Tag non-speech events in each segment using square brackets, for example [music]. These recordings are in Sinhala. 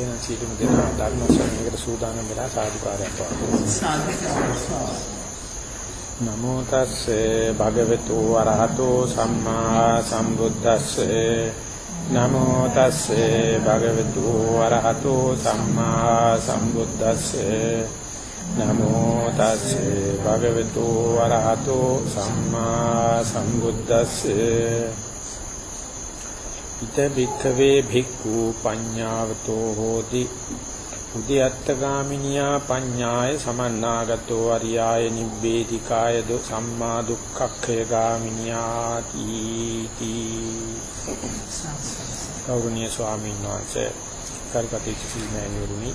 එන සීලමු දෙනා ධර්ම ශ්‍රවණයකට සූදානම් වෙලා සාදුකාරයක්. නමෝ තස්සේ භගවතු වරහතෝ සම්මා සම්බුද්දස්සේ. නමෝ තස්සේ භගවතු වරහතෝ සම්මා සම්බුද්දස්සේ. නමෝ තස්සේ භගවතු වරහතෝ සම්මා සම්බුද්දස්සේ ඉත බික්ඛවේ භික්ඛු පඤ්ඤාවතෝ හෝති. උද්‍යත්තගාමිනියා පඤ්ඤාය සමන්නාගතෝ අරියාය නිබ්බේධිකාය දු සම්මා දුක්ඛක්ඛය ගාමිනියාති ගෞරවනීය ස්වාමීන් වහන්සේ කල්පති සිල්මෑණිවරුනි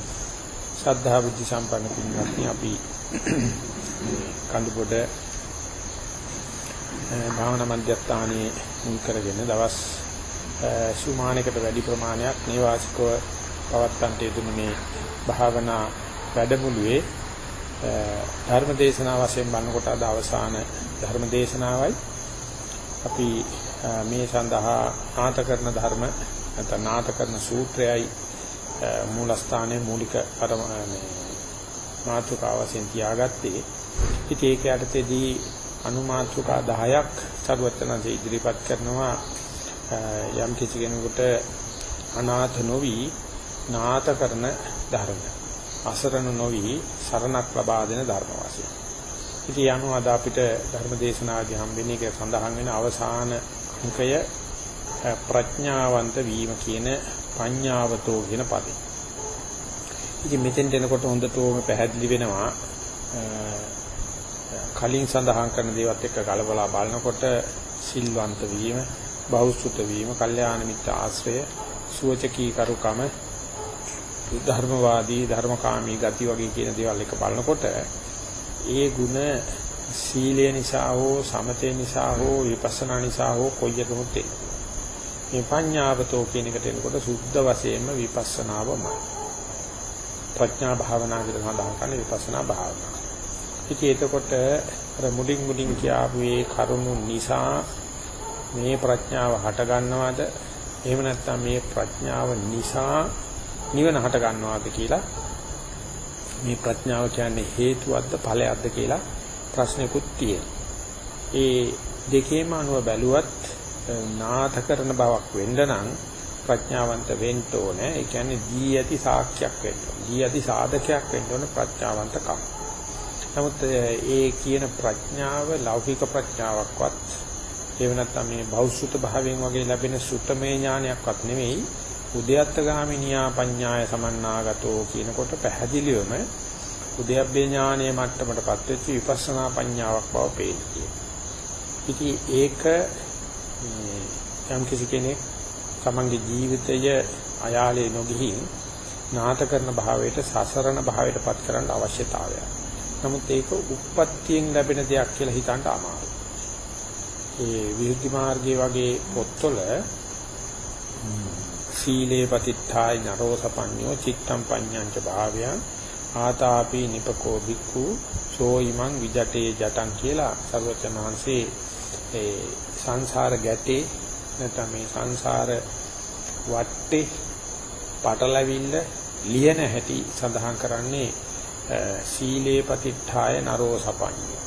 ශ්‍රද්ධා බුද්ධ සම්පන්න පින්වත්නි අපි කඳුබොඩ භාවනා මධ්‍යස්ථානයේ මුල් කරගෙන දවස් සුමානයකට වැඩි ප්‍රමාණයක් නිවාසිකව පවත්තන්ට යෙදුණු මේ භාවනා වැඩමුළුවේ ධර්ම දේශනාව වශයෙන් බලනකොට අද අවසාන ධර්ම දේශනාවයි අපි මේ සඳහා නාත කරන ධර්ම නැත්නම් නාත කරන සූත්‍රයයි මූලස්ථානයේ මූලික පරම මේ මාතෘකාව වශයෙන් තියාගත්තේ. ඉතින් ඒක යටතේදී අනුමාතෘකා 10ක් චරවචනසේ ඉදිරිපත් කරනවා. යම් කිසි කෙනෙකුට අනාථ නොවි නාත කරන ධර්ම අසරණ නොවි සරණක් ලබා දෙන ධර්ම වාසිය. ඉතින් යනවා අද අපිට ධර්ම දේශනාදී හම්බෙන්නේ ඒක සඳහන් වෙන අවසාන අංකය ප්‍රඥාවන්ත වීම කියන පඤ්ඤාවතෝ කියන පදේ. ඉතින් මෙතෙන්ට එනකොට හොඳටම පැහැදිලි වෙනවා කලින් සඳහන් කරන දේවත් එක්ක කලබලා බලනකොට සිල්වන්ත වීම බෞසුත වීම, කල්යාණ මිත්‍ර ආශ්‍රය, සුවචකී කරුකම, ධර්මවාදී, ධර්මකාමී ගති වගේ කියන දේවල් එක බලනකොට ඒ ಗುಣ සීලය නිසා හෝ සමතේ නිසා හෝ විපස්සනා නිසා හෝ කොයියකමුත් මේ පඤ්ඤාවතෝ කියන එකට එනකොට සුද්ධ වශයෙන්ම විපස්සනාවමයි. ප්‍රඥා භාවනා කියලා සඳහන් කරන විපස්සනා භාවනාව. ඉතින් එතකොට අර මුඩින් මුඩින් කියාපු මේ කරුණු නිසා මේ ප්‍රඥාව හට ගන්නවද එහෙම නැත්නම් මේ ප්‍රඥාව නිසා නිවන හට ගන්නවද කියලා මේ ප්‍රඥාව කියන්නේ හේතුවක්ද ඵලයක්ද කියලා ප්‍රශ්නකුත් තියෙනවා. ඒ දෙකේම අනුව බැලුවත් නාථ කරන බවක් වෙන්න නම් ප්‍රඥාවන්ත වෙන්න ඕනේ. ඒ කියන්නේ දී ඇති සාක්ෂයක් වෙන්න ඕනේ. දී ඇති සාධකයක් වෙන්න ඕනේ ප්‍රඥාවන්තකම. නමුත් ඒ කියන ප්‍රඥාව ලෞකික ප්‍රඥාවක්වත් ඒව නැත්නම් මේ බෞද්ධ භාවයෙන් වගේ ලැබෙන සුත්තමේ ඥානයක්වත් නෙමෙයි උද්‍යත්ත ගාමිනියා පඤ්ඤාය සමන්නාගතෝ කියනකොට පැහැදිලිවම උද්‍යප්පේ ඥානයේ මට්ටමටපත් වෙච්ච විපස්සනා පඤ්ඤාවක් බව පේන්නේ. ඉතින් ඒක යම් කිසි කෙනෙක් තමන්ගේ ජීවිතය අයාලේ නොගිහින් නාත කරන භාවයට සසරණ භාවයටපත් කරන්න අවශ්‍යතාවයක්. නමුත් ඒක උප්පත්තියෙන් ලැබෙන දෙයක් කියලා හිතන්න අමාරුයි. ඒ විරුද්ධ මාර්ගයේ වගේ පොත්වල සීලේ පතිත්ථාය නරෝ සපඤ්ඤෝ චිත්තම් පඤ්ඤංච භාවයන් ආතාපි නිපකෝ භික්ඛු සෝයිමං විජටේ ජටං කියලා සර්වචනහන්සේ ඒ සංසාර ගැටේ නැත්නම් මේ සංසාර වටේ පටලවිල්ල ලියන හැටි සඳහන් කරන්නේ සීලේ පතිත්ථාය නරෝ සපඤ්ඤෝ.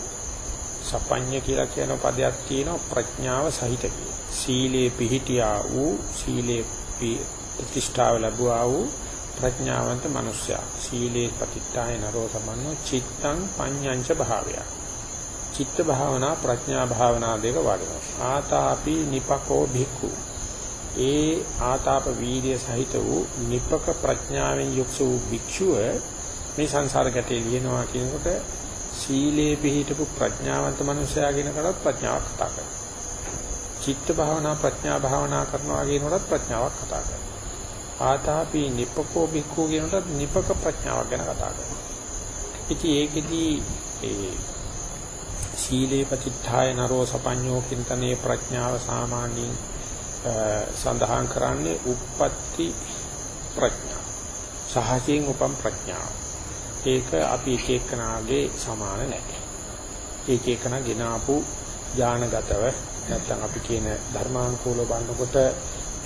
සපඤ්ඤ කියලා කියන පදයක් තියෙනවා ප්‍රඥාව සහිත කියන. සීලේ පිහිටියා වූ සීලේ ප්‍රතිෂ්ඨාව ලැබුවා වූ ප්‍රඥාවන්ත මනුෂ්‍යයා. සීලේ පතිත්තාය නරෝ සමන්නෝ චිත්තං පඤ්ඤංච භාවය. චිත්ත භාවනා ප්‍රඥා භාවනා දෙක වඩනවා. ආතාපි නිපකෝ භික්ඛු. ඒ ආතාප වීර්ය සහිත වූ නිපක ප්‍රඥාවෙන් යුක්ත වූ භික්ෂුව මේ සංසාර ගැටේ ලියනවා කියනකොට සීලේ පිහිටපු ප්‍රඥාවන්ත මනුස්සයා කියන කඩත් ප්‍රඥාවක් කතා කරනවා. චිත්ත භාවනා ප්‍රඥා භාවනා කරනවා කියනකොටත් ප්‍රඥාවක් කතා කරනවා. ආතාපි නිපකෝ බික්කෝ කියනකොටත් නිපක ප්‍රඥාවක් ගැන කතා කරනවා. ඉතින් ඒකෙදී ඒ සීලේ පතිත්ථාය නරෝ සපඤ්ඤෝ කින්තනේ ප්‍රඥාව සාමාන්‍යයෙන් සඳහන් කරන්නේ uppatti ප්‍රඥා. සහජයෙන් උපම් ප්‍රඥාව. ඒක අපි එක එකනාගේ සමාන නැහැ. ඒක එකනා ගෙන ආපු ඥානගතව නැත්නම් අපි කියන ධර්මානුකූලව බලනකොට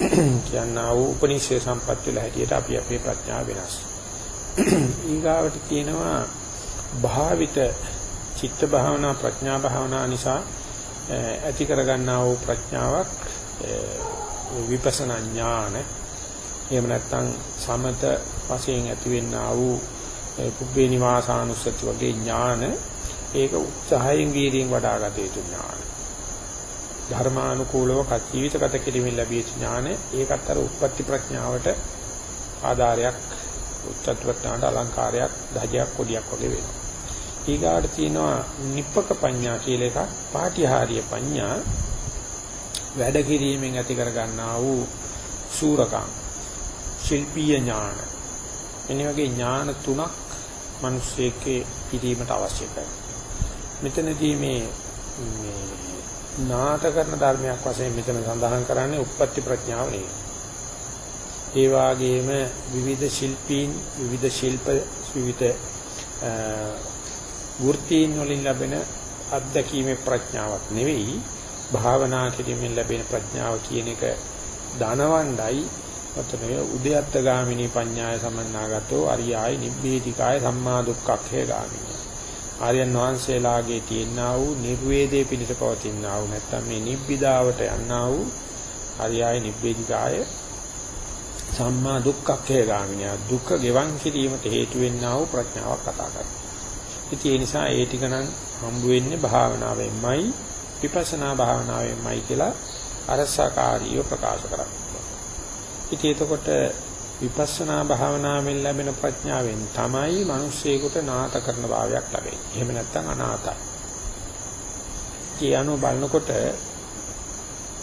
[clears throat] කියනා වූ උපනිෂේ සම්පත් වල හැටියට අපි අපේ ප්‍රඥාව වෙනස්. [clears throat] ඊගාවට කියනවා භාවිත චිත්ත භාවනා ප්‍රඥා භාවනා නිසා ඇති කරගන්නා වූ ප්‍රඥාවක් විපස්සනා ඥාන එහෙම නැත්නම් සමත වශයෙන් ඇතිවෙනා වූ පුබ්බේ නිවාසානුස්සති වගේ ඥාන ඒක උත්සාහයෙන් වීර්යයෙන් වඩාගත යුතු ඥාන. ධර්මානුකූලව ජීවිතගත කිරීමෙන් ලැබිය යුතු ඥාන ඒකත් අර උප්පත්ති ප්‍රඥාවට ආධාරයක් උත්තර ප්‍රඥාට අලංකාරයක් ධජයක් කොඩියක් වගේ වෙනවා. ඊගාට තියෙනවා නිප්පක පඤ්ඤා කියලා එකක් පාටිහාරීය පඤ්ඤා වැඩ කිරීමෙන් ඇති කර ගන්නා වූ සූරකම් ශිල්පීය ඥාන එනි වගේ ඥාන තුනක් මිනිස්සෙකේ පිළීමට අවශ්‍ය කරනවා. මෙතනදී මේ මේ නාට කරන ධර්මයක් වශයෙන් මෙතන සඳහන් කරන්නේ උප්පත්ති ප්‍රඥාව නෙවෙයි. ඒ වාගේම විවිධ ශිල්පීන් විවිධ ශිල්ප විවිධ වෘත්තීන් වලින් ලැබෙන අත්දැකීමේ ප්‍රඥාවක් නෙවෙයි භාවනා කිරීමෙන් ලැබෙන ප්‍රඥාව කියන එක ධනවණ්ඩයි අතනේ උද්‍යත්ත ගාමිනී පඤ්ඤාය සමන්නාගතෝ අරියාය නිබ්බේධිකාය සම්මා දුක්ඛක්ඛේ ගාමිනී ආර්යයන් වහන්සේලාගේ තියෙනා වූ නිර්වේදයේ පිණිස පවතිනා වූ නැත්නම් මේ නිබ්බිදාවට යන්නා වූ අරියාය නිබ්බේධිකාය සම්මා දුක්ඛක්ඛේ ගාමිනී දුක්ඛ ගෙවන් කිරීමට හේතු වෙන්නා වූ ප්‍රඥාවක් කතා කරනවා. ඉතින් ඒ නිසා ඒ ටික නම් හම්බ වෙන්නේ භාවනාවෙන්මයි විපස්සනා භාවනාවෙන්මයි කියලා අරසකාරීව ප්‍රකාශ කරා. ඉතින් එතකොට විපස්සනා භාවනාවෙන් ලැබෙන ප්‍රඥාවෙන් තමයි මිනිස්සෙකුට නාත කරන භාවයක් ලැබෙන්නේ. එහෙම නැත්නම් අනාතයි. කියano බලනකොට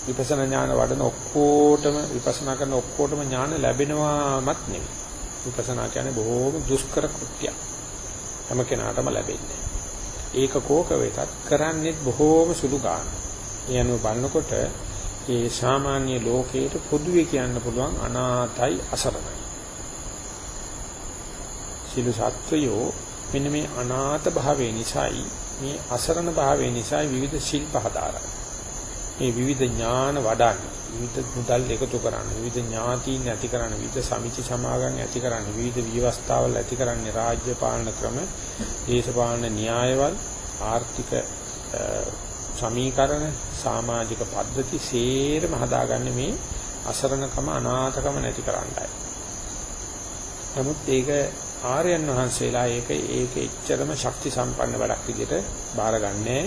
විපස්සනා ඥාන වඩන ඔක්කොටම විපස්සනා කරන ඔක්කොටම ඥාන ලැබෙනවාමත් නෙවෙයි. විපස්සනා කියන්නේ බොහෝම දුෂ්කර කෘත්‍යයක්. හැම කෙනාටම ලැබෙන්නේ. ඒක කෝක වෙතත් කරන්නේ බොහෝම සුළු ගන්න. ඒ අනුව බලනකොට ඒ සාමාන්‍ය ලෝකයට පොදුවේ කියන්න පුළුවන් අනාතයි අසරණයි. සිළු සත්වයෝ මෙන්න මේ අනාත භාවය නිසායි මේ අසරණ භාවය නිසායි විවිධ ශිල්ප හදාරන්නේ. මේ විවිධ ඥාන වඩන්නේ, විවිධ මුදල් එකතු කරන්නේ, විවිධ ඥාතීන් ඇති කරන්නේ, විවිධ සමිති සමාගම් ඇති කරන්නේ, විවිධ විවස්ථාවල් ඇති කරන්නේ, රාජ්‍ය පාලන ක්‍රම, දේශපාලන න්‍යායවල, ආර්ථික සමීකරණ සමාජික පද්ධති සේරම හදාගන්නේ මේ අසරණකම අනාථකම නැති කරන්නයි. නමුත් ඒක ආර්යයන් වහන්සේලා ඒක ඒක එච්චරම ශක්ති සම්පන්න වැඩක් විදිහට බාරගන්නේ.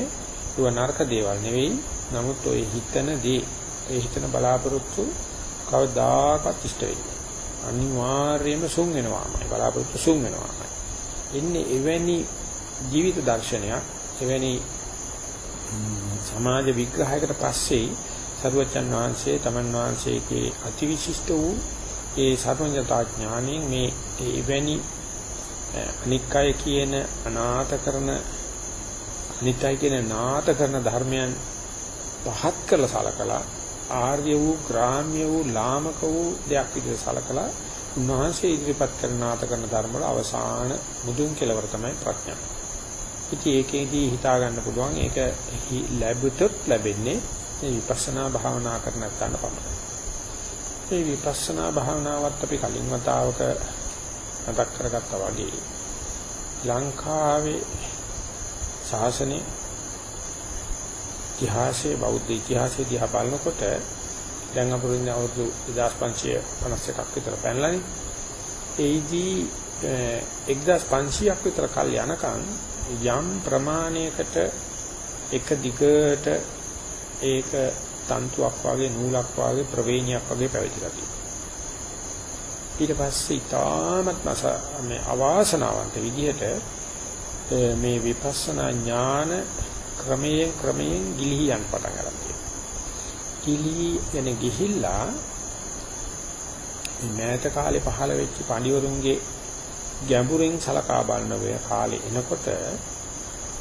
ඒව නරක දේවල් නෙවෙයි. නමුත් ඔය හිතන දේ ඒ හිතන බලාපොරොත්තු කවදාකවත් ඉෂ්ට වෙන්නේ. අනිවාර්යයෙන්ම සුන් වෙනවාමයි. බලාපොරොත්තු සුන් වෙනවාමයි. ඉන්නේ එවැනි ජීවිත දර්ශනයක් එවැනි සමාජ විග්‍රහයකට පස්සේ සරුවචන් වහන්සේ තමන් වහන්සේගේ අතිවිශිෂ්ට වූ ඒ සර්වඥතා ඥාණයෙන් මේ එවැනි අනික්කය කියන අනාථ කරන අනිත්‍යයි කියන නාථ කරන ධර්මයන් පහත් කරලා සලකලා ආර්ය වූ ග්‍රාම්‍ය වූ ලාමක වූ දෙයක් විදිහට සලකලා උන්වහන්සේ ඉදිරිපත් කරන නාථ කරන ධර්ම වල අවසාන මුදුන් කෙලවර තමයි ප්‍රඥා. ඉතින් ඒකේදී හිතා ගන්න පුළුවන් ඒක ලැබුතොත් ලැබෙන්නේ මේ විපස්සනා භාවනා කරන නැත්නම් පමණයි. මේ විපස්සනා භාවනාවත් අපි කලින් වතාවක මතක් කරගත්තා වගේ ලංකාවේ ශාසනයේ ඉතිහාසයේ බෞද්ධ ඉතිහාසයේ දිහා බලනකොට දැන් අපරු ඉන්න අවුරුදු 2551ක් විතර පැනලානේ. ඒදී 1500ක් විතර කල් යනකම් යම් ප්‍රමාණයකට එක දිගට ඒක තන්තුවක් වගේ නූලක් වගේ ප්‍රවේණියක් වගේ පැවතිලා තියෙනවා. ඊට පස්සේ ඊටමත් මේ අවාසනාවන්ත විදිහට මේ විපස්සනා ඥාන ක්‍රමයෙන් ක්‍රමයෙන් ගිලිහි යන පටන් ගන්නවා. ගිලිහි යන ගිහිල්ලා මේ මෑත කාලේ පහළ වෙච්ච පඬිවරුන්ගේ ගැඹුරින් සලකා බලන වේ කාලේ එනකොට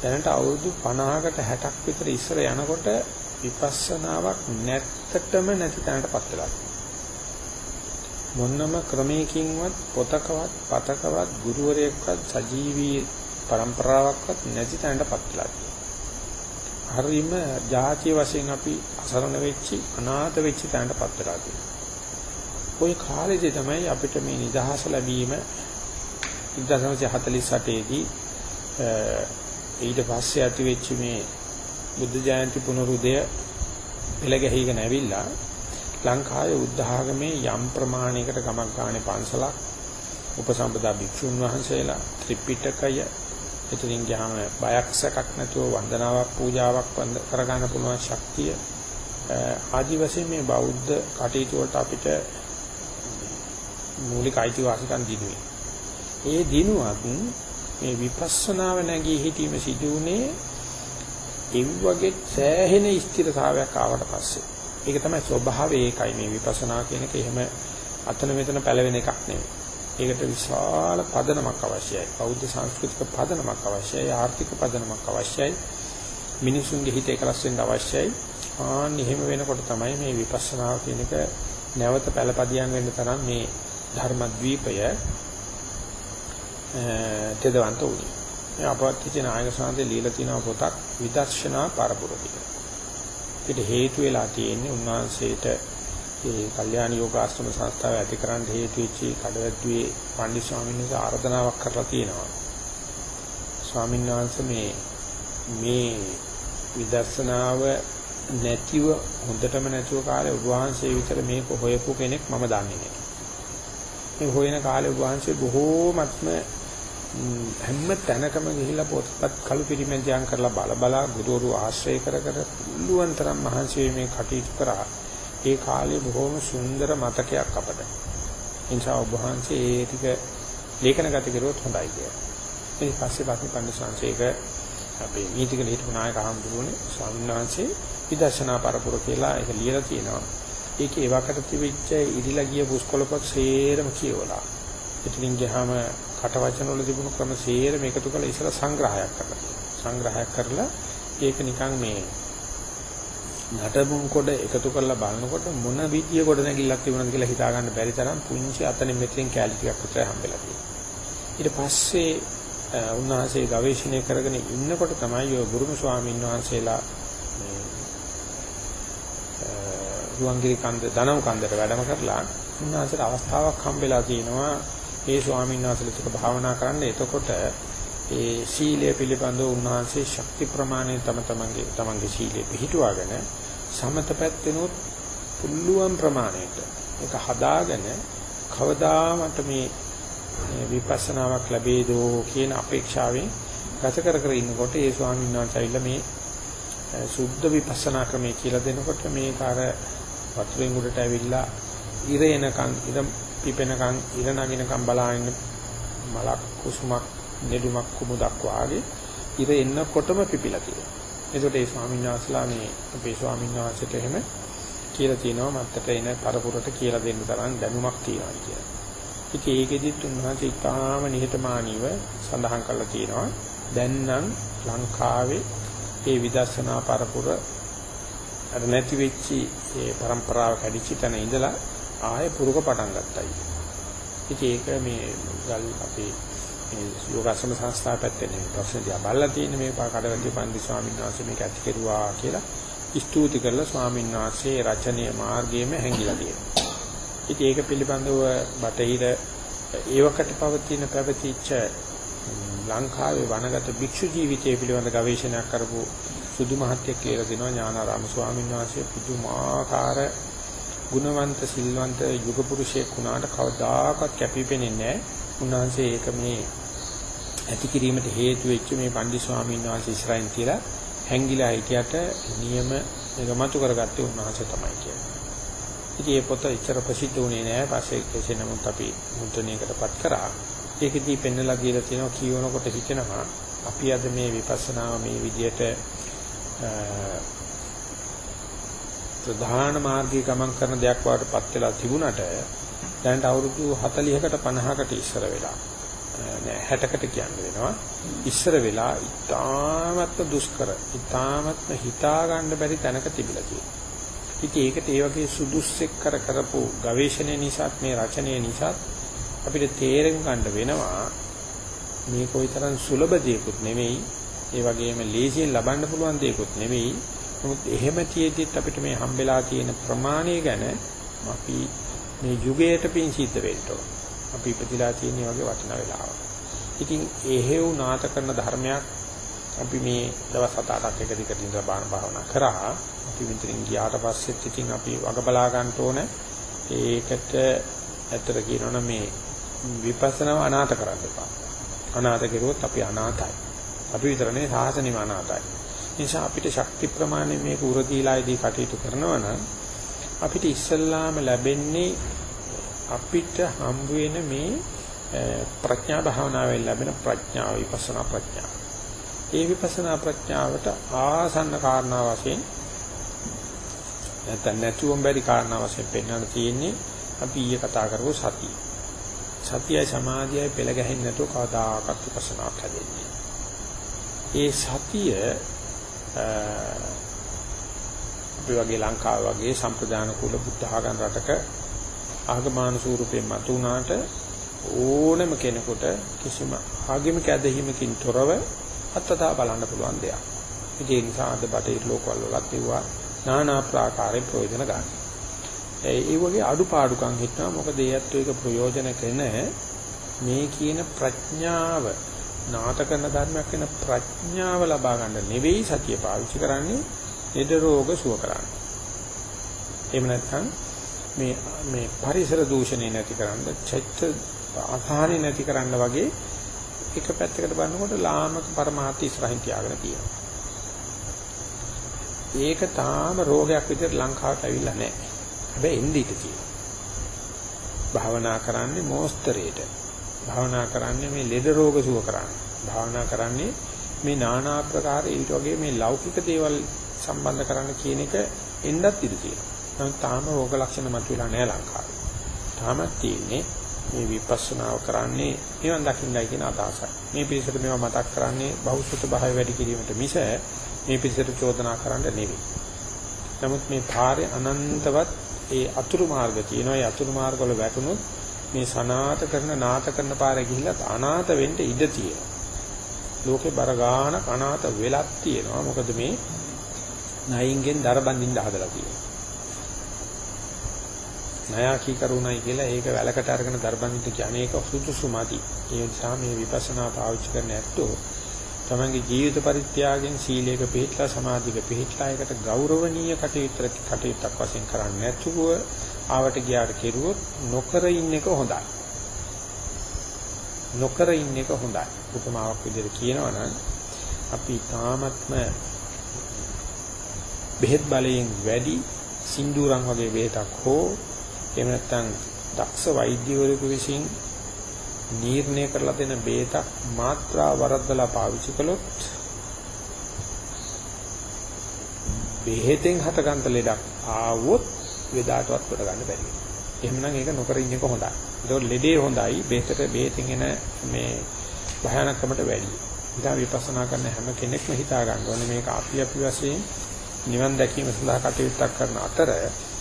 දැනට අවුරුදු 50කට 60ක් විතර ඉස්සර යනකොට විපස්සනාවක් නැත්තටම නැති තැනටපත් වෙලා මොන්නම ක්‍රමයකින්වත් පොතකවත් පතකවත් ගුරුවරයෙක්වත් සජීවී પરම්පරාවක්වත් නැති තැනටපත් වෙලා හරිම ජාතිය වශයෙන් අපි අසරණ වෙච්චි අනාථ වෙච්චි තැනටපත් වෙලා තියෙනවා. ওই කාලෙදී තමයි අපිට මේ නිදහස ලැබීම 1948 දී ඊට පස්සේ ඇති වෙච්ච මේ බුද්ධ ජයන්ති පුනරුදය පෙළ ගැහිගෙන ඇවිල්ලා ලංකාවේ බුද්ධ ආගමේ යම් ප්‍රමාණයකට ගමක් ගානේ පන්සලක් උපසම්පදා භික්ෂුන් වහන්සේලා ත්‍රිපිටකය එතනින් ගියාම බයක් සැකක් නැතුව වන්දනාවක් පූජාවක් කරගන්න පුළුවන් ශක්තිය ආදි වශයෙන් මේ බෞද්ධ කටයුතු වලට අපිට මූලික අයිතිවාසිකම් දිනුවේ. ඒ දිනුවත් මේ විපස්සනාව නැගී හිටීම සිදුුනේ ඒ වගේ සෑහෙන ස්ථිරතාවයක් ආවට පස්සේ. ඒක තමයි ස්වභාවය ඒකයි මේ විපස්සනා කියන එක එහෙම අතන මෙතන පැලවෙන එකක් නෙවෙයි. ඒකට විශාල පදනමක් අවශ්‍යයි. බෞද්ධ සංස්කෘතික පදනමක් අවශ්‍යයි. ආර්ථික පදනමක් අවශ්‍යයි. මිනිසුන්ගේ හිත එකලස් වෙන්න අවශ්‍යයි. ආන් එහෙම වෙනකොට තමයි මේ විපස්සනාව කියන එක නැවත පළපදියම් වෙන්න තරම් මේ ධර්මද්වීපය තෙදවන්ත උනේ. මේ අපවත් කියන ආයක සාන්තේ লীලා තියෙන පොතක් විදර්ශනා පරපුර කියලා. ඒකට හේතු වෙලා තියෙන්නේ උන්වහන්සේට ඒ කල්යාණ යෝගාශ්‍රම සංස්ථාව ඇති කරන්න හේතු වෙච්ච කඩවැද්දුවේ පණ්ඩිත ස්වාමීන් වහන්සේ ආර්දනාවක් කරලා තියෙනවා. ස්වාමීන් වහන්සේ මේ මේ විදර්ශනාව නැතිව හොඳටම නැතිව කාලේ ඔබ වහන්සේ විතර මේක හොයපු කෙනෙක් මම දන්නේ නැහැ. මේ හොයන කාලේ ඔබ වහන්සේ බොහෝමත්ම හැම තැනකම ගිහිල්ලා පොත්පත් කළු පිරිමැදියම් කරලා බල බලා ගුරුවරු ආශ්‍රය කර කර පුළුවන් තරම් මහන්සි මේ කටයුතු කරා. ඒ කාලේ බොහොම සුන්දර මතකයක් අපට. එනිසා ඔබ වහන්සේ ඒ ටික ලේඛනගත කරුවොත් හොඳයි කියලා. ඊට පස්සේ වාක්‍ය පඬිසංශයක අපේ නීතික හිටපු නායක හම්බුනේ ස්වාමීන් වහන්සේ විදර්ශනා පරපුර කියලා ඒක ලියලා තියෙනවා. ඒකේ ඒවකට තිබිච්ච ඉදිලා ගිය පුස්කොළපත් සේරම කියවලා. ඉතින් ගියාම කටවචන වල තිබුණු ක්‍රම සේරම එකතු කරලා ඉස්සර සංග්‍රහයක් කරලා. සංග්‍රහයක් කරලා ඒක නිකන් මේ නටබුන් කොට එකතු කරලා බලනකොට මොන විදිය කොට නැගිල්ලක් තිබුණාද කියලා හිතා ගන්න බැරි තරම් පුංචි අතන මෙතෙන් කැලි ටිකක් විතර හම්බෙලා තියෙනවා. ඊට පස්සේ උන්වහන්සේ ගවේෂණය කරගෙන ඉන්නකොට තමයි ඔය ගුරුම ස්වාමීන් වහන්සේලා මේ රුවන්ගිරි කන්ද දනව් කන්දට වැඩම කරලා උන්වහන්සේට අවස්ථාවක් හම්බෙලා තියෙනවා ඒ ස්වාමීන් වහන්සේලට භාවනා කරන්න. එතකොට ඒ සීලය පිළිබඳව උන්වහන්සේ ශක්ති ප්‍රමාණය තම තමන්ගේ තමන්ගේ සීලය පිළිටුවාගෙන සමත පැත්තෙනොත් පුළුවන් ප්‍රමාණයට ඒක හදාගෙන කවදාමට මේ විපස්සනාවක් ලැබේදෝ කියන අපේක්ෂාවෙන් ගත කර කර ඉන්නකොට ඒ ස්වාමීන් වහන්සේයිලා මේ සුද්ධ විපස්සනා ක්‍රමය කියලා දෙනකොට මේක අර වතුරෙන් උඩට ඇවිල්ලා ඉර එනකන් ඉර පිපෙනකන් ඉර නගිනකන් බලාගෙන මලක් කුසුමක් නෙළුමක් කුමුදක් වාගේ ඉර එන්නකොටම පිපිලා තියෙනවා. ඒකට ඒ ස්වාමීන් වහන්සේලා මේ අපේ ස්වාමීන් වහන්සේට එහෙම කියලා තියෙනවා මත්තට එන පරපුරට කියලා දෙන්න තරම් දැනුමක් තියෙනවා කියලා. ඉතින් ඒකෙදිත් උන්වහන්සේ ඉතාම නිහතමානීව සඳහන් කරලා තියෙනවා. දැන් නම් ලංකාවේ මේ විදර්ශනා පරපුර අර නැති වෙච්චි ඒ પરම්පරාව කැඩිච්ච තැන ඉඳලා ආයෙ පුරුක පටන් ගත්තයි. ඉතින් ඒක මේ ගල් අපේ මේ යෝගාසන සංස්ථාව පැත්තේ ප්‍රශ්න දිහා බලලා තියෙන මේ කඩවැද්ද පන්දි ස්වාමීන් වහන්සේ මේක ඇති කෙරුවා කියලා ස්තුති කරලා ස්වාමීන් වහන්සේ රචනීය මාර්ගයේම හැංගිලා තියෙනවා. ඉතින් ඒක පිළිබඳව බටහිර ඒවකට පවතින පැවතිච්ච ලංකාවේ වනගත භික්ෂු ජීවිතය පිළිබඳ ගවේෂණයක් කරපු සුදු මහත්ය කියලා දෙනවා ඥානාරාම ස්වාමීන් වහන්සේ පුදුමාකාර ගුණවන්ත සිල්වන්ත යුග පුරුෂයෙක් වුණාට කවදාකවත් කැපිපෙන්නේ නැහැ. උන්වහන්සේ ඒක මේ ඇති කිරීමට හේතු වෙච්ච මේ පන්දි ස්වාමීන් වහන්සේ ඉස්සරහින් කියලා හැංගිලා හිටියට නියම මේක මතු කරගත්තේ උන්වහන්සේ තමයි කියන්නේ. ඉතින් මේ පොත ඉතර ප්‍රසිද්ධ වුණේ නැහැ. පස්සේ කෙසේ නමුත් අපි මුද්‍රණයකටපත් කරා. ඒකෙදී පෙන්නලා දීලා තියෙනවා කියවනකොට හිතෙනවා අපි අද මේ විපස්සනාව මේ විදියට ප්‍රධාන මාර්ගයේ ගමන් කරන දෙයක් වඩපත් වෙලා තිබුණට දැනට අවුරුදු 40කට 50කට ඉස්සර වෙලා නෑ 60කට කියන්න වෙනවා. ඉස්සර වෙලා ඉතාමත්ම දුෂ්කර ඉතාමත්ම හිතා ගන්න බැරි තැනක තිබිලා තියෙනවා. ඉතින් ඒකට ඒ වගේ සුදුස්සෙක් කර කරපු ගවේෂණය නිසා මේ රචනය නිසා අපිට තේරෙන් ගන්න වෙනවා මේ කොයිතරම් සුලභ දෙයක්ුත් නෙමෙයි. ඒ වගේම ලේසියෙන් ලබන්න පුළුවන් දෙයක්ුත් නෙමෙයි. නමුත් එහෙම තියෙද්දිත් අපිට මේ හම්බෙලා තියෙන ප්‍රමාණය ගැන අපි මේ යුගයට පින් සිද්ධ වෙන්න ඕන. අපි ඉපදිලා තියෙන වගේ වටිනා වෙලාවක්. ඉතින් එහෙව් නාට කරන ධර්මයක් අපි මේ දවස් 7-8ක් එක දිගට ඉඳලා බාන භාවනා කරා. අපි මෙතනින් ගියාට පස්සෙත් ඉතින් අපි වග බලා ගන්න ඕන. ඒකට ඇත්තට කියනවනම් මේ විපස්සනාව අනාථ කරන්න එපා. අනාථ කෙරුවොත් අපි අනාථයි. අපි විතරනේ සාසනෙම අනාථයි. නිසා අපිට ශක්ති ප්‍රමාණය මේක උරදීලායේදී කටයුතු කරනවා නම් අපිට ඉස්සල්ලාම ලැබෙන්නේ අපිට හම්බ වෙන මේ ප්‍රඥා භාවනාවෙන් ලැබෙන ප්‍රඥාව විපස්සනා ප්‍රඥාව. ඒ විපස්සනා ප්‍රඥාවට ආසන්න කාරණා වශයෙන් නැත්නම් නැතුවම බැරි කාරණා වශයෙන් පෙන්වන්න තියෙන්නේ අපි ඊයේ කතා කරපු සතිය. සතියයි සමාධියයි පෙළ ගැහෙන්නේ නැතුව කවදාකවත් විපස්සනාක් හැදෙන්නේ. ඒ සතිය අපි වගේ ලංකාව වගේ සම්ප්‍රදාන කුල බුද්ධ ආගම් රටක ආගමාන ස්වරූපයෙන් මතුණාට ඕනම කෙනෙකුට කිසිම ආගමික ඇදහිමකින් තොරව අත්දැක බලන්න පුළුවන් දෙයක්. ඒ නිසා අද බටහිර ලෝකවල වලත් ඒවා নানা ආකාරයෙන් ප්‍රයෝජන ගන්න. ඒ වගේ අඩුපාඩුකම් හිටනවා මොකද ඒ ඇත්ත එක ප්‍රයෝජන කරන මේ කියන ප්‍රඥාව නාට කරන ධර්මයක් වෙන ප්‍රඥාව ලබා ගන්න නෙවෙයි සතිය පාවිච්චි කරන්නේ ලෙඩ රෝග සුව කරන්න. එහෙම නැත්නම් මේ මේ පරිසර දූෂණය නැති කරන්න, චෛත්‍ය අසහනෙ නැති කරන්න වගේ එක පැත්තකට බලනකොට ලාමක પરමාර්ථ ඉස්සරහින් තියාගෙන තියෙනවා. ඒක තාම රෝගයක් විදිහට ලංකාවට ඇවිල්ලා නැහැ. හැබැයි එන්නේ ඉඳී තියෙනවා. භාවනා කරන්නේ මෝස්තරේට. භාවනා කරන්නේ මේ ලෙඩ රෝග සුව කරන්න. භාවනා කරන්නේ මේ নানা ආකාර ඊට වගේ මේ ලෞකික දේවල් සම්බන්ධ කරන්න කියන එක එන්නත් ඉඩ තියෙනවා. නමුත් තාම රෝග ලක්ෂණ මතුවලා නැහැ ලංකාවේ. තාමත් තියෙන්නේ මේ විපස්සනාව කරන්නේ නිවන් දකින්නයි කියන අදහසයි. මේ පිළිසෙට මේවා මතක් කරන්නේ බහුසුත භාවය වැඩි කිරීමට මිස මේ පිළිසෙට චෝදනා කරන්න නෙවෙයි. නමුත් මේ පාරේ අනන්තවත් ඒ අතුරු මාර්ග තියෙනවා. ඒ අතුරු මාර්ගවල වැටුනොත් මේ සනාත කරන නාත කරන පාරේ ගිහිල්ලා අනාත වෙන්න ඉඩ තියෙනවා. ලෝකේ බර ගාන අනාත වෙලක් තියෙනවා. මොකද මේ නයින්ගෙන් දර බඳින්න හදලා තියෙනවා. ණයාකී කරුණයි කියලා ඒක වැලකට අරගෙන දර බඳින්න කියන්නේ ඒක සුදුසුමදි. ඒ නිසා මේ විපස්සනා පාවිච්චි කරන ඇත්තෝ තමන්ගේ ජීවිත පරිත්‍යාගයෙන් සීලයක පිළිපදලා සමාධියක පිළිපදලා ඒකට ගෞරවනීය කටයුතු කටයුත්තක් වශයෙන් කරන්නේ නැතුව ආවට ගියාට කෙරුවොත් නොකර ඉන්න එක හොඳයි. නොකර ඉන්න එක හොඳයි. උපමාවක් විදිහට කියනවා නම් අපි තාමත්ම බෙහෙත් බලයෙන් වැඩි සින්දුරන් වගේ බෙහෙතක් හෝ එහෙම නැත්නම් දක්ෂ වෛද්‍යවරයෙකු විසින් නිర్ణය කරලා දෙන බෙහෙතක් මාත්‍රා වරද්දලා පාවිච්චි කළොත් බෙහෙතෙන් හටගන්න ලෙඩක් ආවොත් වේදාටවත් කොට ගන්න බැරි වෙනවා. එහෙමනම් ඒක නොකර ඉන්න එක හොඳයි. ඒක ලෙඩේ හොඳයි. බෙහෙතට බෙහෙතෙන් එන මේ භයානකමට වැඩි. ඉතින් විපස්සනා කරන හැම කෙනෙක්ම හිතා ගන්න ඕනේ මේක අපි අපි වශයෙන් නිවන් දැකීම සඳහා කටයුත්තක් කරන අතර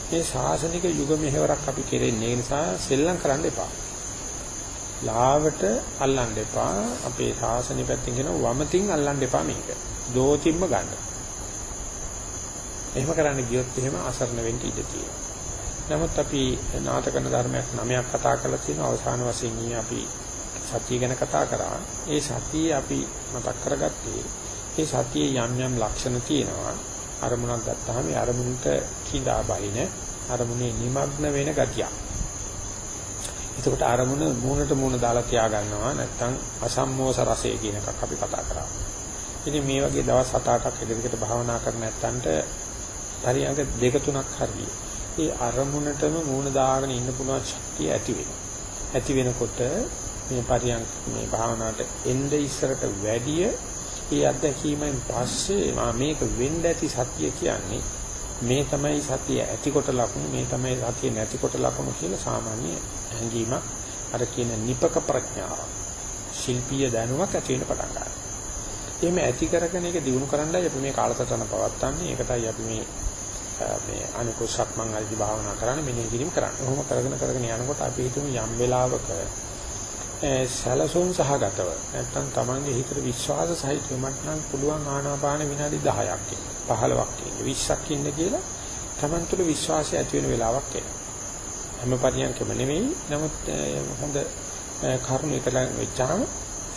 මේ ශාසනික යුග මෙහෙවරක් අපි කෙරෙන්නේ ඒ නිසා සෙල්ලම් කරන්න එපා. ලාවට අල්ලන්න එපා. අපේ ශාසනය පැත්තෙන් කියන වමතින් අල්ලන්න එපා මේක. දෝතිම්ම ගන්න. එහෙම කරන්න ගියොත් එහෙම අසරණ වෙන්න ඉඩ තියෙනවා. නමුත් අපි නාටකන ධර්මයක් නමයක් කතා කරලා තියෙන අවසාන වශයෙන් අපි සතිය ගැන කතා කරා. ඒ සතිය අපි මතක් කරගත්තේ ඒ සතියේ යම් යම් ලක්ෂණ තියෙනවා. අරමුණක් ගත්තාම ඒ අරමුණට කිඳා බහින අරමුණේ নিমগ্ন වෙන ගතිය. එතකොට අරමුණ මූණට මූණ දාලා තියා ගන්නවා නැත්නම් අසම්මෝස රසය කියන එකක් අපි කතා කරා. ඉතින් මේ වගේ දවස් 7-8ක් ඉදිරියට භාවනා කරන නැත්තන්ට පරියන්ක දෙක තුනක් හරියි. ඒ අරමුණටම මූණ දාගෙන ඉන්න පුළුවන් ශක්තිය ඇති වෙනවා. ඇති වෙනකොට මේ පරියන්ක මේ භාවනාවට එnde ඉස්සරට වැඩිය ඒ අත්දැකීමෙන් පස්සේ මා මේක වෙන්න ඇති සත්‍ය කියන්නේ මේ තමයි සතිය ඇතිකොට ලකුණු මේ තමයි සතිය නැතිකොට ලකුණු කියලා සාමාන්‍ය හැඟීමක් අර කියන නිපක ප්‍රඥාව ශිල්පීය දැනුමක් ඇති වෙන පටන් ගන්නවා. එහෙම ඇති කරගෙන ඒක දිනු කරන්නයි අපි මේ කාලසටහන පවත්වන්නේ. ඒකටයි අපි මේ මේ අනිකුත් සක්මන් ආදී භාවනා කරන්නේ මෙනෙහි කිරීම කරන්නේ. ඔහොම කරගෙන කරගෙන යනකොට අපි හිතමු යම් වෙලාවක සැලසුම් සහගතව නැත්තම් Tamange හිතට විශ්වාස සහිතව මට නම් පුළුවන් ආනාපාන විනාඩි 10ක් ඉන්න 15ක් ඉන්න 20ක් ඉන්න කියලා Taman තුල විශ්වාසය ඇති වෙන වෙලාවක් එනවා. හැම පරියන්කම නෙවෙයි. නමුත් හොඳ කරුණ එක වෙච්චාම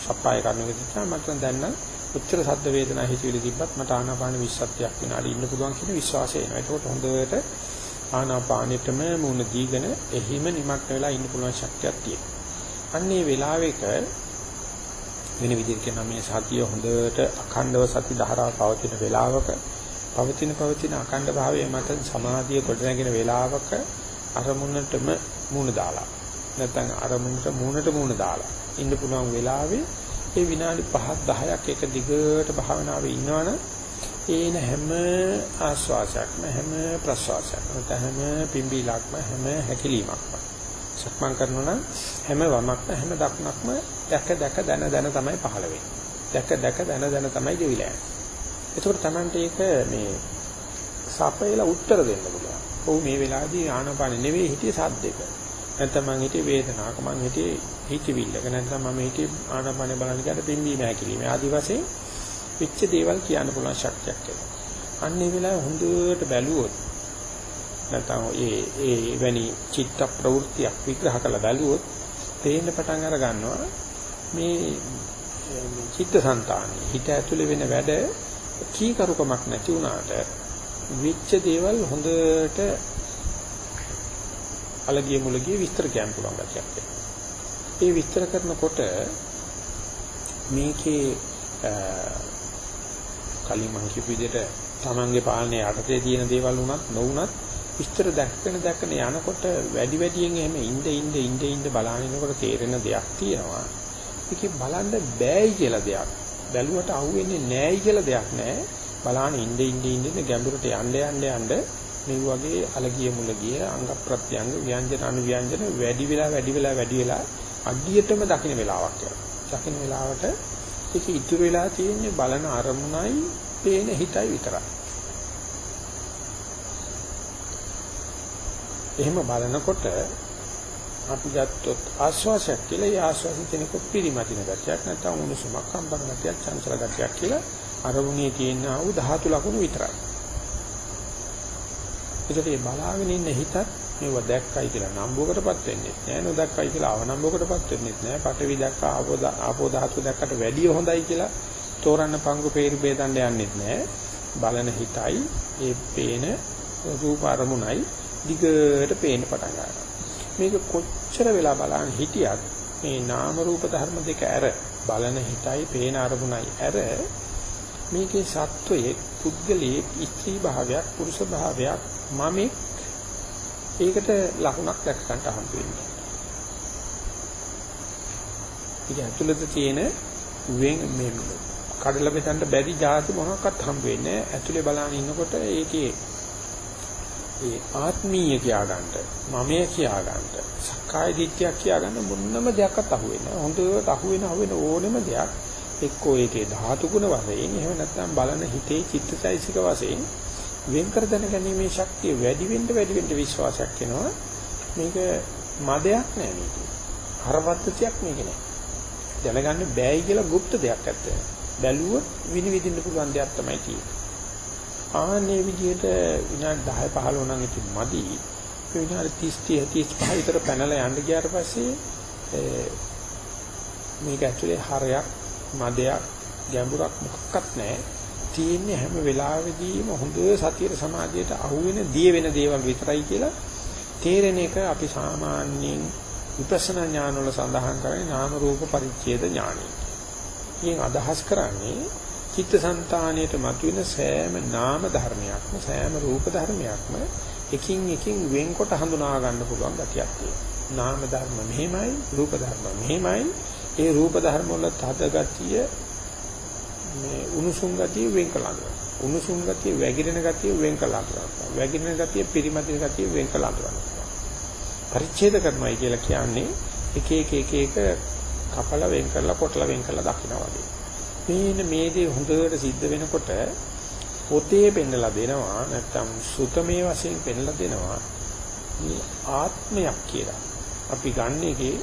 සප්පාය කරුණ වෙච්චාම මට දැන් නම් උච්චර සද්ද වේදනා හිතවිලි තිබ්බත් මට ආනාපාන 20ක් විනාඩි ඉන්න පුළුවන් කියන විශ්වාසය එනවා. ඒකෝට හොඳට ආනාපානෙටම මුණ දීගෙන එහිම නිමක් වෙලා ඉන්න පුළුවන් ශක්තියක් තියෙනවා. අන්නේ වෙලාවෙක වෙන විදිහට කියනවා මේ සතිය හොඳට අඛණ්ඩව සති ධාරාව පවතින වෙලාවක පවතින පවතින අඛණ්ඩ භාවයේ මත සමාධිය ගොඩනැගෙන වෙලාවක අරමුණටම මූණ දාලා නැත්නම් අරමුණට මූණට මූණ දාලා ඉන්න පුළුවන් වෙලාවේ ඒ විනාඩි 5ක් 10ක් එක දිගට භාවනාවේ ඉන්නවනම් ඒන හැම ආස්වාසයක්ම හැම ප්‍රසවාසයක්ම හැම පිම්බීලක්ම හැම හැකිලීමක්ම සක්මන් කරනවා නම් හැම වමක්ම හැම දකුණක්ම දැක දැක දන දන තමයි පහළ වෙන්නේ. දැක දැක දන දන තමයි ගෙවිලා යන්නේ. ඒකෝට Tamante ඒක මේ සපයලා උත්තර දෙන්න පුළුවන්. ඔව් මේ වෙලාවේදී ආනාපාන නෙවෙයි හිටියේ සද්දෙක. නැත්නම් මං හිටියේ වේදනාවක මං හිටියේ හිතවිල්ලක නැත්නම් මම හිටියේ ආනාපානේ බලන්න ගියට පිම්බීම හැකිලිම ආදි වශයෙන් පිච්ච දේවල් කියන්න පුළුවන් ශක්තියක් එනවා. අන්න ඒ වෙලාවේ හොඳට බැලුවොත් නැත්නම් ඒ ඒ වැනි චිත්ත ප්‍රවෘත්තියක් විග්‍රහ කරලා බැලුවොත් තේින්න පටන් අර ගන්නවා මේ චිත්තසංතානි හිත ඇතුලේ වෙන වැඩ කීකරුකමක් නැති වුණාට විච්ච දේවල් හොඳට අලගිය මුලගිය විස්තර කියන්න පුළුවන් ගැටියක් ඒ විස්තර කරනකොට මේකේ කලින් මම කියපු විදිහට තමන්ගේ පාලනය යටතේ තියෙන දේවල් වුණත් නොවුණත් විස්තර දැක්කන දැක්කන යනකොට වැඩි වැඩියෙන් එහෙම ඉඳ ඉඳ ඉඳ ඉඳ බලනකොට තේරෙන දෙයක් තියෙනවා. ඒකේ බලන්න බෑයි කියලා දෙයක්. බැලුවට අහුවෙන්නේ නෑයි කියලා දෙයක් නෑ. බලන්න ඉඳ ඉඳ ඉඳ ගැඹුරට යන්න යන්න යන්න මේ වගේ අලගිය මුලගිය අංග ප්‍රත්‍යංග ව්‍යංජන අනු ව්‍යංජන වැඩි වෙලා වැඩි වෙලා වැඩි වෙලා අඩියටම දකින්න වෙලාවක් යනවා. දකින්න වෙලාවට ඒක ඉතුරු වෙලා තියෙන්නේ බලන අරමුණයි පේන හිතයි විතරයි. එහෙම බලනකොට අපි ගත්තොත් ආශ්වාසයක් කියලා ඒ ආශ්වාසය කෙනෙකු පිරිමදින ගතියක් නැත්නම් උණුසුමක් කම්පන ගතියක් චංචල ගතියක් කියලා අරමුණේ තියෙන ආ ධාතු ලක්ෂණ විතරයි. ඒකට මේ බලාගෙන ඉන්න හිතත් මේව දැක්කයි කියලා නම්බුවකටපත් වෙන්නේ නැහැ. නොදැක්කයි කියලා අවනම්බුවකටපත් වෙන්නේ නැහැ. පටවි දැක්කා ආපෝ ආපෝ ධාතු දැක්කට වැඩිය හොඳයි කියලා තෝරන්න පංගු peeru බේදන්න යන්නෙත් නැහැ. බලන හිතයි ඒ පේන රූප අරමුණයි දිගට පේන්න පටන් ගන්නවා. මේක කොච්චර වෙලා බලන්න හිටියත් මේ නාම රූප ධර්ම දෙක ඇර බලන හිතයි පේන අරමුණයි ඇර මේකේ සත්වයේ පුද්ගලයේ ස්ත්‍රී භාවයක් පුරුෂ භාවයක් මමෙක් ඒකට ලකුණක් දැක ගන්න හම්බ වෙන්නේ. ඒක ඇතුළත තියෙන වෙන් මේ කඩලා බෙදන්න බැරි જાති මොනක්වත් හම්බ වෙන්නේ නැහැ. ඇතුලේ බලන ඉන්නකොට ඒකේ ඒ ආත්මීය කියා ගන්නට මමය කියා ගන්නට සක්කාය දිට්ඨියක් කියා ගන්න මොනම දෙයක්වත් අහුවෙන්නේ නැහැ. හොඳට අහුවෙන අහුවෙන ඕනෙම දෙයක් එක්කෝ ඒකේ ධාතු ගුණ වශයෙන් එහෙම නැත්නම් බලන හිතේ චිත්තසයිසික වශයෙන් වෙන් කර දැනගැනීමේ ශක්තිය වැඩි වෙන්න වැඩි වෙන්න විශ්වාසයක් එනවා. මේක මදයක් නෑ මේක. හරවත්තතියක් මේක නෑ. දැනගන්න බෑයි කියලා গুপ্ত දෙයක් ඇත්ත. බැලුවොත් විනිවිදින්න පුළුවන් දෙයක් තමයි තියෙන්නේ. ආන්නේ විදිහට විනාඩි 10 15 නම් ඉතින් මදි. විනාඩි 30 35 විතර පැනලා යන්න ගියාට පස්සේ මේක ඇතුලේ හරයක් මදයක් ගැඹුරක් මොකක්වත් නැහැ. තියෙන්නේ හැම වෙලාවෙදීම හොඳ සතියේ සමාධියට අහුවෙන දිය වෙන දේවල් විතරයි කියලා තේරෙන එක අපි සාමාන්‍යයෙන් විපස්සනා ඥාන වල සඳහන් කරන්නේ නාම රූප පරිච්ඡේද ඥානයි. ඉතින් අදහස් කරන්නේ චිත්තසංතානයට මතුවෙන සෑම නාම ධර්මයක්ම සෑම රූප ධර්මයක්ම එකින් එකින් වෙන්කොට හඳුනා ගන්න පුළුවන් ගතියක් තියෙනවා. නාම ධර්ම මෙහෙමයි, රූප ධර්ම මෙහෙමයි. ඒ රූප ධර්ම වල තද ගතිය මේ උණුසුම් ගතිය වෙන් කළා. උණුසුම් ගතිය, වැగిරෙන ගතිය වෙන් කළා. වැగిරෙන ගතිය, පිරිමදින ගතිය වෙන් කළා. පරිච්ඡේද කරනවායි කියලා කියන්නේ එක එක එක එක කපල වෙන් කරලා කොටලා වෙන් කරලා දකිනවා වගේ. මේන මේ දේ හොඳට සිද්ධ වෙනකොට පොතේ පෙන්නලා දෙනවා නැත්තම් සුතමේ වශයෙන් පෙන්නලා දෙනවා මේ ආත්මයක් කියලා. අපි ගන්න එකේ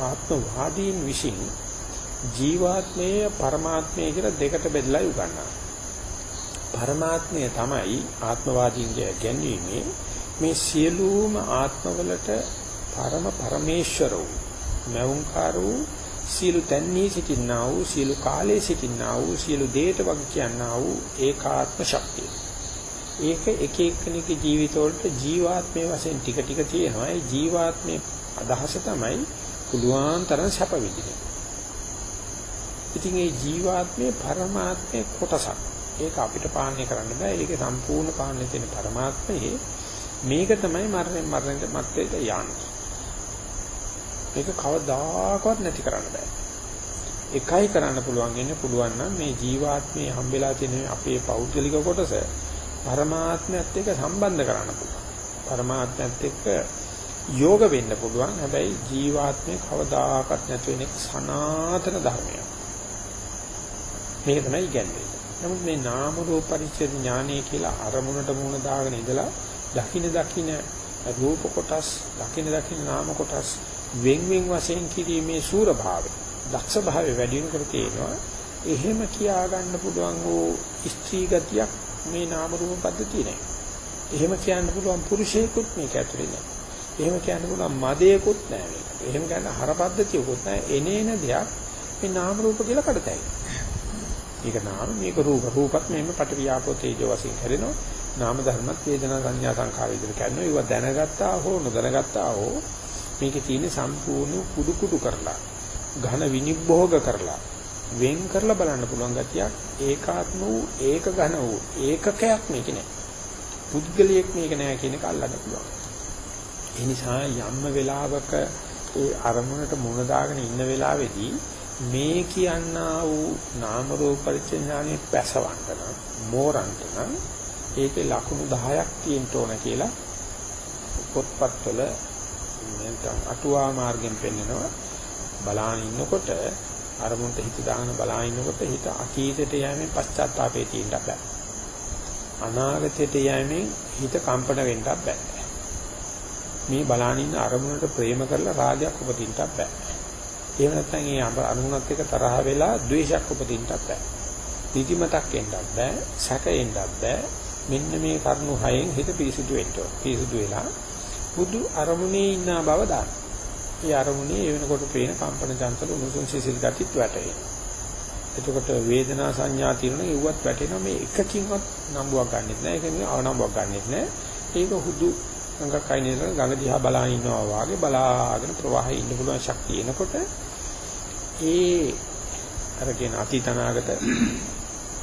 ආත්මවාදීන් විසින් ජීවාත්මය පරමාත්මය කියලා දෙකට බෙදලා උගන්වනවා. පරමාත්මය තමයි ආත්මවාදීන්ගේ ගැන්වීමේ මේ සියලුම ආත්මවලට පරම පරමේශ්වර වූ මෞංකාර වූ සියලු තැන්හි සිටින්නා වූ සියලු කාලයේ සිටින්නා වූ සියලු දේට වග කියනා වූ ඒකාත්ම ශක්තිය. ඒක එක එක්කෙනෙකුගේ ජීවිතවලට ජීවාත්මයේ වශයෙන් ටික ටික තියෙනවා. ඒ ජීවාත්මයේ අදහස තමයි පුළුවන් තරම් සැප විඳින. ඉතින් ඒ ජීවාත්මයේ පරමාත්මයේ කොටසක්. ඒක අපිට පාලනය කරන්න බෑ. ඒකේ සම්පූර්ණ පාලනය තියෙන පරමාත්මයේ මේක තමයි මරණය මරණයට මත්තේට යන්නේ. මේක කවදාකවත් නැති කරන්න බෑ. එකයි කරන්න පුළුවන් ඉන්නේ පුළුවන් නම් මේ ජීවාත්මයේ හම්බෙලා තියෙන අපේ පෞද්ගලික කොටස පරමාත්මයත් එක්ක සම්බන්ධ කරන්න පුළුවන්. පරමාත්මයත් එක්ක යෝග වෙන්න පුළුවන්. හැබැයි ජීවාත්මේ කවදාකවත් නැති වෙන සනාතන ධර්මයක්. මේක තමයි ඉගන්නේ. නමුත් මේ නාම රූප පරිච්ඡේද ඥානය කියලා අරමුණට මුණ දාගෙන ඉඳලා දකින දකින රූප කොටස්, දකින දකින නාම කොටස් වෙන් වෙන් වශයෙන් කිරීමේ සූර භාවය, දක්ෂ භාවය වැඩි වෙනකොට තියෙනවා. එහෙම කියා ගන්න පුළුවන් වූ ස්ත්‍රී ගතියක් මේ නාම රූප පද්ධතිය නෑ. එහෙම කියන්න පුළුවන් පුරුෂයෙකුත් මේක ඇතුලේ නෑ. එහෙම කියන්න පුළුවන් මදයකුත් නෑ මේක. එහෙම කියන්න හරපද්ධතියකුත් නෑ. එනේන දෙයක් මේ නාම රූප කියලා කඩතයි. මේක නාම මේක රූප. රූපත් මෙහෙම පටවියාපෝ තේජෝ වශයෙන් හැදෙනවා. නාම ධර්මත් වේදනා සංඥා සංඛාර විදිහට කරනවා. ඒවා දැනගත්තා හෝ නොදැනගත්තා හෝ මේකේ තියෙන සම්පූර්ණ කුඩු කුඩු කරලා ඝන විනිභෝග කරලා වෙන් කරලා බලන්න පුළුවන් ගතියක් ඒකාත්ම වූ ඒක ඝන වූ ඒකකයක් මේක නෑ. පුද්ගලයෙක් මේක නෑ කියන එක අල්ලන්න පුළුවන්. ඒ නිසා යම්ම වෙලාවක ඒ අරමුණට මුණ දාගෙන ඉන්න වෙලාවේදී මේ කියන්නා වූ නාම රූප පරිච්ඡේඥානෙ පැසවන්න නම් මෝරන්ට නම් ඒකේ ලකුණු 10ක් තියෙන්න ඕන කියලා පොත්පත්වල නැත්නම් අටුවා මාර්ගෙන් පෙන්නනවා බලාන ඉන්නකොට අරමුණට හිත දාගෙන බලා ඉන්නකොට හිත අතීතයට යෑමෙන් පශ්චාත්තාපේ තියෙන්න බෑ. අනාගතයට යෑමෙන් හිත කම්පන වෙන්නත් බෑ. මේ බලාන ඉන්න අරමුණට ප්‍රේම කරලා රාගයක් උපදින්නත් බෑ. එහෙම නැත්නම් ඒ අරමුණත් එක්ක තරහ වෙලා ද්වේෂයක් උපදින්නත් බෑ. නිදිමතක් එන්නත් බෑ, සැක එන්නත් බෑ. මෙන්න මේ කරුණු හයෙන් හිත පිරිසුදු වෙන්න ඕන. පිරිසුදු වෙලා බුදු අරමුණේ ඉන්න බව දාන්න. ඒ අරමුණේ ඒ වෙනකොට පේන කම්පන චංචල උණුසුම් සිසිල් ගතිත් වැටෙනවා. එතකොට වේදනා සංඥා తీරන ඒවත් වැටෙනවා මේ එකකින්වත් නම්බුවක් ගන්නෙත් නෑ ඒකෙන් අවනම්බුවක් ගන්නෙත් නෑ ඒක හුදු ගඟක් අයිනේ ගඟ දිහා බලාගෙන ඉන්නවා වාගේ බලාගෙන ප්‍රවාහයේ ඉන්න පුළුවන් ශක්තිය එනකොට ඒ අරගෙන අතීතනාගත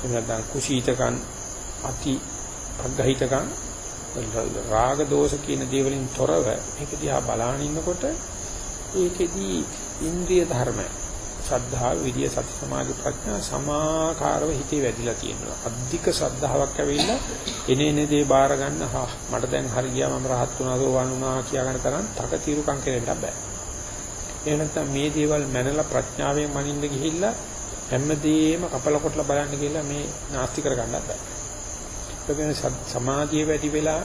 එනදා කුසීතකන් අති අග්ගහිතකන් රාග දෝෂ කියන දේවලින් තොරව මේක දිහා බලාගෙන ඉන්නකොට ඒකෙදී ඉන්ද්‍රිය ධර්ම ශ්‍රද්ධා විරිය සති සමාධි ප්‍රඥා සමාකාරව හිතේ වැඩිලා තියෙනවා. අධික ශ්‍රද්ධාවක් ඇවිල්ලා එනේන දේ බාර ගන්න හා මට දැන් හරි ගියා මම රහත් වුණා සෝවන් වුණා කියා ගන්න තරම් තක తీරුකම් කෙරෙන්න බෑ. එහෙම නැත්නම් මේ දේවල් මැනලා ප්‍රඥාවෙන් මනින්න ගිහිල්ලා හැමදේම කපල කොටලා බලන්න ගිහිල්ලා මේ නාස්ති කර ගන්නත් බෑ. ඒ කියන්නේ සමාධිය වැඩි වෙලා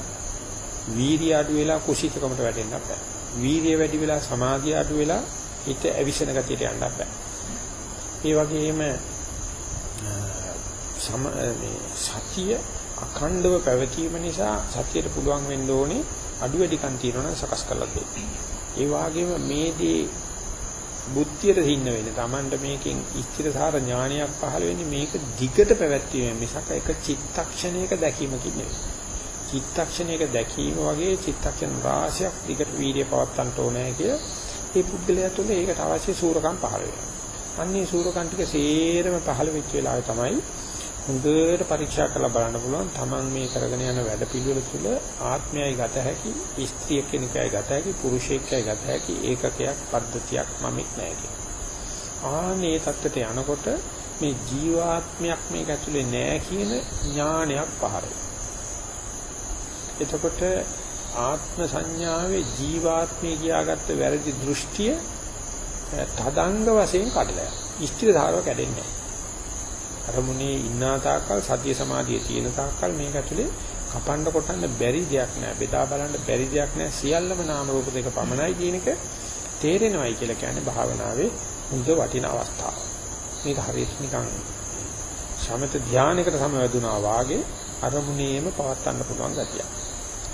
වීර්ය අඩු වෙලා කුසීතකමට වැටෙන්නත් බෑ. වීර්ය වැඩි වෙලා සමාධිය අඩු වෙලා හිත ඇවිසෙන ගතියට යන්න බෑ. ඒ වගේම සම මේ සතිය අඛණ්ඩව පැවතීම නිසා සතියට පුළුවන් වෙන්න ඕනේ අඩු වැඩිකම් තියෙනවා සකස් කරලා දෙන්න. ඒ වගේම මේදී බුද්ධියට හින්න වෙන්නේ Tamanට මේකෙන් ඉස්තිරසාර ඥානයක් පහළ වෙන්නේ මේක දිගට පැවැත්වීම මිසක එක චිත්තක්ෂණයක දැකීමකින් නෙවෙයි. චිත්තක්ෂණයක දැකීම වගේ චිත්තක්ෂණ රාශියක් දිගට වීර්ය පවත්තන්න ඕනේ කිය ඒ පුද්ගලයා තුළ ඒකට අවශ්‍ය සූරකම් පහළ වෙනවා. අන්නේ සූරකම් ටික සේරම පහළ වෙච්ච වෙලාවේ තමයි හොඳට පරීක්ෂා කරලා බලන්න පුළුවන් Taman මේ කරගෙන යන වැඩ පිළිවෙල තුළ ආත්මයයි ගත හැකි, ස්ත්‍රිය කෙනෙක්යි ගත හැකි, පුරුෂයෙක්යි ගත හැකි ඒකකයක් පද්ධතියක් මමෙක් නැහැ කියන. ආනේ தත්තට යනකොට මේ ජීවාත්මයක් මේක ඇතුලේ නැහැ කියන ඥානයක් පහළ වෙනවා. එතකොට ආත්ම සංඥාවේ ජීවාත්මය කියාගත්ත වැරදි දෘෂ්ටිය තදංග වශයෙන් කඩලා යනවා. ඉෂ්ටි ධාරව කැඩෙන්නේ නැහැ. අරමුණේ ඉන්නා තාක්කල් සතිය සමාධිය තියෙන තාක්කල් මේක ඇතුලේ කපන්න කොටන්න බැරි දෙයක් නෑ. බෙදා බලන්න බැරි දෙයක් නෑ. සියල්ලම නාම රූප දෙක පමණයි කියන එක තේරෙනවයි කියලා කියන්නේ භාවනාවේ හොඳ වටින අවස්ථාව. මේක හරියට නිකන් සමත ධානයකට සමවැදුනා වාගේ අරමුණේම පවත්වන්න පුළුවන් ගතියක්.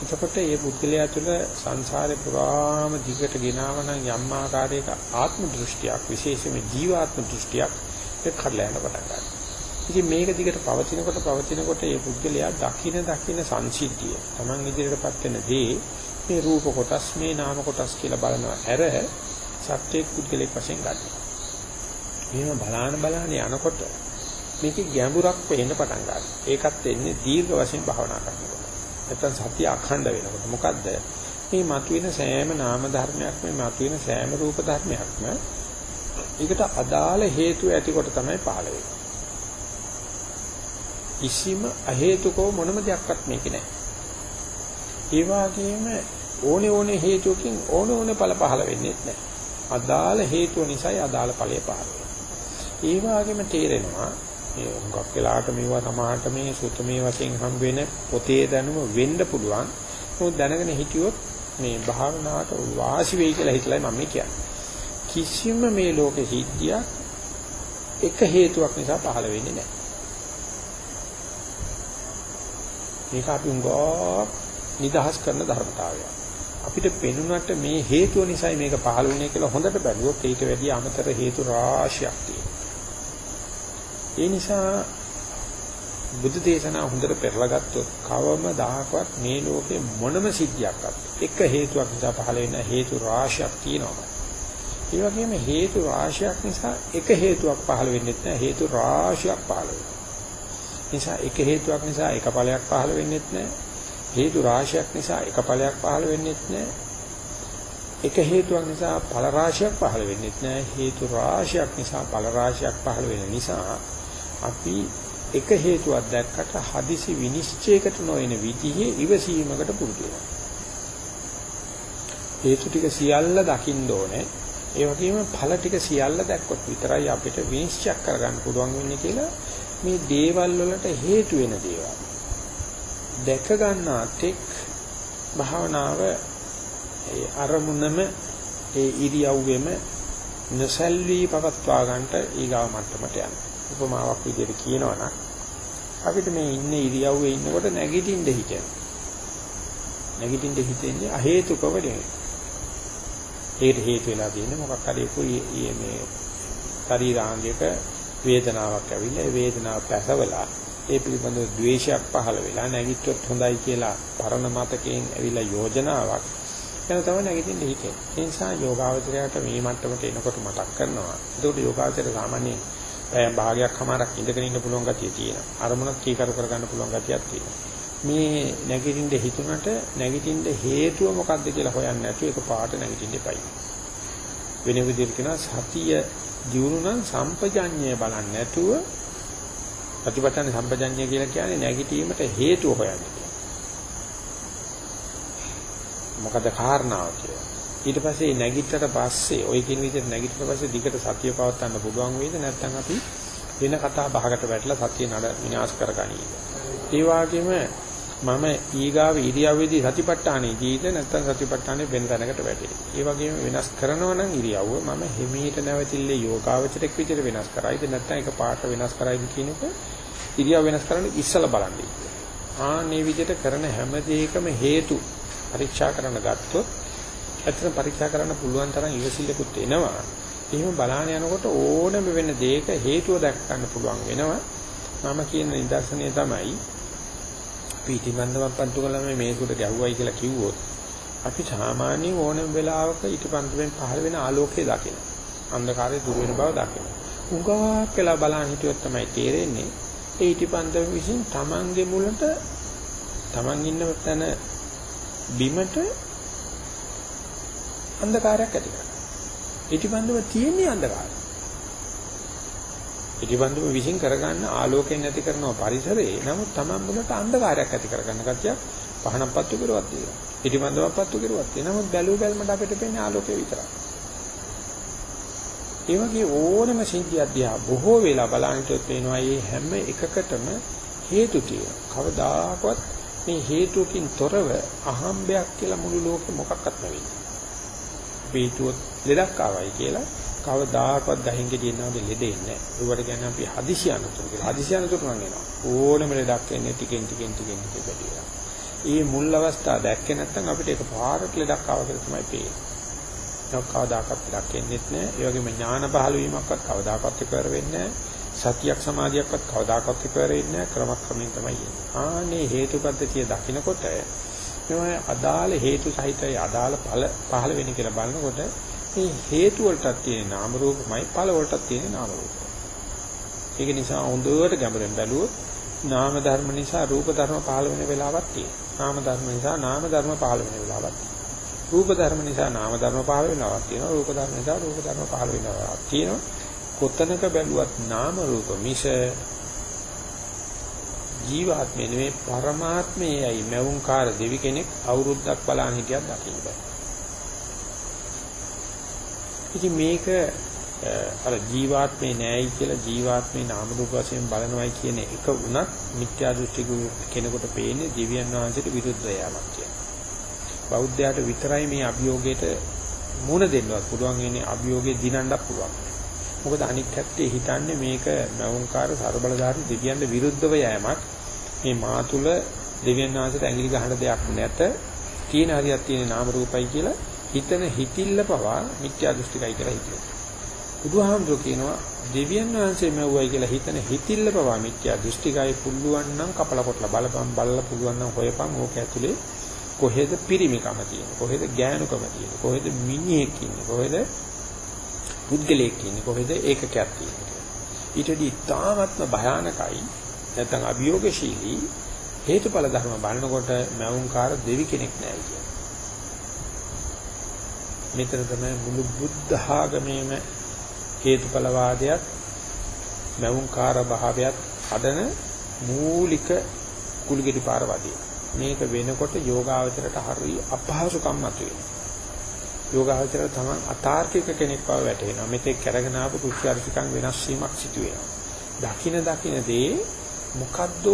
එතකොට මේ පුද්ගලයා තුළ සංසාරේ පුරාම දිගට ගෙනාවන යම් ආකාරයක ආත්ම දෘෂ්ටියක් විශේෂයෙන්ම ජීවාත්ම දෘෂ්ටියක් ඒක කඩලා යන පටන් ගන්නවා. ඉතින් මේක දිගට පවතිනකොට පවතිනකොට මේ පුද්ගලයා දකින දකින සංසිද්ධිය Taman ඉදිරියටපත් වෙන දේ මේ රූප කොටස් මේ නාම කොටස් කියලා බලනවා. ඇර සත්‍යයක් පුද්ගලෙක් වශයෙන් ගන්නවා. මේව බලාන බලාන යනකොට මේකේ ගැඹුරක් පේන්න පටන් ගන්නවා. ඒකත් එන්නේ දීර්ඝ වශයෙන් භාවනා කරනකොට. නැත්නම් සතිය අඛණ්ඩ වෙනකොට. මොකද්ද? මේ මතුවෙන සෑම නාම ධර්මයක්ම මේ මතුවෙන සෑම රූප ධර්මයක්ම ඒකට අදාළ හේතු ඇතිකොට තමයි පහළ වෙන්නේ. කිසිම අහේතුකව මොනම දෙයක්වත් මේකේ නැහැ. ඒ වගේම ඕනේ ඕනේ හේතුවකින් ඕනේ ඕනේ ඵල පහළ වෙන්නේ නැහැ. අදාළ හේතුව නිසායි අදාළ ඵලය පහළ වෙන්නේ. ඒ වගේම තේරෙනවා මේ හුඟක් වෙලාවට මේවා සමාහට මේ සුතමේ වශයෙන් හම් වෙන පොතේ දැනුම වෙන්න පුළුවන්. මොකද දැනගෙන හිටියොත් මේ භාවනාවට වාසි වෙයි කියලා හිතලයි මම කියන්නේ. කිසිම මේ ලෝකෙ සිද්ධියක් එක හේතුවක් නිසා පහළ වෙන්නේ නැහැ. මේක අපි උංගා නිදහස් කරන ධර්මතාවයක්. අපිට පෙනුනට මේ හේතුව නිසායි මේක පහළ වුණේ කියලා හොඳට බැලුවොත් ඊට වැඩිය අමතර හේතු රාශියක් තියෙනවා. ඒ නිසා බුදු දේශනා හොඳට පෙරලා ගත්තොත් කවම දහකවත් මේ ලෝකේ මොනම සිද්ධියක්වත් එක හේතුවක් නිසා පහළ වෙන හේතු රාශියක් තියෙනවා. ඒ වගේම හේතු රාශියක් නිසා එක හේතුවක් පහළ වෙන්නේ නැහැ හේතු රාශියක් පහළ වෙනවා. නිසා එක හේතුවක් නිසා එක ඵලයක් පහළ වෙන්නේ නැහැ. හේතු රාශියක් නිසා එක ඵලයක් පහළ වෙන්නේ නැහැ. එක හේතුවක් නිසා ඵල රාශියක් පහළ වෙන්නේ නැහැ. හේතු රාශියක් නිසා ඵල රාශියක් පහළ වෙන නිසා අපි එක හේතුවක් දැක්කට හදිසි විනිශ්චයකට නොයන විදිහේ ඉවසීමකට පුරුදු වෙනවා. හේතු ටික සියල්ල දකින්න ඕනේ. ඒ වගේම ඵල ටික සියල්ල දැක්කොත් විතරයි අපිට විනිශ්චය කරගන්න පුළුවන් වෙන්නේ කියලා මේ දේවල් වලට හේතු වෙන දේවල්. දැක ගන්නාතෙක් භාවනාව ඒ අරමුණම ඒ ඉරියව්වෙම නොසල්වි පවත්වා ගන්නට ඊගාව මට්ටමට යනවා. උපමාවක් විදිහට කියනවා නම් අපිට මේ ඉන්නේ ඉරියව්වේ ඉන්නකොට නැගිටින්න හිතෙනවා. නැගිටින්න හිතෙන්නේ අහේතුකව නෙවෙයි. ඒකට හේතු වෙලා තියෙන්නේ මොකක් හරි කොයි මේ ශරීරාංගයක වේදනාවක් ඇවිල්ලා ඒ වේදනාව පැසවලා ඒ පිළිබඳව ද්වේෂයක් පහළ වෙලා නැගිට්ටොත් හොඳයි කියලා පරණ මතකයෙන් ඇවිල්ලා යෝජනාවක් එන තමයි නැගිටින්න හිතේ. ඒ නිසා යෝගාවචරයට මේ මට්ටමට එනකොට මතක් කරනවා. ඒකට යෝගාවචරය සාමාන්‍යයෙන් පැය භාගයක් හමාරක් ඉඳගෙන ඉන්න පුළුවන් ගතිය තියෙනවා. අරමුණක් කීකරු කරගන්න පුළුවන් ගතියක් තියෙනවා. මේ නැගිටින්න හිතුණට නැගිටින්න හේතුව මොකක්ද කියලා හොයන්න නැතුව ඒක පාට නැගිටින්න එපයි. වෙන විදිහට කියනවා සතිය දියුණු නම් සම්පජඤ්ඤය බලන්නේ නැතුව ප්‍රතිපත්තන සම්පජඤ්ඤය කියලා කියන්නේ නැගිටීමට හේතුව හොයන්නේ. මොකද කාරණාව කියලා. ඊට පස්සේ නැගිට්ටට පස්සේ ওই කියන විදිහට නැගිට්ටට පස්සේ දිගට සතිය පවත්වන්න පුළුවන් වේද නැත්නම් අපි වෙන කතා බහකට වැටලා සතිය නඩ විනාශ කරගනීද. ඒ වගේම මම ඊගාව ඉරියව්වේදී සතිපට්ඨානෙ ජීවිත නැත්නම් සතිපට්ඨානෙ වෙන තැනකට වැටේ. ඒ වගේම වෙනස් කරනවා නම් ඉරියව්ව මම හිමීට නැවතිල්ලේ යෝගාවචරයක් විදිහට වෙනස් කරයිද නැත්නම් ඒක පාට වෙනස් කරයිද කියන එක ඉරියව් වෙනස් කරන්න ඉස්සලා බලන්න. ආන්නේ විදිහට කරන හැම දෙයකම හේතු පරීක්ෂා කරන්න ගත්තොත් ඇත්තට පරීක්ෂා කරන්න පුළුවන් තරම් ඉවසිල්ලකුත් එනවා. එහෙම බලාන යනකොට ඕනම වෙන දෙයක හේතුව දැක් ගන්න පුළුවන් වෙනවා. මම කියන නිදර්ශනය තමයි පීතිමන්දවක් පන්තු කළා මේ මේකට ගැහුවයි කියලා කිව්වොත් අපි සාමාන්‍ය ඕනම වෙලාවක ඊටපන්තුෙන් පහළ වෙන ආලෝකය දකිනවා. අන්ධකාරය දුර වෙන බව දකිනවා. උගාක් කියලා බලන් හිටියොත් තමයි තේරෙන්නේ ඒ ඊටපන්තම විසින් Tamange මුලට Taman ඉන්න තැන බිමට අන්ධකාරයක් ඇති කරනවා. ඊටපන්දම තියෙන්නේ අන්ධකාරය. පිටිබන්දුම විශ්ින් කරගන්න ආලෝකයෙන් නැති කරන පරිසරේ නමුත් Taman මුලට අන්ධකාරයක් ඇති කරගන්න කතියක් පහනක් පත්තු කරුවක් තියෙනවා. පිටිබන්දුමක් පත්තු කරුවක් තියෙනවා. නමුත් බැලුව බැලමට අපිට පෙන්නේ ආලෝකය විතරයි. ඒ වගේ ඕනම සිද්ධියක් දිහා බොහෝ වෙලා බලන්ටත් පේනවා මේ හැම එකකටම හේතු තියෙනවා. කවදාකවත් මේ හේතුකින් තොරව අහම්බයක් කියලා මුළු ලෝකෙ මොකක්වත් නෙවෙයි. හේතුවත් ලෙඩක් ආවයි කියලා කවදාකවත් ගහින් ගෙඩියෙන් වගේ ලෙඩෙන්නේ නැහැ. ඒවට කියන්නේ අපි හදිසි අනතුරු කියලා. හදිසි අනතුරු නම් එනවා. ඕනෙම ලෙඩක් එන්නේ ටිකෙන් ටිකෙන් ටිකෙන් ටික වැඩි වෙනවා. ඒ මුල් අවස්ථාව දැක්කේ නැත්නම් අපිට ඒක පාරට ලඩක් ආව කියලා තමයි පේන්නේ. ඒක කවදාකවත් ලඩක් එන්නේ නැහැ. ඒ වගේම ඥාන පහළ වීමක්වත් කවදාකවත් ඉවර වෙන්නේ නැහැ. සතියක් සමාධියක්වත් කවදාකවත් ඉවර වෙන්නේ නැහැ. ක්‍රමක්‍රමයෙන් තමයි එන්නේ. ආනේ හේතුපද්ධතිය දකිනකොට මේ අදාළ හේතු සහිතයි අදාළ ඵල පහළ වෙන්නේ කියලා බලනකොට මේ හේතු වලටත් තියෙන නාම රූපමයි ඵල වලටත් තියෙන නාම රූපයි. ඒක නිසා හොඳට ගැඹුරෙන් බැලුවොත් නාම ධර්ම නිසා රූප ධර්ම පහළ වෙන වෙලාවක් තියෙනවා. නාම ධර්ම නිසා නාම ධර්ම පහළ වෙන වෙලාවක් තියෙනවා. රූප ධර්ම නිසා නාම ධර්ම පහළ වෙනවක් තියෙනවා. රූප ධර්ම නිසා රූප ධර්ම පහළ වෙනවක් තියෙනවා. කොතනක බැලුවත් නාම රූප මිස ජීවාත්මේ නෙමෙයි පරමාත්මයයි මෞංකාර දෙවි කෙනෙක් අවුරුද්දක් බලන් හිටියක් දකින්න බෑ. ඉතින් මේක අර ජීවාත්මේ නෑයි කියලා ජීවාත්මේ නාම රූප වශයෙන් බලනවයි කියන එක උනත් මිත්‍යා දෘෂ්ටික කෙනෙකුට පේන්නේ දිව්‍යන් වහන්සේට විරුද්ධ යාමක් කියලා. බෞද්ධයාට විතරයි මේ අභියෝගයට මුණ දෙන්නවත් පුළුවන් වෙන්නේ අභියෝගේ දිනන්නත් පුළුවන්. මොකද අනික් පැත්තේ හිතන්නේ මේක නවුන්කාර ਸਰබලධාරී දෙවියන්ට විරුද්ධව යෑමක්. මේ මා තුල දෙවියන් වහන්සේට ඇඟිලි ගහන දෙයක් නැත. තියෙන හරියක් තියෙන නාම රූපයි කියලා හිතන හිතිල්ල පවා මිත්‍යා දෘෂ්ටිකයි කියලා හිතනවා. බුදුහාමුදුරුවෝ කියනවා දෙවියන් වහන්සේ මෙව්වයි කියලා හිතන හිතිල්ල පවා මිත්‍යා දෘෂ්ටිකයි පුළුවන් නම් කපල කොටලා බලපන් බලලා පුළුවන් නම් හොයපන් ඕක ඇතුලේ කොහෙද පිරිමිකම තියෙන්නේ කොහෙද ගෑනුකම තියෙන්නේ කොහෙද මිනිහෙක් ඉන්නේ කොහෙද පුද්ගලයෙක් ඉන්නේ කොහෙද ඒකකයක් තියෙන්නේ ඊට වඩා ඉතාමත්ම භයානකයි නැත්නම් අභියෝගශීලී හේතුඵල ධර්ම බලනකොට මෞංකාර දෙවි කෙනෙක් නැහැ කියන්නේ. මෙතන තමයි මුළු බුද්ධ ආගමේම හේතුඵල වාදයක් මෞංකාර භාවයක් හදන මූලික කුලගෙඩි පාරවදී. මේක වෙනකොට යෝගාවචරයට හරි අපහසුකම් මතුවේ. යෝගාවචර තමන් අතාර්කික කෙනෙක් බව වැටහෙනවා. මෙතෙක් කරගෙන ආපු කුච්චාරිකම් වෙනස් වීමක් සිදු වෙනවා. දකින දකින දේ මොකද්ද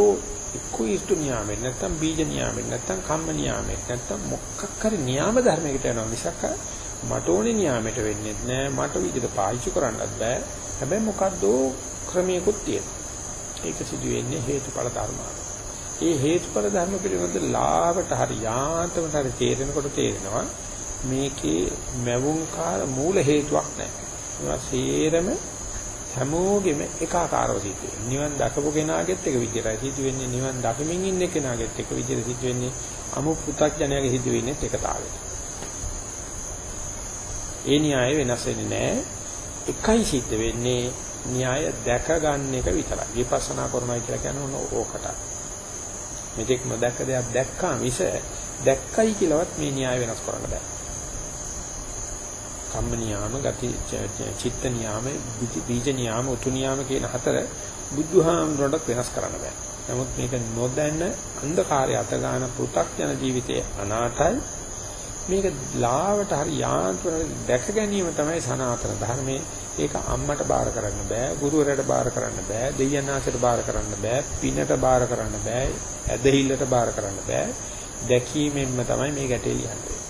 එක්ක ඊර්තු නියාමෙන් නැත්තම් බීජ නියාමෙන් නැත්තම් කම්ම නියාමෙන් නැත්තම් මොකක් හරි නියාම ධර්මයකට යනවා මිසක් මට ඕනේ නියාමයට වෙන්නේ නැහැ මට විදිහට පාවිච්චි කරන්නත් බෑ හැබැයි මොකද්ද ක්‍රමයකුත් තියෙනවා ඒක සිදු වෙන්නේ හේතුඵල ධර්ම. ඒ හේතුඵල ධර්ම පිළිබඳ ලාවට හරි යාන්තමට හරි තේරෙනකොට තේරෙනවා මේකේ මැවුම්කාර මූල හේතුවක් නැහැ. ඒවා සේරම හැමෝගෙම එකාකාරව සිද්ධ වෙනවා. නිවන් දකපු කෙනාගෙත් එක විදිහටයි සිද්ධ වෙන්නේ. නිවන් දකමින් ඉන්න කෙනාගෙත් එක විදිහට සිද්ධ වෙන්නේ. අමු පු탁ජනයාගේ සිද්ධ වෙන්නේ එක තාලෙට. ඒ න්‍යාය වෙනස් වෙන්නේ නැහැ. එකයි සිද්ධ වෙන්නේ න්‍යාය දැක ගන්න එක විතරයි. විපස්සනා කරනවා කියලා කියන්නේ ඕකට. මෙතෙක් නොදැක්ක දෙයක් දැක්කා මිස දැක්කයි කියලාවත් මේ න්‍යාය වෙනස් කරන්න බෑ. කම්ම නියාම, ගති චිත්ත නියාම, බීජ නියාම, උතු නියාම කියන හතර බුදුහාමුදුරට වෙනස් කරන්න බෑ. නමුත් මේක නොදැන අන්ධකාරය අත ගන්න පෘ탁ජන ජීවිතයේ අනාතයි. මේක ලාවට හරි යාන්ත්‍රණ දැක ගැනීම තමයි සනාතන ධර්මයේ. ඒක අම්මට බාර කරන්න බෑ, ගුරුවරයාට බාර කරන්න බෑ, දෙයයන් ආශ්‍රිත බාර කරන්න බෑ, පිනට බාර කරන්න බෑ, ඇදහිල්ලට බාර කරන්න බෑ. දැකීමෙන්ම තමයි මේ ගැටේ ලියන්නේ.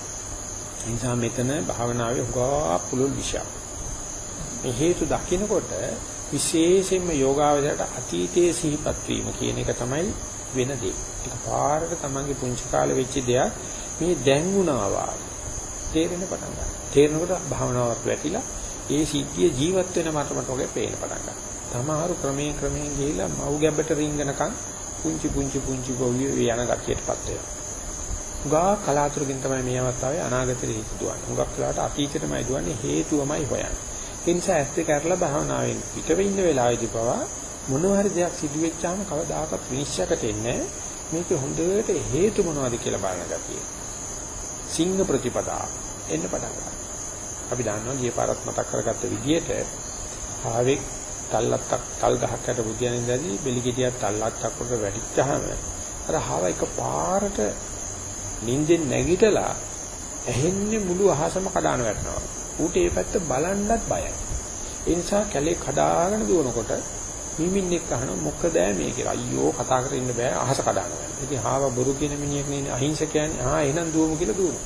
නිසා මෙතන භාවනාවේ හුඟා පුළුල් විශයක්. මේ හේතු දකිනකොට විශේෂයෙන්ම යෝගාවචරයට අතීතයේ සිහිපත් වීම කියන එක තමයි වෙන දේ. ඒක පාරට තමන්ගේ පුංචි කාලේ වෙච්ච දෙයක් මේ දැන් වුණා තේරෙන පටන් ගන්නවා. තේරෙනකොට භාවනාවක් වැටිලා ඒ සිද්ධිය ජීවත් වෙන මට්ටමට වගේ පේන්න පටන් ගන්නවා. තමාරු ක්‍රමයෙන් ක්‍රමයෙන් ගිහිලා මව් ගැබට රින්ගනකම් පුංචි පුංචි පුංචි ගොවිය යන ගතියටපත් වෙනවා. හුඟා කලාතුරකින් තමයි මේ අවස්ථාවේ අනාගතේ හිත දුවන්නේ. හුඟක් වෙලාවට අතීතෙටමයි දුවන්නේ හේතුවමයි හොයන්නේ. ඒ නිසා ඇත්ත කරලා භාවනාවෙන් පිටව ඉන්න වෙලාවේදී පවා මොනවා හරි දෙයක් සිදු වෙච්චාම කවදාකවත් විනිශ්චයකට එන්නේ මේක හොඳට හේතු මොනවද කියලා බලන ගතිය. සිංහ ප්‍රතිපදා එන්න පටන් ගන්නවා. අපි දන්නවා ගිය පාරත් මතක් කරගත්ත විදිහට ආවෙක් තල්ලත්තක් තල් ගහක් යට බුදියන ඉඳදී බෙලි ගෙඩියක් තල්ලත්තක් උඩ වැටිච්චාම අර හාව එක පාරට නිින්දෙන් නැගිටලා ඇහෙන්නේ මුළු අහසම කඩාන වැටෙනවා. ඌට ඒ පැත්ත බලන්නත් බයයි. ඒ නිසා කැලේ කඩාගෙන දුවනකොට මිමින්ෙක් අහන මොකද මේ කියලා. අයියෝ කතා කරගෙන ඉන්න බෑ අහස කඩානවා. ඉතින් හාව බොරු කියන මිනිහෙක් නේ අහිංසකයන්නේ. ආ එහෙනම් දුවමු කියලා දුවනවා.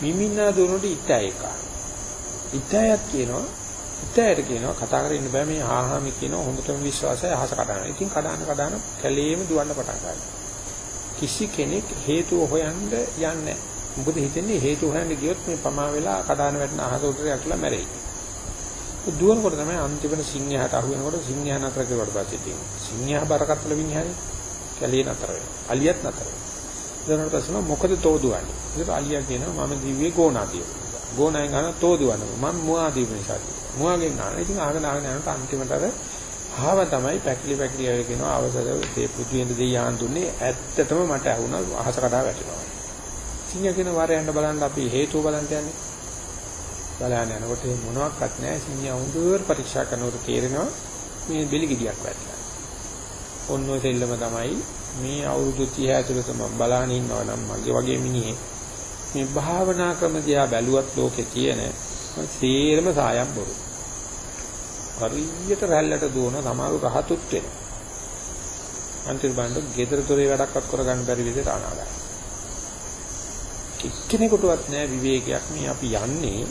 මිමින්නා දුවනකොට ඉතය එක. ඉතයත් කියනවා ඉතයට කියනවා කතා කරගෙන ඉන්න බෑ මේ ආහාමි කියනවා හොඳටම විශ්වාසයි අහස කඩානවා. ඉතින් කඩාන කඩාන කැලේම දුවන්න පටන් ගන්නවා. කිසි කෙනෙක් හේතුව හොයන්න යන්නේ නැහැ. මොකද හිතන්නේ හේතු හොයන්න ගියොත් මේ පමා වෙලා කඩාන වැටෙන අහස උඩට යట్లా මැරෙයි. දුවනකොට තමයි අන්තිමට සිංහයාට අහු වෙනකොට සිංහයා නතර කරුවාට පස්සේ තියෙන්නේ. සිංහයා බරකටල විඤ්ඤාණය කැලිය නතර වෙනවා. අලියත් නතර වෙනවා. ඊට පස්සේ මොකද තෝදුවන්නේ? ඊට අලියා කියනවා මම දිව්වේ ගෝණාදිය. ගෝණයෙන් ගන්න තෝදුවන්නේ. මම මුවාදී නිසා. මුවාගෙන් ගන්න. ඉතින් ආගෙන ආගෙන යනකොට අන්තිමට අර ආව තමයි පැකිලි පැකිලි අය කියනවා අවසර මේ පෘථිවිෙන් දෙයියන් දුන්නේ ඇත්තටම මට ඇහුණා අහස කඩා වැටෙනවා. සිංහ කියන වාරය යන්න බලන්න අපි හේතුව බලන්න යන්නේ. බලන්න යනකොට මොනවත් නැහැ සිංහ හොඳට පරීක්ෂා කරනකොට තේරෙනවා මේ බෙලි ගෙඩියක් වැටලා. ඔන්න ඔය දෙල්ලම තමයි මේ අවුරුදු 30 ඇතුළත මම බලාගෙන ඉන්නවා නම් මගේ වගේ මිනිහෙක් මේ භාවනා ක්‍රම දිහා බැලුවත් ලෝකේ තියෙන සේරම සායම් බොරු. හරියට රැල්ලට දුවන සමාරු රහතුත් වෙනවා. අන්තිම බණ්ඩ ගෙදර දොරේ වැඩක්වත් කරගන්න බැරි විදිහට අනාගතයි. එක්කෙනෙකුටවත් නෑ විවේකයක් මේ අපි යන්නේ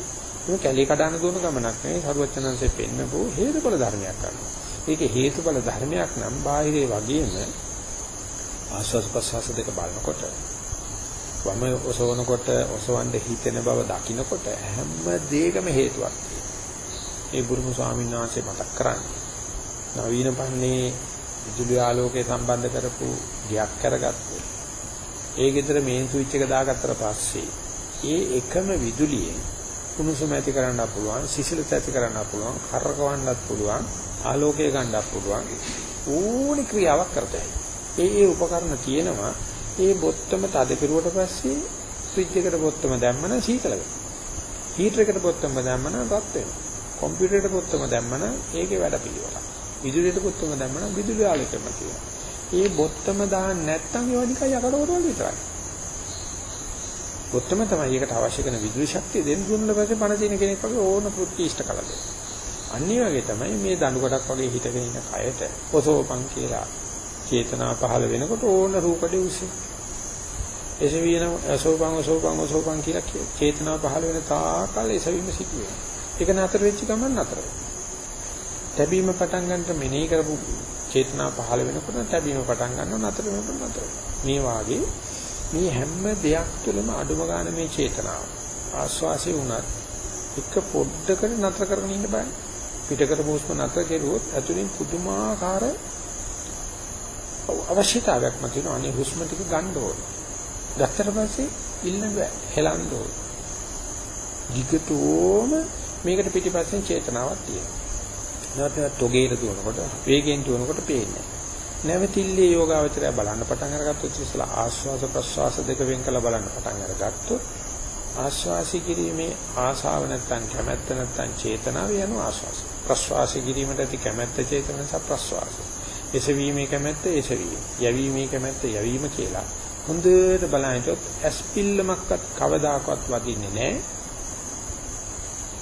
මේ කැලේ කඩන දුවන ගමනක් නෙවෙයි සරුවචනන්සේ පෙන්නපු හේතුඵල ධර්මයක් කරනවා. ඒක හේතුඵල ධර්මයක් නම් බාහිරේ වගේම ආස්වාස් ප්‍රසවාස දෙක බලනකොට වම ඔසවනකොට ඔසවන්න හිතෙන බව දකිනකොට හැම දෙයකම හේතුවක් ඒ බුදුම ස්වාමීන් වහන්සේ මතක් කරන්නේ. නවීන පන්නේ විදුලි ආලෝකයේ සම්බන්ධ කරපු ගියක් කරගත්තේ. ඒ ගෙදර මේන් ස්විච් එක දාගත්තට පස්සේ ඒ එකම විදුලියෙන් කුණුසුම ඇති කරන්නත් පුළුවන්, සිසිලත ඇති කරන්නත් පුළුවන්, කරකවන්නත් පුළුවන්, ආලෝකය ගන්නත් පුළුවන්. ඕනි ක්‍රියාවක් කරතයි. ඒ ඒ උපකරණ තියෙනවා. ඒ බොත්තම තද කෙරුවට පස්සේ ස්විච් එකට බොත්තම දැම්මම සීතල වෙනවා. හීටර් එකට බොත්තම දැම්මම රත් වෙනවා. කම්පියුටරේට පොත්තම දැම්මම ඒකේ වැඩ පිළිවෙලක්. විදුලියට පොත්තම දැම්මම විදුලි ආලෝකයම තියෙනවා. ඒ බොත්තම දාන්න නැත්නම් ඒවා නිකන් යකඩ වල විතරයි. බොත්තම තමයි ඒකට අවශ්‍ය කරන විදුලි ශක්තිය දෙන්න දුන්න පස්සේ පණ තියෙන කෙනෙක් වගේ ඕන කෘත්‍ය ඉෂ්ට කළද. අනිත් වගේ තමයි මේ දඬු කොටක් වගේ හිටගෙන ඉන්න කයට ඔසෝපන් කියලා චේතනා පහළ වෙනකොට ඕන රූපඩේ උසේ. එසවියන අසෝපං අසෝපං අසෝපං කියලා චේතනා පහළ වෙන තාකල් එසවීම සිදු වෙනවා. ඒක නතර වෙච්ච ගමන් නතර තැබීම පටන් ගන්නට මෙනෙහි කරපු චේතනා පහළ වෙනකොට තැබීම පටන් ගන්නවා නතර වෙනකොට නතර මේ වාගේ මේ හැම දෙයක් තුළම අඩුම ගන්න මේ චේතනාව. ආස්වාසිය වුණත් එක පොඩ්ඩකට නතර කරගෙන ඉන්න බෑ. පිටකට මොස්ම නතර කෙරුවොත් ඇතුලින් පුදුමාකාර අවශ්‍යතාවයක් මතුවෙනවා. අනේ හුස්ම ටික ගන්න ඕනේ. ගත්තට පස්සේ ඉන්න බෑ. හෙලන්න ඕනේ. ඊකතෝම මේකට පිටිපස්සෙන් චේතනාවක් තියෙනවා. නැවත තොගේට දුවනකොට වේගෙන් දුවනකොට පේන්නේ නැවතිල්ලේ යෝගාවචරය බලන්න පටන් අරගත්තොත් ඉස්සලා ආස්වාස ප්‍රස්වාස දෙක වෙන් කළ බලන්න පටන් අරගත්තොත් ආස්වාසි කිරීමේ ආසාව නැත්තම් කැමැත්ත නැත්තම් චේතනාව යන ආස්වාස. ප්‍රස්වාසි කිරීමට ඇති කැමැත්ත චේතන සහ ප්‍රස්වාස. එසවීමේ කැමැත්ත එසවීම. යැවීමේ කැමැත්ත යැවීම කියලා හොඳට බලහිටොත් ඇස්පිල්ලමක්වත් කවදාකවත් වදින්නේ නැහැ.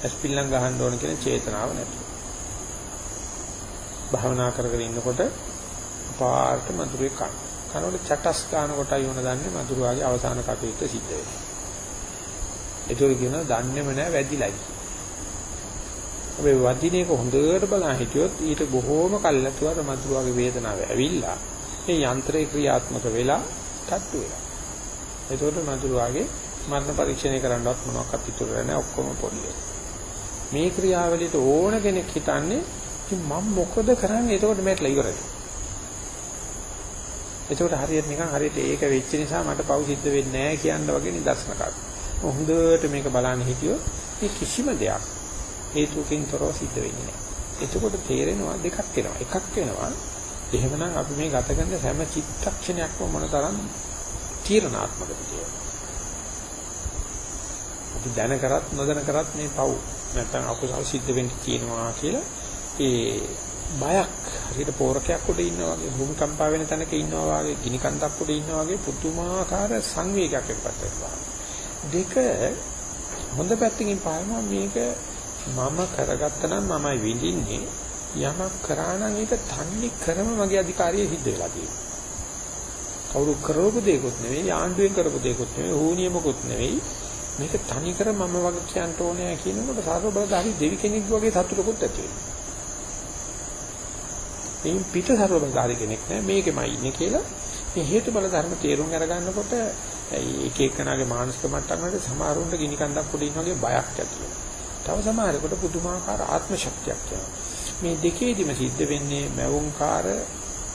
ඇස්පිල්ලම් ගහන්න ඕන කියන චේතනාව නැතුව. භාවනා කරගෙන ඉන්නකොට පාට මధుරේ කන. කනවල චටස් ගන්න කොටයි වුණ දන්නේ මధుරවාගේ අවසාන කටයුත්ත සිද්ධ වෙනවා. ඒතර කියනවා දන්නේම නැහැ වැඩිලයි. අපි වදිනේක හොඳට බලන් හිටියොත් ඊට බොහෝම කල් නැතුව මధుරවාගේ වේදනාව ඇවිල්ලා ඒ යන්ත්‍රේ ක්‍රියාත්මක වෙලා තට්ටු වෙනවා. ඒතකොට මధుරවාගේ මරණ පරීක්ෂණය කරන්නවත් මොනවක් අපිට උරන්නේ ඔක්කොම පොඩි වෙනවා. මේ ක්‍රියාවලියට ඕන කෙනෙක් හිතන්නේ ඉතින් මම මොකද කරන්නේ එතකොට මේట్లా ඉවරයි. එතකොට හරියට නිකන් හරියට ඒක වෙච්ච නිසා මට පව් සිද්ධ වෙන්නේ නැහැ කියන වගේ නිදර්ශන කාර්ය. හොඳට මේක බලන්න හිටියොත් මේ කිසිම දෙයක් හේතුකින් තොරව සිද්ධ වෙන්නේ නැහැ. එතකොට තේරෙනවා දෙකක් වෙනවා. එකක් වෙනවා එහෙමනම් අපි මේ ගත කරන හැම චිත්තක්ෂණයක්ම මොනතරම් තීරණාත්මකද කියලා. අපි දැන කරත් නොදැන කරත් මේ පව් නැත්නම් අකුසල් සිද්ධ වෙන්න තියෙනවා කියලා ඒ බයක් හරියට පෝරකයක් උඩ ඉන්නා වගේ භූමිකම්පා වෙන තැනක ඉන්නවා වගේ ගිනි කන්දක් උඩ ඉන්නා වගේ පුදුමාකාර සංවේගයක් එක්පත් වෙනවා. දෙක හොඳ පැත්තකින් පානවා මේක මම කරගත්ත නම් මමයි විඳින්නේ. යමක් කරා නම් ඒක තන්නේ කරම මගේ අධිකාරිය සිද්ධ වෙලා තියෙනවා. කවුරු කරවපු දෙයක්වත් නෙවෙයි ආණ්ඩුවෙන් කරපු දෙයක්වත් නෙවෙයි ඕනියමකුත් නෙවෙයි. මේක තනි කර මම වගේ කියන්න ඕනේ කියනකොට සාරව බලදාරි දෙවි කෙනෙක් වගේ සතුටකුත් ඇති වෙනවා. මේ පිට සර්ව බලදාරි කෙනෙක් නෑ මේකෙමයි ඉන්නේ කියලා මේ හේතු බල ධර්ම තේරුම් අරගන්නකොට එක එකනාගේ මානසික මට්ටම් වලට සමහරුන්ට ගිනි කන්දක් උඩ ඉන්න වගේ බයක් ඇති වෙනවා. තව සමහරකට පුදුමාකාර ආත්ම ශක්තියක් එනවා. මේ දෙකේදිම සිද්ධ වෙන්නේ මවුන්කාර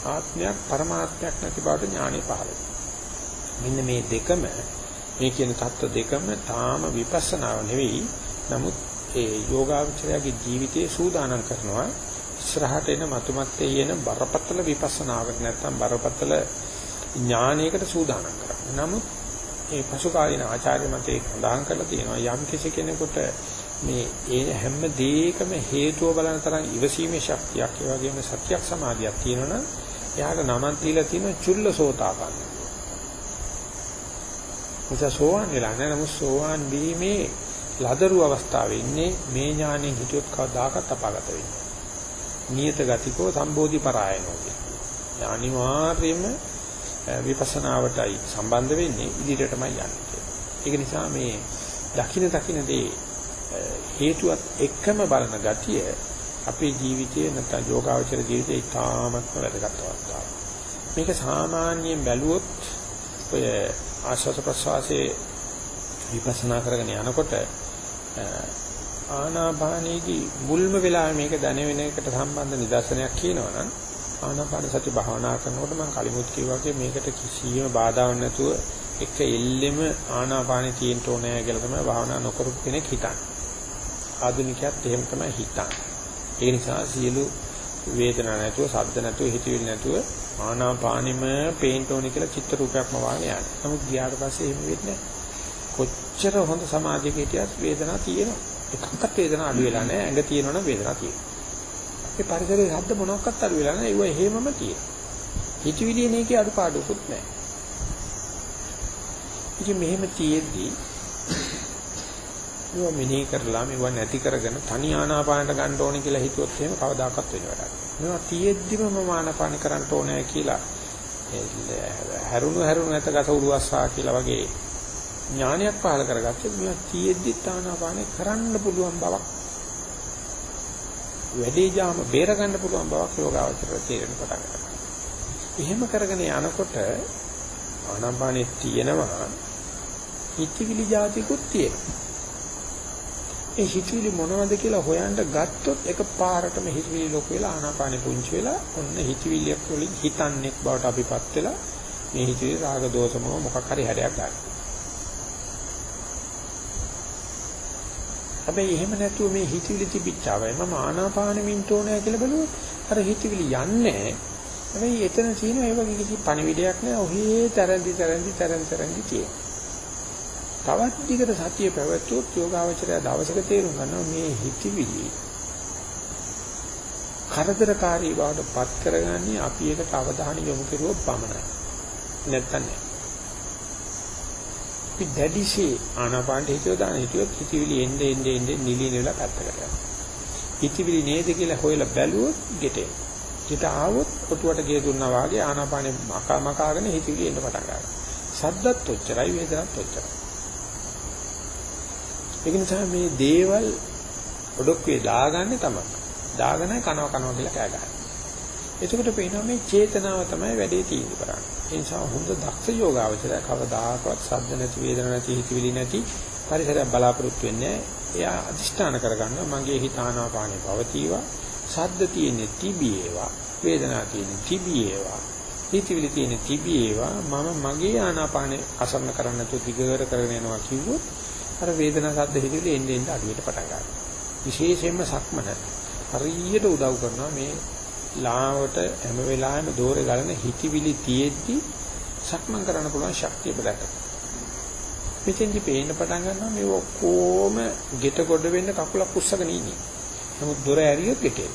ආත්මයක් පරමාත්මයක් නැති බවට ඥානෙ පහළ මෙන්න මේ දෙකම මේ කියන தত্ত্ব දෙකම තාම විපස්සනාව නෙවෙයි. නමුත් ඒ යෝගාවචරයාගේ ජීවිතයේ සූදානම් කරනවා ඉස්සරහට එන මතුමත්යේ එන බරපතල විපස්සනාවකට නැත්නම් බරපතල ඥානයකට සූදානම් කරනවා. නමුත් ඒ පසු කාලීන ආචාර්ය මතේ සඳහන් කරලා තියෙනවා යම් කිසි කෙනෙකුට මේ ඒ හැම දෙයකම හේතුව බලන තරම් ඉවසීමේ ශක්තියක් ඒ වගේම සත්‍යක් සමාධියක් තියෙනවනම් එයාට නමක් දීලා තියෙනවා චුල්ලසෝතාපන්න. නිසා සෝවාන් වෙලා නැහැ නමුත් සෝවාන් වීමේ ලදරු අවස්ථාවේ ඉන්නේ මේ ඥානෙ හිතුවත් කවදාකවත් අපාගත වෙන්නේ. නියත ගතිකෝ සම්බෝධි පරායනෝ කියන්නේ. අනිවාර්යයෙන්ම විපස්සනාවටයි සම්බන්ධ වෙන්නේ ඉදිරියටමයි යන්නේ. ඒක නිසා මේ දකින්න දකින්න දේ හේතුවත් එක්කම බලන ගතිය අපේ ජීවිතයේ නැත්නම් යෝගාවචර ජීවිතේ ඉතාමත්ම වැදගත් අවස්ථාවක්. මේක සාමාන්‍යයෙන් බැලුවොත් ඔය ආශ්වාස ප්‍රශ්වාසයේ විපස්සනා කරගෙන යනකොට ආනාපානයේදී මුල්ම වෙලාවේ මේක දැනෙන එකට සම්බන්ධ නිදර්ශනයක් කියනවනම් ආනාපාන සති භාවනා කරනකොට මම කලිමුත් කිව්වා වගේ මේකට කිසියම් බාධාවක් නැතුව එක එල්ලෙම ආනාපානෙ තියෙන්න ඕනෑ කියලා තමයි භාවනා නොකරපු කෙනෙක් හිතන්නේ. ආධුනිකයත් එහෙම තමයි හිතන්නේ. ඒ නිසා සියලු වේදනා නැතුව, සද්ද නැතුව, හිතවිලි නැතුව ආනාපානෙම පේන්න ඕනේ කියලා චිත්ත රූපයක්ම වාගේ යනවා. නමුත් ගියාට පස්සේ එහෙම වෙන්නේ කොච්චර හොඳ සමාධියක හිටියත් වේදනාවක් තියෙනවා. එකක්වත් වේදනාවක් අඩු වෙලා නැහැ. ඇඟ තියෙනවනම් වේදනාවක් තියෙනවා. ඒ පරිසරයේ ශබ්ද මොනක්වත් අඩු වෙලා නැහැ. ඒව එහෙමම තියෙනවා. හිතවිලි එනේකේ අඩුපාඩුකුත් නැහැ. ඉතින් මෙහෙම තියෙද්දි මේවා මෙනෙහි කරලා මේවා නැති කරගෙන තනි ආනාපානට ගන්න ඕනේ කියලා හිතුවොත් එහෙම කවදාකවත් වෙන වැඩක් නෑ. මේවා තියෙද්දිම මම ආනාපාන කරන්න ඕනේ කියලා හැරුණු හැරුණු නැත ගත උරුවස්සා කියලා වගේ ඥානයක් පහල කරගත්තොත් මේවා තියෙද්දි ආනාපාන කරන්න පුළුවන් බවක් වැඩි ජාම බේර ගන්න පුළුවන් බවක් යෝගාවචර තේරෙන පටන් ගන්නවා. එහෙම කරගෙන යනකොට ආනාපානෙ තියෙනවා හිතවිලි જાතිකුත් තියෙනවා. ඒ හිතවිලි මොනවද කියලා හොයන්න ගත්තොත් එක පාරටම හිතවිලි ලොකු වෙලා ආනාපානෙ පුංචි වෙලා ඔන්න හිතවිලියක් වලින් හිතන්නේක් බවට අපිපත් වෙලා මේ හිතවිලි රාග දෝෂම මොකක් හරි හැඩයක් ගන්න. හැබැයි එහෙම නැතුව මේ හිතවිලි තිබිච්චාවයි මම ආනාපානෙමින් තෝනෑ කියලා බලුවොත් අර හිතවිලි යන්නේ හැබැයි එතන තියෙන ඒ වගේ කිසි පණිවිඩයක් නෑ ඔහේ තරන්දි තරන්දි තරන් තරන්දි තියෙනවා. තවත් දිගට සතිය පැවැත්වුවොත් යෝගාවචරය දවසක තේරුම් ගන්නවා මේ හිතවිලි කරදරකාරී බවට පත් කරගන්නේ අපි ඒකට අවධානය යොමු කරුවොත් පමණයි. නැත්තම් නෑ. අපි දැඩිසේ ආනාපානට හිතුව දාන හිතුවොත් හිතවිලි එන්නේ එන්නේ එන්නේ නිලින වෙලා පැත්තකට යනවා. හිතවිලි නේද කියලා හොයලා බැලුවොත් ගෙටේ. ගෙට ආවොත් ඔටුවට ගේ දුන්නා වාගේ ආනාපානේ මකා මකාගෙන හිතවිලි එන්න පටන් ගන්නවා. සද්දත් ඔච්චරයි වේදනත් ඔච්චරයි. ඒක නිසා මේ දේවල් ඔඩොක්කේ දාගන්නේ තමයි. දාගෙන කනවා කනවා කියලා කෑ ගහනවා. එතකොට පේනවා මේ චේතනාව තමයි වැඩේ තීන්දුව කරන්නේ. ඒ නිසා හොඳ දක්ෂ යෝගාවචරය කවදාකවත් සද්ද නැති වේදන නැති හිතවිලි නැති පරිසරයක් බලාපොරොත්තු වෙන්නේ එයා අදිෂ්ඨාන කරගන්නවා මගේ හිත ආනාපානේ පවතිවා සද්ද තියෙන්නේ තිබියේවා වේදනා තියෙන්නේ තිබියේවා හිතවිලි තියෙන්නේ තිබියේවා මම මගේ ආනාපානේ අසරණ කරන්න තු දිගට කරගෙන යනවා කිව්වොත් අර වේදනා සද්ද හිතවිලි එන්නේ එන්නේ අඩුවට පටන් ගන්නවා. විශේෂයෙන්ම සක්මන හරියට උදව් කරනවා මේ ලාවට හැම වෙලාවෙම දෝරේ ගලන හිතවිලි තියෙද්දි සක්මන් කරන්න පුළුවන් ශක්තිය බලන්න. මෙතෙන්දි පේන්න පටන් ගන්නවා මේ ඔක්කොම ගෙට කොට වෙන්න කකුලක් උස්සගෙන ඉන්නේ. නමුත් දොර ඇරියොත් ගෙටේ.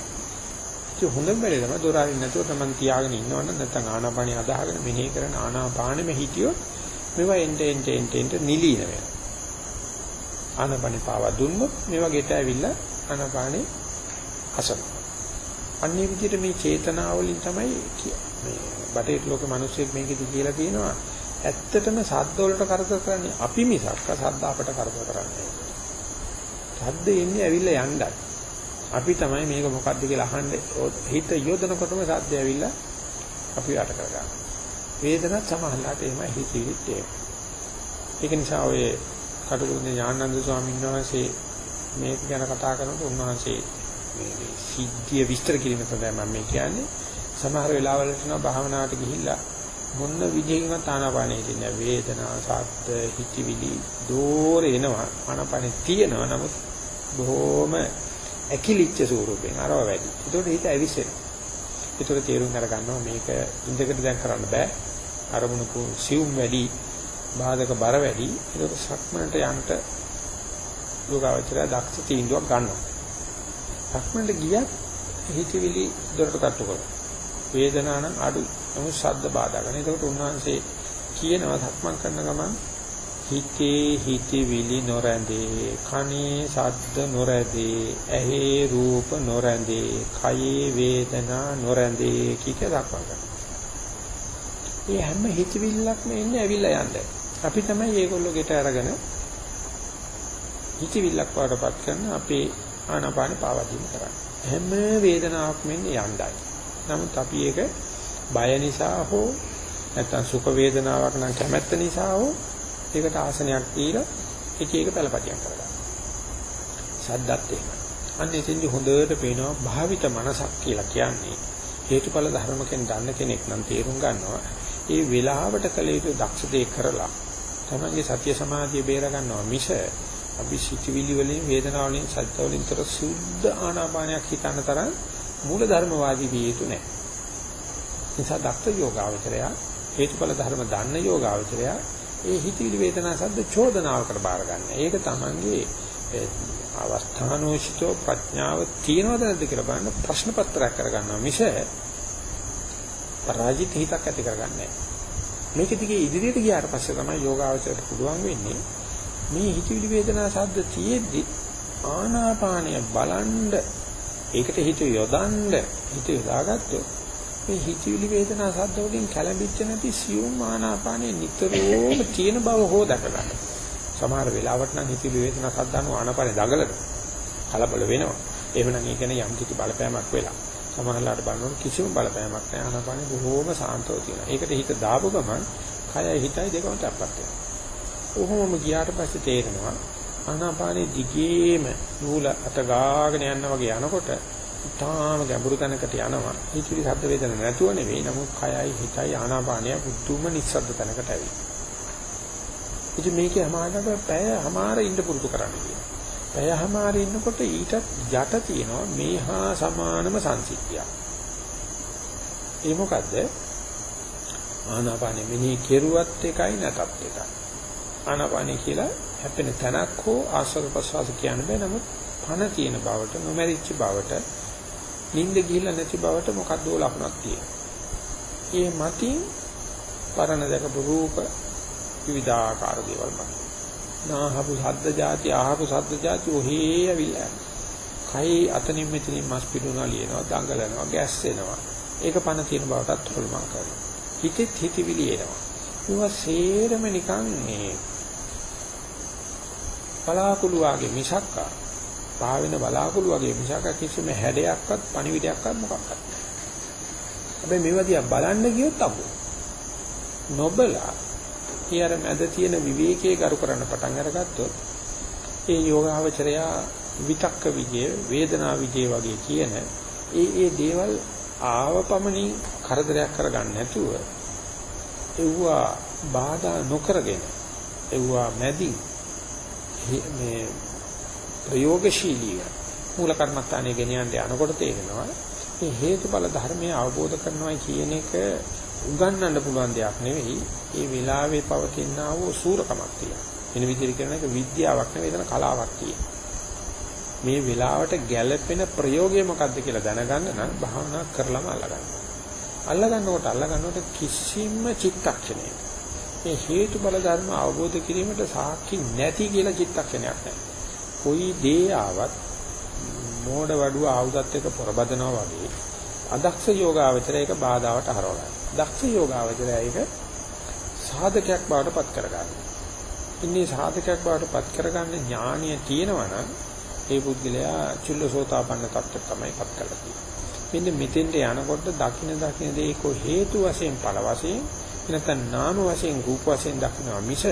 ඒ හොඳම වෙලේ තමයි දොර අරින්න නැතුව Taman තියාගෙන ඉන්නවනම් නැත්නම් ආනාපානිය අදාහගෙන මෙනෙහි කරන ආනාපානෙම හිටියොත් මේවා එන්ට එන්ට එන්ට එන්ට නිලීන වෙනවා. ආනපනේ පාවා දුන්නොත් මේ වගේට ඇවිල්ලා ආනපානේ අසන. අන්නේ විදිහට මේ චේතනාවලින් තමයි මේ බටේට ලෝක මිනිස්සෙක් මේකෙදි කියලා තියෙනවා ඇත්තටම සද්ද වලට කරදර කරන්නේ අපි මිසක් සද්ද අපට කරදර කරන්නේ. සද්ද එන්නේ ඇවිල්ලා යන්නයි. අපි තමයි මේක මොකද්ද කියලා අහන්නේ හිත යොදනකොටම සද්ද ඇවිල්ලා අපි යට කරගන්නවා. වේදනත් සමහරලාට එහෙම හිතවිලිත් ඒක. ඒක නිසා ඔය කටුකුරුනේ ඥානানন্দ ස්වාමීන් වහන්සේ මේක ගැන කතා කරනකොට උන්වහන්සේ මේ සිද්ධිය විස්තර කිරීම තමයි මම මේ කියන්නේ. සමහර වෙලාවලට නම් භාවනාවට ගිහිල්ලා මොන විදිහකින්වත් ආනාපානෙ කියන්නේ වේදනා, සද්ද, හිතිවිලි දෝර එනවා. ආනාපානෙ තියෙනවා. නමුත් බොහොම ඇකිලිච්ච ස්වරූපෙන් අරව වැඩි. ඒතකොට හිත ඇවිසෙනවා. ඒතකොට තේරුම් අරගන්නවා මේක ඉඳකට දැන් කරන්න බෑ. අරමුණු සිවුම් වැඩි බාධක බර වැඩි. ඒක සක්මනට යන්න යෝගාවචරය දක්ෂ තීන්දුවක් ගන්නවා. සක්මනට ගියත් හිතවිලි දොරට තට්ටු කරනවා. වේදනාව නම් අඩුයි. නමුත් ශබ්ද බාධා කරන. ඒකට උන්වහන්සේ කියනවා සක්මන් කරන ගමන් හිතේ හිතවිලි නොරැඳේ කනේ ශබ්ද නොරැඳේ ඇහි රූප නොරැඳේ කයේ වේදනා නොරැඳේ කික සක්මන් කරනවා. මේ හැම හිතවිල්ලක්ම එන්නේ ඇවිල්ලා යන්නේ. අපි තමයි මේගොල්ලෝ ගෙට අරගෙන හිතවිල්ලක් වඩපත් කරන අපේ ආනාපාන පාවදීම කරන්නේ. හැම වේදනාවක්ම එන්නේ යණ්ඩයි. නමුත් අපි ඒක බය නිසා හෝ නැත්නම් සුඛ වේදනාවක් නම් කැමැත්ත නිසා හෝ ඒකට ආසනයක් දීලා එක එක පළපතියක් කරගන්නවා. සද්දත් එහෙම. අන්න එතෙන්දි හොඳට පේනවා භාවිත මනසක් කියලා කියන්නේ හේතුඵල ධර්මකෙන් දන්න කෙනෙක් නම් තේරුම් ගන්නවා. ඒ වෙලාවට කළ යුතු දක්ෂ දේ කරලා තමන්ගේ සතිය සමාධිය බේර ගන්නවා මිස අපි සිතිවිලි වලින් වේදනාව වලින් සද්ද වලින් තර සුද්ධ ආනාපානයක් හිතන තරම් මූල ධර්මවාදී විය යුතු නැහැ. නිසා දක්ෂ යෝගාවචරය හේතුඵල ධර්ම දන්න යෝගාවචරය ඒ හිතවිලි වේදනා සද්ද චෝදනාවකට බාර ගන්න. ඒක තමන්ගේ අවස්ථානෝචිතෝ ප්‍රඥාව තියනවද නැද්ද කියලා බලන්න ප්‍රශ්න පත්‍රයක් කරගන්නවා මිස පරාජිත හිතක් ඇති කරගන්නේ මේක දිගේ ඉදිරියට ගියාට පස්සේ තමයි යෝගාවචරයට පුළුවන් වෙන්නේ මේ හිතවිලි වේදනා සද්ද තියෙද්දි ආනාපානය බලන්ඩ ඒකට හිත යොදන්න හිත යොදාගත්තොත් මේ හිතවිලි වේදනා සද්ද වලින් කැළඹිච්ච නැති සියුම් ආනාපානයේ නිතරම තියෙන බව හෝ දැක ගන්න. සමහර වෙලාවට නම් හිතවිලි වේදනා සද්ද අනු ආනාපානයේ දඟලන කලබල වෙනවා. එහෙම නම් ඒ කියන්නේ යම් කිසි බලපෑමක් වෙලා. සමහරලාට බලනකොට කිසිම බලපෑමක් නැහැ ආනාපානෙ බොහෝම සාන්තව තියෙනවා. ඒකට හිත දාපු ගමන් කයයි හිතයි දෙකම තැප්පත් වෙනවා. කොහොමම ගියාට පස්සේ තේරෙනවා ආනාපානෙ දිගේම නූල අත ගාගෙන යනවා වගේ යනකොට තාම ගැඹුරු තැනකට යනවා. හිතවිලි ශබ්ද වේදන නැතුව නෙවෙයි. නමුත් කයයි හිතයි ආනාපානය පුදුම නිස්සද්ද තැනකට ඇවිල්ලා. ඉතින් මේකේ හැමාකට පැය හැමාර ඉන්න පුරුදු කරන්න කියනවා. පැය හැමාර ඉන්නකොට ඊටත් යට තියෙනවා මේහා සමානම සංසිද්ධියක්. ඒ මොකද්ද? ආනාපානෙ මෙනෙහි කෙරුවත් එකයි නැතත් එකයි. ආනාපානෙ කියලා හැපෙන තැනක් හෝ ආස්වාද ප්‍රසවාස කියන්න බෑ නමුත් පණ තියෙන බවට නොමැරිච්ච බවට නිින්ද ගිහිල්ලා නැති බවට මොකද්ද ලකුණක් තියෙනවා. ඒ මතින් පරණ දැකපු රූප විවිධාකාර දේවල් මත. නාහපු ශබ්ද જાති ආහපු ශබ්ද જાති ඔහේ ඇවිල්ලා. කයි අතනින් මෙතනින් මස් පිටුනා ලියනවා දඟලනවා ගැස්සෙනවා. ඒක පණ තියෙන බවටත් හොල්මන් කරනවා. හිතෙත් හිතවිලි එනවා. ඒවා සේරම නිකන් මේ බලාකුළු වගේ මිසක්කා පාවෙන බලාකුළු වගේ මිසක කිසිම හැඩයක්වත් පණිවිඩයක්වත් මොකක්වත් නැහැ. හැබැයි මේවා දිහා බලන්න ගියොත් අපෝ නොබලා ඊයර මැද තියෙන විවේකයේ කරු කරන්න පටන් අරගත්තොත් ඒ යෝගාවචරයා විතක්ක විජය වේදනා විජය වගේ කියන ඒ ඒ දේවල් ආවපමණින් කරදරයක් කරගන්න නැතුව එව්වා බාධා නොකරගෙන එව්වා මැදි මේ ප්‍රයෝගශීලීව මූල කර්මස්ථානයේ ගෙනියන්න යනකොට තේරෙනවා මේ හේතුඵල ධර්මය අවබෝධ කරනවා කියන එක උගන්වන්න පුළුවන් දෙයක් නෙවෙයි ඒ වෙලාවේ පවතිනා වූ සූරකමක් තියෙනවා. වෙන විදිහට කියන එක විද්‍යාවක් නෙවෙයි එතන කලාවක් තියෙනවා. මේ වෙලාවට ගැළපෙන ප්‍රයෝගය මොකක්ද කියලා දැනගන්න නම් භාවනා කරලම අල්ලගන්න. අල්ලගන්නකොට අල්ලගන්නකොට කිසිම චිත්තක්ෂණයක මේ හේතුඵල ධර්ම අවබෝධ කිරීමට සාක්ෂි නැති කියලා චිත්තක්ෂණයක් නැහැ. කොයි දේ ආවත් මෝඩ වඩුව ආයුධත් එක්ක පොරබදනවා වගේ අදක්ෂ යෝගාවචරයක බාධාවට හරවලා. දක්ෂ යෝගාවචරය ඒක සාධකයක් බවට පත් කරගන්නවා. ඉන්නේ සාධකයක් බවට පත් කරගන්න ඥානිය තියෙනවා නම් ඒ පුද්ගලයා චුල්ලසෝතාපන්න තත්ත්වයට තමයි පත් කරලා තියෙන්නේ. මෙන්න මෙතෙන්ට යනකොට දකින්න දකින්න දේ කො හේතු වශයෙන් ඵල වශයෙන් නැත්නම් නාම වශයෙන් රූප වශයෙන් දකිනවා මිස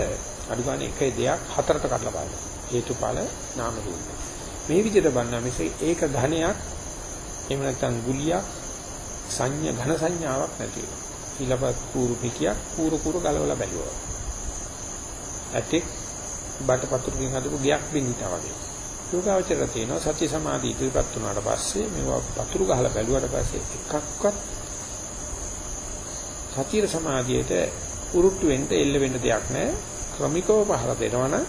අනිවාර්ය එක දෙයක් හතරට කඩලා බලනවා. හේතුඵල නාම රූප. මේ විදිහට බලනවා මිස ඒක ඝණයක් එහෙම නැත්නම් ගුලියක් සංඥා ඝන සංඥාවක් නැති වෙනවා. ඊළපත් කූරු පිටියක් කූරු කූරු ගලවලා බැලුවා. ඇටෙක් බටපතුරුකින් හදපු ගයක් බින්දිතා වගේ. යෝගාවචර තියෙනවා සත්‍ය සමාධි ඉදිරිපත් වුණාට පස්සේ මේවා පතුරු ගහලා බැලුවාට පස්සේ එකක්වත් සතිය සමාධියට උරුට්ටු වෙන්න එල්ල වෙන්න දෙයක් නැහැ. ක්‍රමිකව පහර දෙනවනම්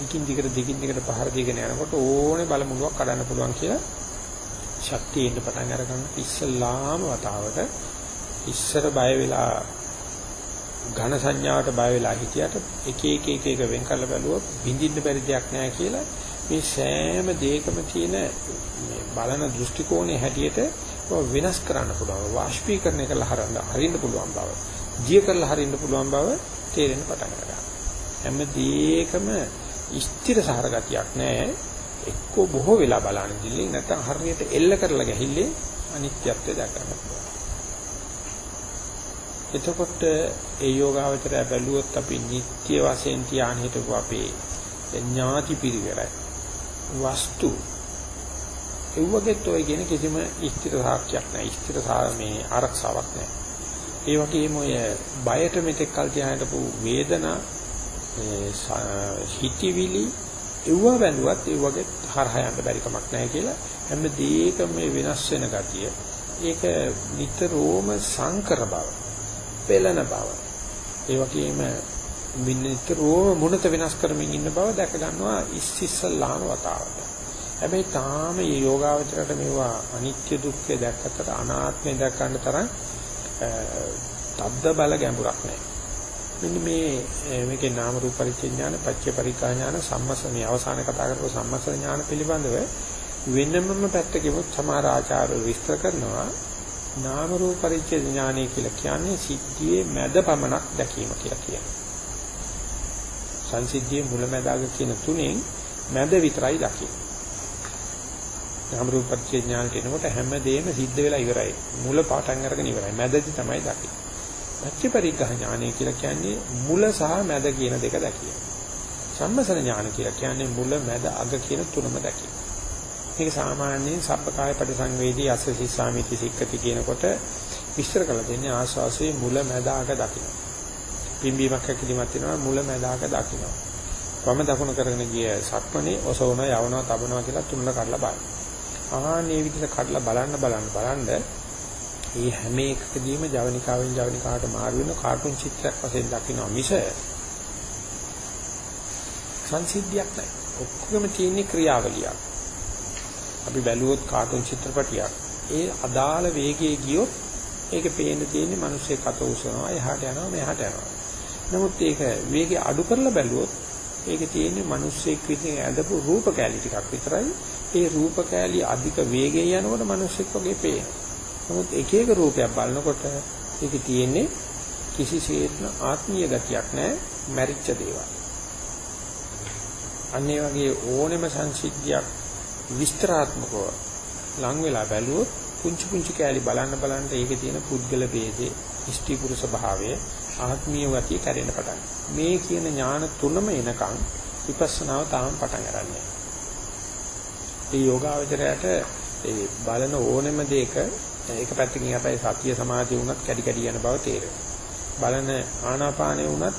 දිගින් දිගට දිගින් දිගට පහර දීගෙන යනකොට ඕනේ බලමුලුවක් කඩන්න පුළුවන් කියලා ශක්තිය ඉන්න පටන් අර ගන්න ඉස්සල්ලාම වතාවට ඉස්සර බය වෙලා ඝන සංඥාවට බය වෙලා හිටියට එක එක එක එක වෙන් කරලා බැලුවොත් බින්දින්න බැරි දෙයක් නැහැ කියලා මේ සෑම දෙයකම තියෙන මේ බලන දෘෂ්ටි කෝණය හැටියට වෙනස් කරන්න පුළුවන්. වාෂ්පීකරණය කරලා හරන්න හරින්න පුළුවන් බව ජීය කරලා හරින්න පුළුවන් බව තේරෙන්න පටන් ගන්නවා. හැම දෙයකම ස්ථිර සහර ගතියක් නැහැ එක්කෝ බොහෝ වෙලා බලන දිල්ලේ නැත්නම් හරියට එල්ල කරලා ගහිල්ලේ අනිත්‍යත්වය දැක ගන්න පුළුවන්. එතකොට ඒ යෝගාවචරය බැලුවොත් අපි නිත්‍ය වශයෙන් තියාන හිටපු අපේ ඥාති පිරිවරයි. වස්තු. ඒ වගේත් ඔය කියන කිසිම ස්ථිර සාක්ෂියක් නැහැ. ස්ථිර මේ ආරක්ෂාවක් නැහැ. ඒ වගේම ඔය බයට මෙතෙක් කල් තියානටපු වේදනා හිතවිලි ඒව බැලුවත් ඒ වගේ හරහා යන්න බැරි කමක් නැහැ කියලා හැම දෙයකම මේ වෙනස් වෙන ගතිය. ඒක නිතරම සංකර බව. පෙළෙන බව. ඒ වගේම මිනිතරෝ මොනත වෙනස් කරමින් ඉන්න බව දැක ගන්නවා ඉස්සිස්සල්ලාම වතාවට. හැබැයි තාම මේ යෝගාවචරයට මේවා අනිත්‍ය දුක්ඛ දැක්කට අනාත්මය දැක ගන්න තරම් තද්ද බල ගැඹුරක් නැහැ. මෙන්න මේ මේකේ නාම රූප පරිච්ඡේඥාන, පච්ච පරිකා ඥාන, සම්මස මේ අවසාන කතා කරපු සම්මස ඥාන පිළිබඳව වෙනමම පැත්තකින් සමහර ආචාර්ය විස්තර කරනවා නාම රූප පරිච්ඡේද ඥානය කියලා කියන්නේ සිද්ධියේ මැද පමණක් දැකීම කියලා කියනවා. සංසිද්ධියේ මුලැමැදාග කියන තුනෙන් මැද විතරයි දකින්නේ. නාම රූප පරිච්ඡේද ඥානට එනකොට හැමදේම සිද්ධ වෙලා ඉවරයි. මුල පාටන් අරගෙන ඉවරයි. මැදදී තමයි දකින්නේ. පච්චපරිග්‍රහ ඥානය කියලා කියන්නේ මුල සහ මැද කියන දෙක දැකීම. සම්මසන ඥාන කියලා කියන්නේ මුල මැද අග කියන තුනම දැකීම. මේක සාමාන්‍යයෙන් සබ්බකාය පරිසංවේදී අස්ස සිස්සාමිති සික්කති කියනකොට විස්තර කරලා දෙන්නේ ආස්වාසයේ මුල මැදාක දකින්න. පිම්බීමක් හැකිලිමත් වෙනවා මුල මැදාක දකින්න. වම දකුණ කරගෙන ගිය සක්මනේ ඔසවන යවනවා තබනවා කියලා තුනල කඩලා බලන්න. ආහනේ විදිහට කඩලා බලන්න බලන්න බලන්න මේ හැම එකකදීම ජවනිකාවෙන් ජවනිකාවට මාරු වෙන කාටුන් චිත්‍රයක් වශයෙන් දකින්න මිස සංසිද්ධියක් නැහැ. ඔක්කොම තියෙන ක්‍රියාවලියක්. අපි බැලුවොත් කාටුන් චිත්‍රපටියක් ඒ අදාළ වේගයේ ගියොත් ඒක පේන්න තියෙන්නේ මිනිස්සේ කත උසනවා එහාට යනවා මෙහාට යනවා. නමුත් ඒක වේගය අඩු කරලා බැලුවොත් ඒක තියෙන්නේ මිනිස්සෙක් විසින් ඇඳපු රූප කැලි ටිකක් විතරයි. ඒ රූප කැලි අධික වේගයෙන් යනකොට මිනිස්සෙක් වගේ පේනවා. නමුත් එක එක රූපයක් බලනකොට ඒක තියෙන්නේ කිසිසේත්ම ආත්මීය ගතියක් නැහැ මැරිච්ච දේවල්. අන්නේ වගේ ඕනෙම සංසිද්ධියක් විස්තරාත්මකව ලං වෙලා බැලුවොත් පුංචි පුංචි කෑලි බලන්න බලන්න ඒකේ තියෙන පුද්ගල ભેදේ ඉෂ්ටි පුරුෂ භාවය ආත්මීය ගතිය කැඩෙන්න පටන් මේ කියන ඥාන තුනම එනකන් විපස්සනාව තාම පටන් ගන්නෑ. ඒ යෝගාවචරයට ඒ බලන ඕනෙම දෙයක එක පැත්තකින් අපේ සතිය සමාධිය වුණත් කැඩි කැඩි යන බව තේරෙනවා. බලන ආනාපානය වුණත්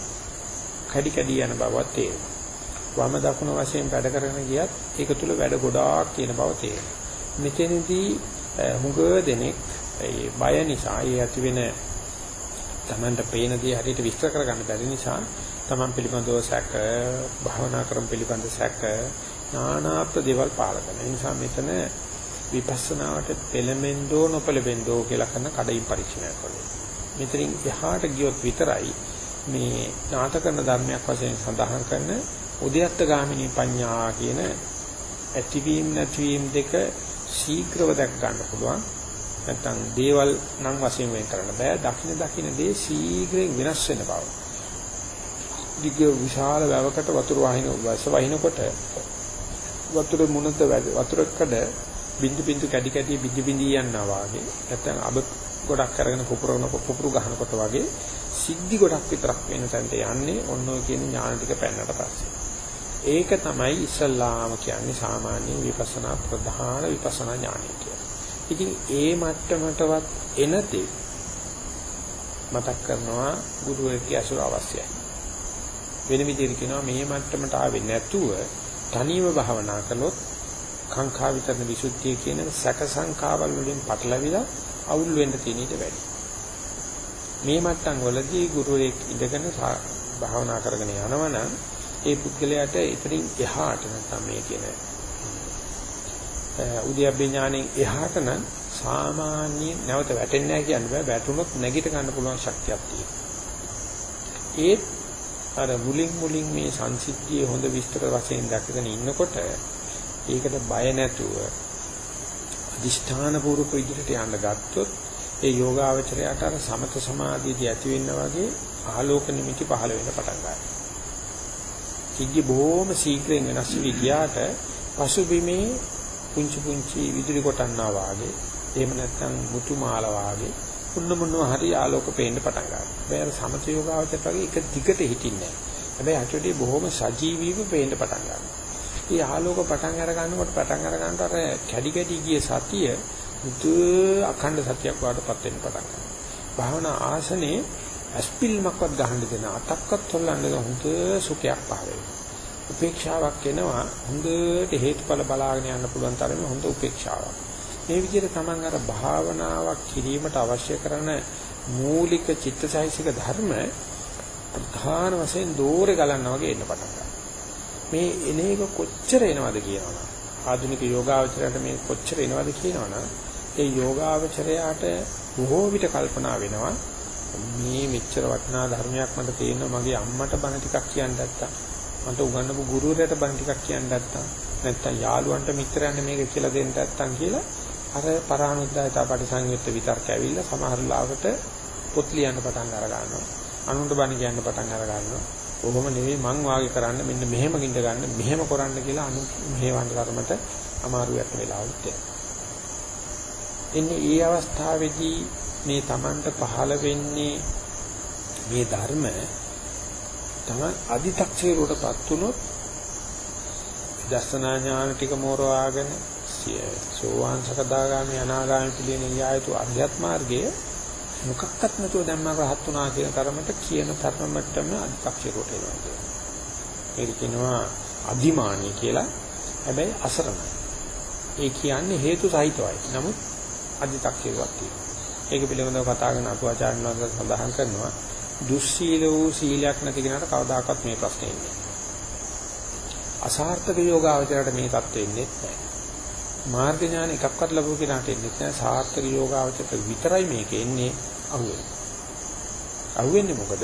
කැඩි කැඩි යන බවක් තේරෙනවා. වම දකුණ වශයෙන් වැඩ කරගෙන ගියත් ඒක තුල වැඩ ගොඩාක් තියෙන බව තේරෙනවා. මෙතනදී මුග දෙනෙක් ඒ බය නිසා ඒ ඇති වෙන තමන්ට පේන දේ හරියට විස්තර කරගන්න බැරි නිසා තමන් පිළිබඳව සැක භාවනා ක්‍රම පිළිබඳ සැක නානා ප්‍රදේවල් පාල කරන නිසා මෙතන විපස්සනාවට පෙළඹෙන්නෝ නොපෙළඹෙන්නෝ කියලා කරන කඩින් පරීක්ෂණයක් කරනවා. මෙතනින් එහාට ගියොත් විතරයි මේ නාටකන ධර්මයක් වශයෙන් සඳහන් කරන උද්‍යත්ත ගාමිනී පඤ්ඤා කියන ඇතිවීම නැතිවීම දෙක ශීඝ්‍රව දැක් ගන්න පුළුවන්. නැත්තම් දේවල් නම් වශයෙන් වෙන් කරන්න බෑ. දකින්න දකින්න දේ ශීඝ්‍රයෙන් වෙනස් වෙන බව. දිග විශාල වැවකට වතුර වහින වස වහිනකොට වතුර මුනත වතුරකඩ බින්දු බින්දු කැඩි කැඩි බිඳි බිඳි යනවා වගේ නැත්තම් අබ ගොඩක් අරගෙන පුපුරන පුපුරු ගහනකොට වගේ සිද්ධි ගොඩක් විතරක් වෙන තැනට යන්නේ ඔන්න ඔය කියන ඥාන ටික පැන්නට පස්සේ. ඒක තමයි ඉස්සල්ලාම කියන්නේ සාමාන්‍ය විපස්සනා ප්‍රධාන විපස්සනා ඥානය කියලා. ඉතින් ඒ මට්ටමටවත් එනතේ මතක් කරනවා ගුරුවරයෙක්ගේ අසුර අවශ්‍යයි. වෙන විදිහට කියනවා මේ මට්ටමට ආවේ නැතුව තනියම භාවනා කළොත් කාංකා විතරන විසුද්ධිය කියන සැක සංකාවල් වලින් පටලවිලා අවුල් වෙන්න තියෙන ඊට වැඩි. මේ මට්ටම් වලදී ගුරුවරයෙක් ඉඳගෙන භාවනා කරගෙන යනවනම් ඒ පුද්ගලයාට ඉතින් එහාට නැත්නම් මේ කියන උද්‍යප්පේ ඥාණයෙන් එහාට නම් සාමාන්‍ය නැවත වැටෙන්නේ නැහැ කියන්න බෑ වැටුනොත් නැගිට ගන්න පුළුවන් ශක්තියක් තියෙනවා. ඒත් අර මුලින් මුලින් මේ සංසිද්ධියේ හොඳ විස්තර වශයෙන් දැකගෙන ඉන්නකොට ඒකට බය නැතුව අදිෂ්ඨාන පූර්වක විදිහට යන්න ගත්තොත් ඒ යෝගාවචරයට අර සමත සමාධියදී ඇති වෙන්න වගේ ආලෝක නිමිති පහළ වෙන්න පටන් ගන්නවා. සිද්ධිය බොහොම ශීඝ්‍රයෙන් වෙනස් වී ගියාට පසුබිමේ පුංචි පුංචි විදුලි කොටන්නා වාගේ එහෙම නැත්නම් මුතු මාල වාගේ මුන්න මුන්නව හරි ආලෝක පේන්න පටන් ගන්නවා. හැබැයි අර සමත යෝගාවචරයට වගේ එක දිගට හිටින්නේ නැහැ. හැබැයි අටුවේ බොහොම සජීවීව පේන්න පටන් ගන්නවා. මේ ආලෝක පටන් අර ගන්නකොට පටන් අර ගන්නකොට අර කැඩි කැඩි ගිය සතිය මුතු අඛණ්ඩ සතියක් වඩටපත් වෙන්න පටන් ගන්නවා. භාවනා ආසනේ ඇස්පිල්මක්වත් ගහන්න දෙන අතක්වත් හොල්ලන්න දෙන හොඳ සුඛයක් පහළ වෙනවා. උපේක්ෂාවක් එනවා හොඳට හේතුඵල බලාගෙන යන්න පුළුවන් තරමේ හොඳ උපේක්ෂාවක්. මේ විදිහට තමන් අර භාවනාවක් කිරීමට අවශ්‍ය කරන මූලික චිත්තසයිසික ධර්ම ප්‍රධාන වශයෙන් දෝරේ ගලනවා වගේ එන්න පටන් ගන්නවා. මේ එන එක කොච්චර එනවද කියනවනම් ආධුනික යෝගාවචරයට මේ කොච්චර එනවද කියනවනම් ඒ යෝගාවචරයට බොහෝ විට කල්පනා වෙනවා මේ මෙච්චර වටිනා ධර්මයක් මට තේරෙනවා. මගේ අම්මට බණ ටිකක් කියන්න නැත්තම් මට උගන්වපු ගුරුවරයාට බණ ටිකක් කියන්න නැත්තම් නැත්තම් යාළුවන්ට මිත්‍රයන්ට මේක කියලා දෙන්න නැත්තම් කියලා අර පරානුද්දායතා පරිසංයුක්ත විතර්ක ඇවිල්ලා සමහර ලාවට පොත් ලියන්න පටන් අර ගන්නවා. අනුන්ට බණ කියන්න පටන් අර ගන්නවා. කොහොම නෙවෙයි මං වාගේ කරන්න මෙන්න මෙහෙම ගින්ද ගන්න මෙහෙම කරන්න කියලා අනු මෙහෙවන්න ධර්මයට අමාරු යට වෙලාවුත් එන්නේ ඒ අවස්ථාවේදී මේ Tamanට පහළ වෙන්නේ මේ ධර්ම Taman අදි탁සේරුවටපත් උනොත් දර්ශනා ඥාන ටික මෝරවාගෙන සෝවාන් සකදාගාමි අනාගාමි පිළිෙන යායතු අධ්‍යාත්ම මාර්ගයේ මොකක්වත් නැතුව ධම්මක රහත් වුණා කියන තරමට කියන තරමටම අධිපක්ෂයට එනවා කියන්නේ. ඒක කියනවා අදිමානී කියලා. හැබැයි අසරණයි. ඒ කියන්නේ හේතු සහිතවයි. නමුත් අධිපක්ෂයවත් තියෙනවා. ඒක පිළිබඳව කතා කරන අතුවාචාර්ය වහන්සේ සඳහන් කරනවා දුස්සීල වූ සීලයක් නැති කෙනාට කවදාකවත් මේ ප්‍රශ්නේ එන්නේ අසාර්ථක යෝගාවචරයට මේ தත්ත්වෙ එන්නේ නැහැ. මාර්ග ඥාන එකක්වත් ලැබුව කෙනාට එන්නේ නැහැ. සාර්ථක යෝගාවචරයට විතරයි මේක එන්නේ අහුවෙන්නේ. අහුවෙන්නේ මොකද?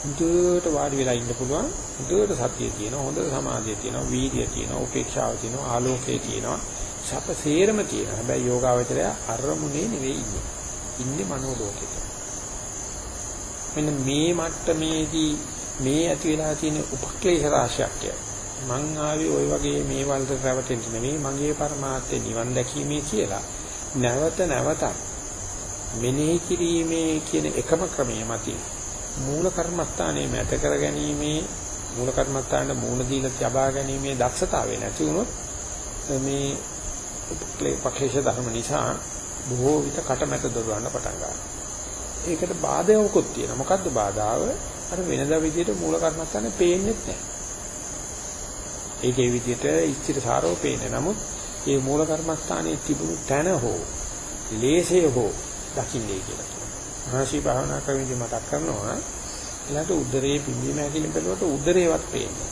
හුදුට වාඩි වෙලා ඉන්න පුළුවන්. හුදුට සතිය තියෙනවා. හොඳ සමාධිය තියෙනවා. වීර්යය තියෙනවා. උපේක්ෂාව තියෙනවා. ආලෝකය තියෙනවා. සප සේරම තියෙනවා. හැබැයි යෝගාවචරය අරමුණේ නෙවෙයි ඉන්නේ. ඉන්නේ මනෝ ලෝකෙට. මෙන්න මේ මට්ටමේදී මේ ඇති වෙලා තියෙන උපක්ලේශ රාශියක් මං ආවේ ওই වගේ මේ වලට රැවටෙන්න නෙවෙයි මගේ පරමාර්ථය නිවන් දැකීමේ කියලා නැවත නැවතත් මෙනෙහි කිරීමේ කියන එකම ක්‍රමය මතින් මූල කර්මස්ථානයේ මැත කර ගැනීමේ මූල කර්මස්ථානයේ මූල දීලා ලබා ගැනීමේ දක්ෂතාවය නැති වුණොත් මේ උපක්ලේශ ධර්ම නිසා බොහෝ විට කටමැත දොරවන්න පටන් ගන්නවා. ඒකට බාධාවකුත් තියෙනවා. මොකද්ද බාධාව? අර වෙනදා විදිහට මූල කර්මස්ථානේ පේන්නේ නැහැ. ඒකේ විදිහට ඉස්තිරසාරව පේන්නේ. නමුත් මේ මූල කර්මස්ථානයේ තිබුණු තැන හෝ ලේසය හෝ දකින්නේ කියලා කියනවා. මහසි භාවනා ක්‍රමෙදි මතක් කරනවා ඊළඟට උදරයේ පිම්බීම හැකිලින් බලනකොට උදරේවත් පේන්නේ.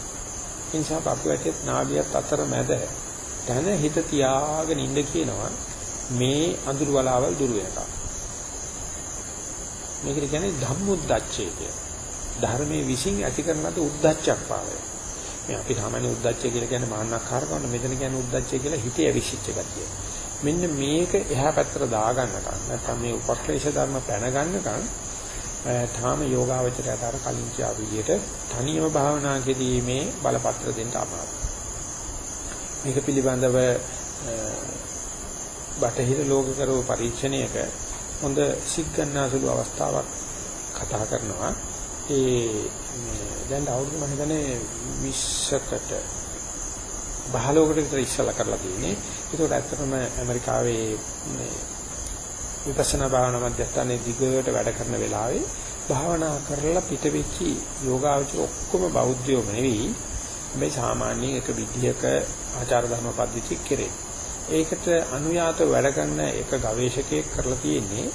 ඒ නිසා පපුව ඇටත් නාභියත් අතර මැද තන හිත තියාගෙන ඉන්න කියනවා මේ අඳුරු වලාවල් දුර වෙනකම්. මේකට කියන්නේ ධම්මොද්දච්චය කියලා. ධර්මයේ විසින් ඇති කරන ලද උද්දච්චක් පාවය. මේ අපි සාමාන්‍ය උද්දච්චය කියලා කියන්නේ මාන්නක්කාරකවන්න මෙතන කියන්නේ උද්දච්චය කියලා හිතේ ඇවිසිච්ච ගතිය. මෙන්න මේක එහා පැත්තට දාගන්නකම් නැත්නම් මේ උපක්ලේශ ධර්ම පැන ගන්නකම් තාම යෝගාවචරයට අර කලින් කියා විදිහට තනියම භාවනා කිරීමේ බලපත්‍ර දෙන්න අමාරුයි. මේක පිළිබඳව බටහිර ලෝක කරව පරීක්ෂණයක හොඳ සිත් ගන්නාසුළු අවස්ථාවක් කතා කරනවා. ඒ දැන් අවුරුදු මම හිතන්නේ 20කට 15කට විතර ඉස්සලා කරලා තියෙන්නේ. ඒකට ඇත්තටම ඇමරිකාවේ මේ විපස්සනා භාවනා මධ්‍යස්ථානයේ දිගට වැඩ කරන වෙලාවේ භාවනා කරලා පිටවෙච්චි යෝගාවචර ඔක්කොම බෞද්ධයෝම නෙවෙයි මේ සාමාන්‍ය එක විදිහක ආචාර ධර්ම පද්ධති කෙරේ. ඒකට අනුයාත වැඩ කරන එක ගවේෂකයෙක් කරලා තියෙන්නේ.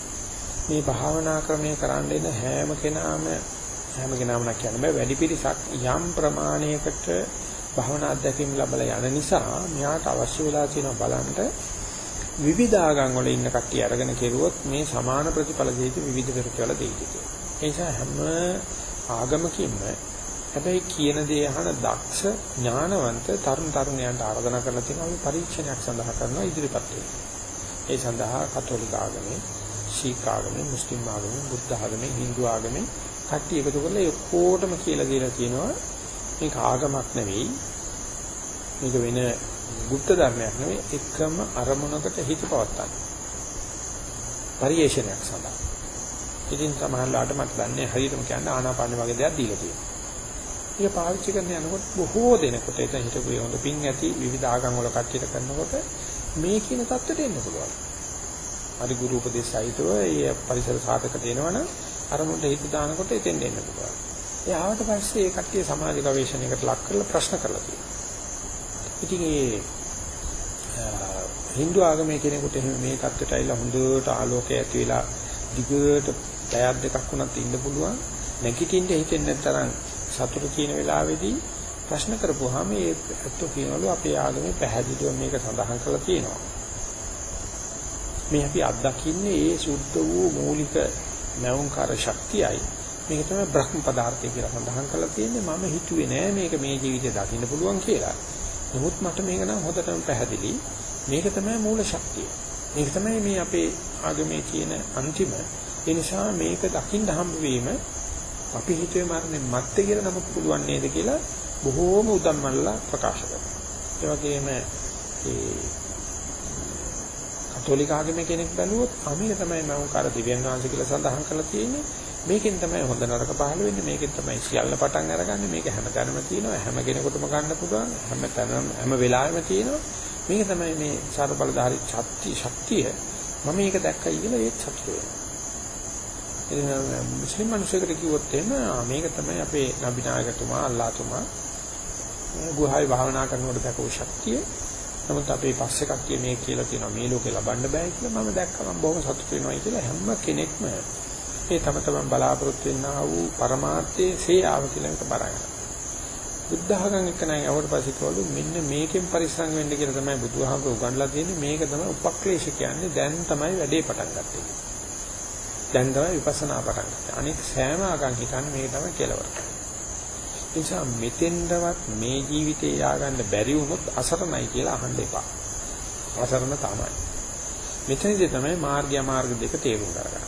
මේ භාවනා ක්‍රමය කරන්න ඉන්න හැම කෙනාම හැම කෙනාම කියන බෑ. වැඩි පිරිසක් යම් ප්‍රමාණයකට භාවනා අධ්‍යක්ීම් ලැබලා යන නිසා මෙයාට අවශ්‍ය වෙලා තියෙන බලන්න. විවිධ ආගම් වල ඉන්න කට්ටිය අරගෙන කෙරුවොත් මේ සමාන ප්‍රතිඵල දෙයිද විවිධ ප්‍රතිඵල දෙයිද කියලා. ඒ නිසා හැම ආගමකින්ම හැබැයි කියන දේ අහන දක්ෂ ඥානවන්ත තරුණ තරුණයන්ට ආරාධනා කරලා තියෙනවා අපි පරීක්ෂණයක් සඳහා කරනවා ඉදිරිපත් වෙන්න. ඒ සඳහා කතෝලික ආගමේ, ශීඛ ආගමේ, මුස්ලිම් ආගමේ, බුද්ධ ආගමේ, Hindu ආගමේ කට්ටිය එකතු කරලා ඒ ඔක්කොටම කියලා දීලා තියෙනවා මේක ආගමක් නෙවෙයි. මේක වෙන গুপ্ত ධර්මයක් නෙවෙයි එකම අරමුණකට හිත පවත්තන්න. පරිේශනයක් සඳහා. ඉතින් සමහරවිට මට දන්නේ හරියටම කියන්න ආනාපාන වගේ දෙයක් දීලා තියෙනවා. ඒක පාවිච්චි කරන යනකොට බොහෝ දෙනෙකුට ඒක හිතපු හොඳ පිං ඇති විවිධ ආගම් වල කට්ටියට කරනකොට මේ කියන தත්ත්වයට එන්න පුළුවන්. හරි ගුරු උපදේශ සහිතව ඒ පරිසර සාධක දෙනවනම් අරමුණට හිත දානකොට එතෙන් එන්න පුළුවන්. ඒ ආවට පස්සේ ඒ කට්ටිය සමාජ ගවේෂණයකට ලක් කරලා ප්‍රශ්න කරලා තියෙනවා. ඉතින් ඒ Hindu ආගමේ කෙනෙකුට එහෙම මේ தත්ත්වයට ඇවිල්ලා හොඳට ආලෝකය ඇති වෙලා දිගට පැයක් දෙකක් වුණත් ඉන්න පුළුවන්. නැගිටින්න හිතෙන්නේ නැතරම් සතුට තියෙන වෙලාවේදී ප්‍රශ්න කරපුවාම ඒ ඇත්තෝ කියනවලු අපේ ආගමේ පැහැදිලිව මේක සඳහන් කරලා තියෙනවා. මේ අපි අත්දකින්නේ ඒ සුද්ධ වූ මූලික මෞංකාර ශක්තියයි. මේක තමයි බ්‍රහ්ම පදාර්ථය කියලා සඳහන් කරලා තියෙන්නේ. මම හිතුවේ නෑ මේක මේ ජීවිතේ දකින්න පුළුවන් කියලා. නමුත් මට මේක නම් හොඳටම පැහැදිලි. මේක තමයි මූල ශක්තිය. මේක තමයි මේ අපේ ආගමේ තියෙන අන්තිම. ඒ නිසා මේක දකින්න හම්බ වීම අපි හිතුවේ මරණය මත්තේ කියලා නමුත් පුළුවන් නේද කියලා බොහෝම උදම්මල්ලා ප්‍රකාශ කරනවා. ඒ වගේම ඒ කතෝලික ආගමේ කෙනෙක් බැලුවොත් අමිල තමයි මම කාර දිව්‍යන් වහන්සේ කියලා සඳහන් කරලා තියෙන්නේ. මේකෙන් තමයි හොඳ නරක පහළ වෙන්නේ. මේකෙන් තමයි සියල්ල පටන් අරගන්නේ. මේක හැමතැනම තියෙනවා. හැම කෙනෙකුටම ගන්න පුළුවන්. හැම තැනම හැම වෙලාවෙම තියෙනවා. මේක තමයි මේ සාර බලධාරී ශක්තිය ශක්තිය. මම මේක දැක්කයි කියලා ඒත් සතුට වෙනවා. මුස්ලිම් මිනිසෙකුට කිව්වොත් එහෙම මේක තමයි අපේ නබිනායකතුමා අල්ලාහතුමා ගුහාවේ භාවනා කරනකොට දක්වපු ශක්තිය. නමුත් අපේ පස්සේ කට්ටිය මේ කියලා කියනවා මේ ලෝකේ ලබන්න බෑ කියලා මම දැක්කම මම බොහොම සතුටු වෙනවා කියලා හැම කෙනෙක්ම ඒ තම තමන් බලාපොරොත්තු වෙනා වූ પરමාර්ථයේ සේ ආව කියලා එක බරගෙන. බුද්ධහගන් එක නයි අවුවට පස්සේ කවලු මෙන්න මේකෙන් පරිස්සම් වෙන්න කියලා තමයි බුදුහාමුදුරු උගන්ලා තියෙන්නේ මේක තමයි උපක්ලේශ කියන්නේ දැන් තමයි වැඩේ පටන් ගත්තේ. දැන් තමයි විපස්සනා පටන් ගත්තේ. අනික සෑම ආගම් හිතන්නේ මේක තමයි කෙලවර. ඒ නිසා මෙතෙන්දවත් මේ ජීවිතේ ය아가න්න බැරි වුණොත් අසරණයි කියලා අහන්න එපා. අසරණ තමයි. මෙතනදී තමයි මාර්ගය මාර්ග දෙක තේරුම් ගන්න.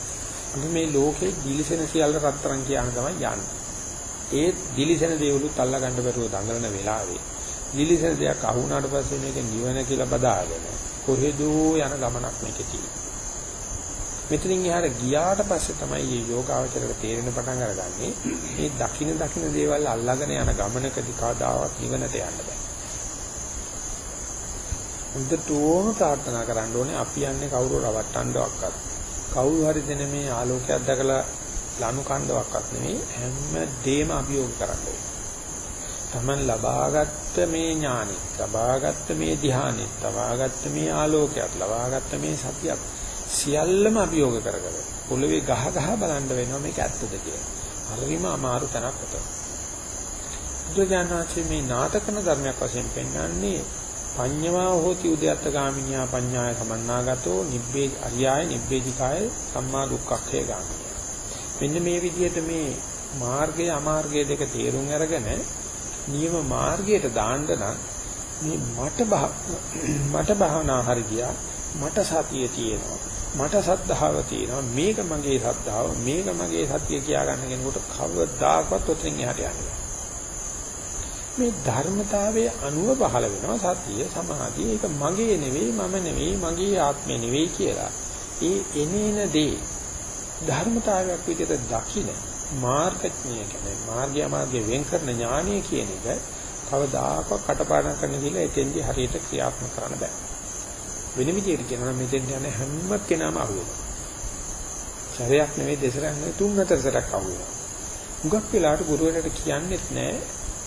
අපි මේ ලෝකේ දිලිසෙන සියල්ල රත්තරන් කියන තමයි යන්නේ. ඒ දිලිසෙන දේවලුත් අල්ලා ගන්න බැරුව දඟලන වෙලාවේ දිලිසෙන දෙයක් අහුණාට පස්සේ මේක නිවන කියලා බදාගෙන කොහෙදෝ යන ගමනක් මේකේ තියෙනවා. මෙතනින් එහාට ගියාට පස්සේ තමයි මේ යෝගාවචරයට තේරෙන පටන් අරගන්නේ මේ දකින දකින දේවල් අල්ලාගෙන යන ගමනකදී කවදාවත් නිවනට යන්න බෑ. හොඳටම ප්‍රාර්ථනා කරන්න ඕනේ අපි යන්නේ කවුරු රවට්ටන්නවක්වත්. කවුරු හරි දෙන මේ ආලෝකයක් දැකලා ලනු කණ්ඩවක්වත් නෙමෙයි හැම දෙයක්ම අභියෝග කරන්න ඕනේ. තමන් ලබාගත්ත මේ ඥානෙ, ලබාගත්ත මේ ධ්‍යානෙ, ලබාගත්ත මේ ආලෝකයක්, ලබාගත්ත මේ සතියක් සියල්ලම අභියෝග කරගෙන පොළවේ ගහ ගහ බලන්න වෙනවා මේක ඇත්තද කියලා. හරිම අමාරු තැනක් උතන. බුදුජානනාචි මේ නාටකන ධර්මයක් වශයෙන් පෙන්වන්නේ පඤ්ඤවා හෝති උද්‍යත්ත ගාමිනියා පඤ්ඤාය සමන්නාගතෝ නිබ්බේ අරියාය නිබ්බේධිකාය සම්මා දුක්ඛක්ඛය ගාමිනිය. මෙන්න මේ විදිහට මේ මාර්ගය අමාර්ගය දෙක තේරුම් අරගෙන නියම මාර්ගයට දාන්න නම් මේ මට මට භාවනා හරි ගියා මට සතිය තියෙනවා මට සද්ධාව තියෙනවා මේක මගේ සද්ධාව මේක මගේ සතිය කියා ගන්න කෙනෙකුට කවදාකවත් ඔතෙන් එහාට යන්නේ මේ ධර්මතාවයේ අනුව පහළ වෙනවා සතිය සමාධිය. ඒක මගේ නෙවෙයි මම නෙවෙයි මගේ ආත්මය නෙවෙයි කියලා. ඒ එනේන දේ ධර්මතාවයක් විදිහට දකින්න මාර්ගඥය කියන්නේ මාර්ගය මාර්ගය වෙන් කරන ඥානය කියන එක කවදාකවත් කටපාඩම් කරන්න ගිහලා එතෙන්දී හරියට ක්‍රියාත්මක කරන්න බෑ. වෙන විදිහට කියනවා මෙතෙන් යන හැම කෙනාම අහුවෙනවා. සැරයක් නෙවෙයි දෙසරක් නෙවෙයි තුන් හතර සැරයක් අහුවෙනවා. හුඟක් වෙලාවට ගුරුවරයාට කියන්නෙත් නෑ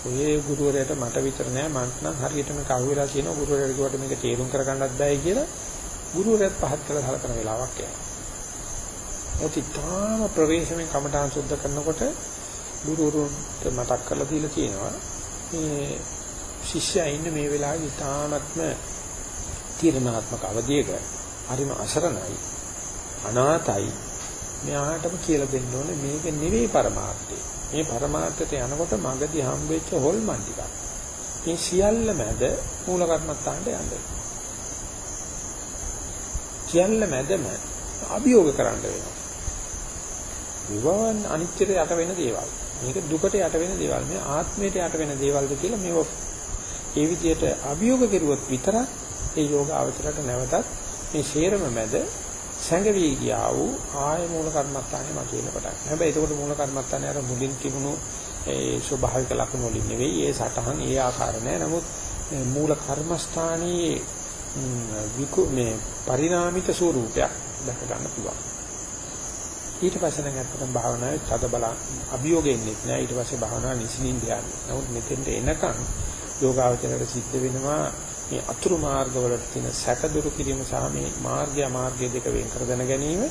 ඔය ගුරුවරයාට මට විතර නෑ මන්ට නම් හරියටම කවුරුලා කියනවා ගුරුවරයාට කිව්වට මේක තේරුම් කරගන්නත් බෑ කියලා ගුරුවරයාත් පහත් කරලා හලකන වෙලාවක් යනවා. ඔතිතාම ප්‍රවේශමෙන් කමඨාන් සුද්ධ කරනකොට ගුරුවරුන්ට මතක් කරලා දීලා තියෙනවා මේ ශිෂ්‍යයා ඉන්න මේ වෙලාවේ ඉතාමත්ම තීරණාත්මක අවධියක හරිම අසරණයි අනාතයි. මෙයාටම කියලා දෙන්න ඕනේ මේක නෙවෙයි પરමාර්ථය මේ પરමාර්ථයට යනකොට මඟදී හම්බෙච්ච හොල්මන් ටික මේ සියල්ල මැද මූල කර්මස්ථානට යන්නේ. සියල්ල මැදම අභියෝග කරන්න වෙනවා. විවවන් අනිත්‍යයට යට වෙන දේවල්. මේක දුකට යට වෙන දේවල්. මේ ආත්මයට යට වෙන දේවල්ද කියලා මේව ඒ විදිහට අභියෝග කෙරුවොත් විතරක් ඒ යෝග අවතරට නැවතත් මේ ශේරම මැද සැඟවි ගියා වූ ආය මූල කර්මස්ථානේ මතුවෙන පටන්. හැබැයි ඒකට මූල කර්මස්ථානේ අර මුලින් තිබුණු ඒ ස්වභාවික ලක්ෂණ වලින් නෙවෙයි ඒ සටහන් ඒ ආකාර නෑ. නමුත් මූල කර්මස්ථානයේ විකු මේ පරිණාමික ස්වරූපයක් දැක ගන්න පුළුවන්. ඊට පස්සේ නම් අත්තම් භාවනාවේ තද බල අභියෝගෙන්නේ නැහැ ඊට පස්සේ භාවනාව නිසින්ින් ධ්‍යානෙ. නමුත් මෙතෙන්ට එනකන් යෝගාවචරයට සිද්ධ වෙනවා මේ අතුරු මාර්ගවලට තියෙන සැක දුරු කිරීම සහ මේ මාර්ගය මාර්ගය දෙක වෙන් කර දැන ගැනීම.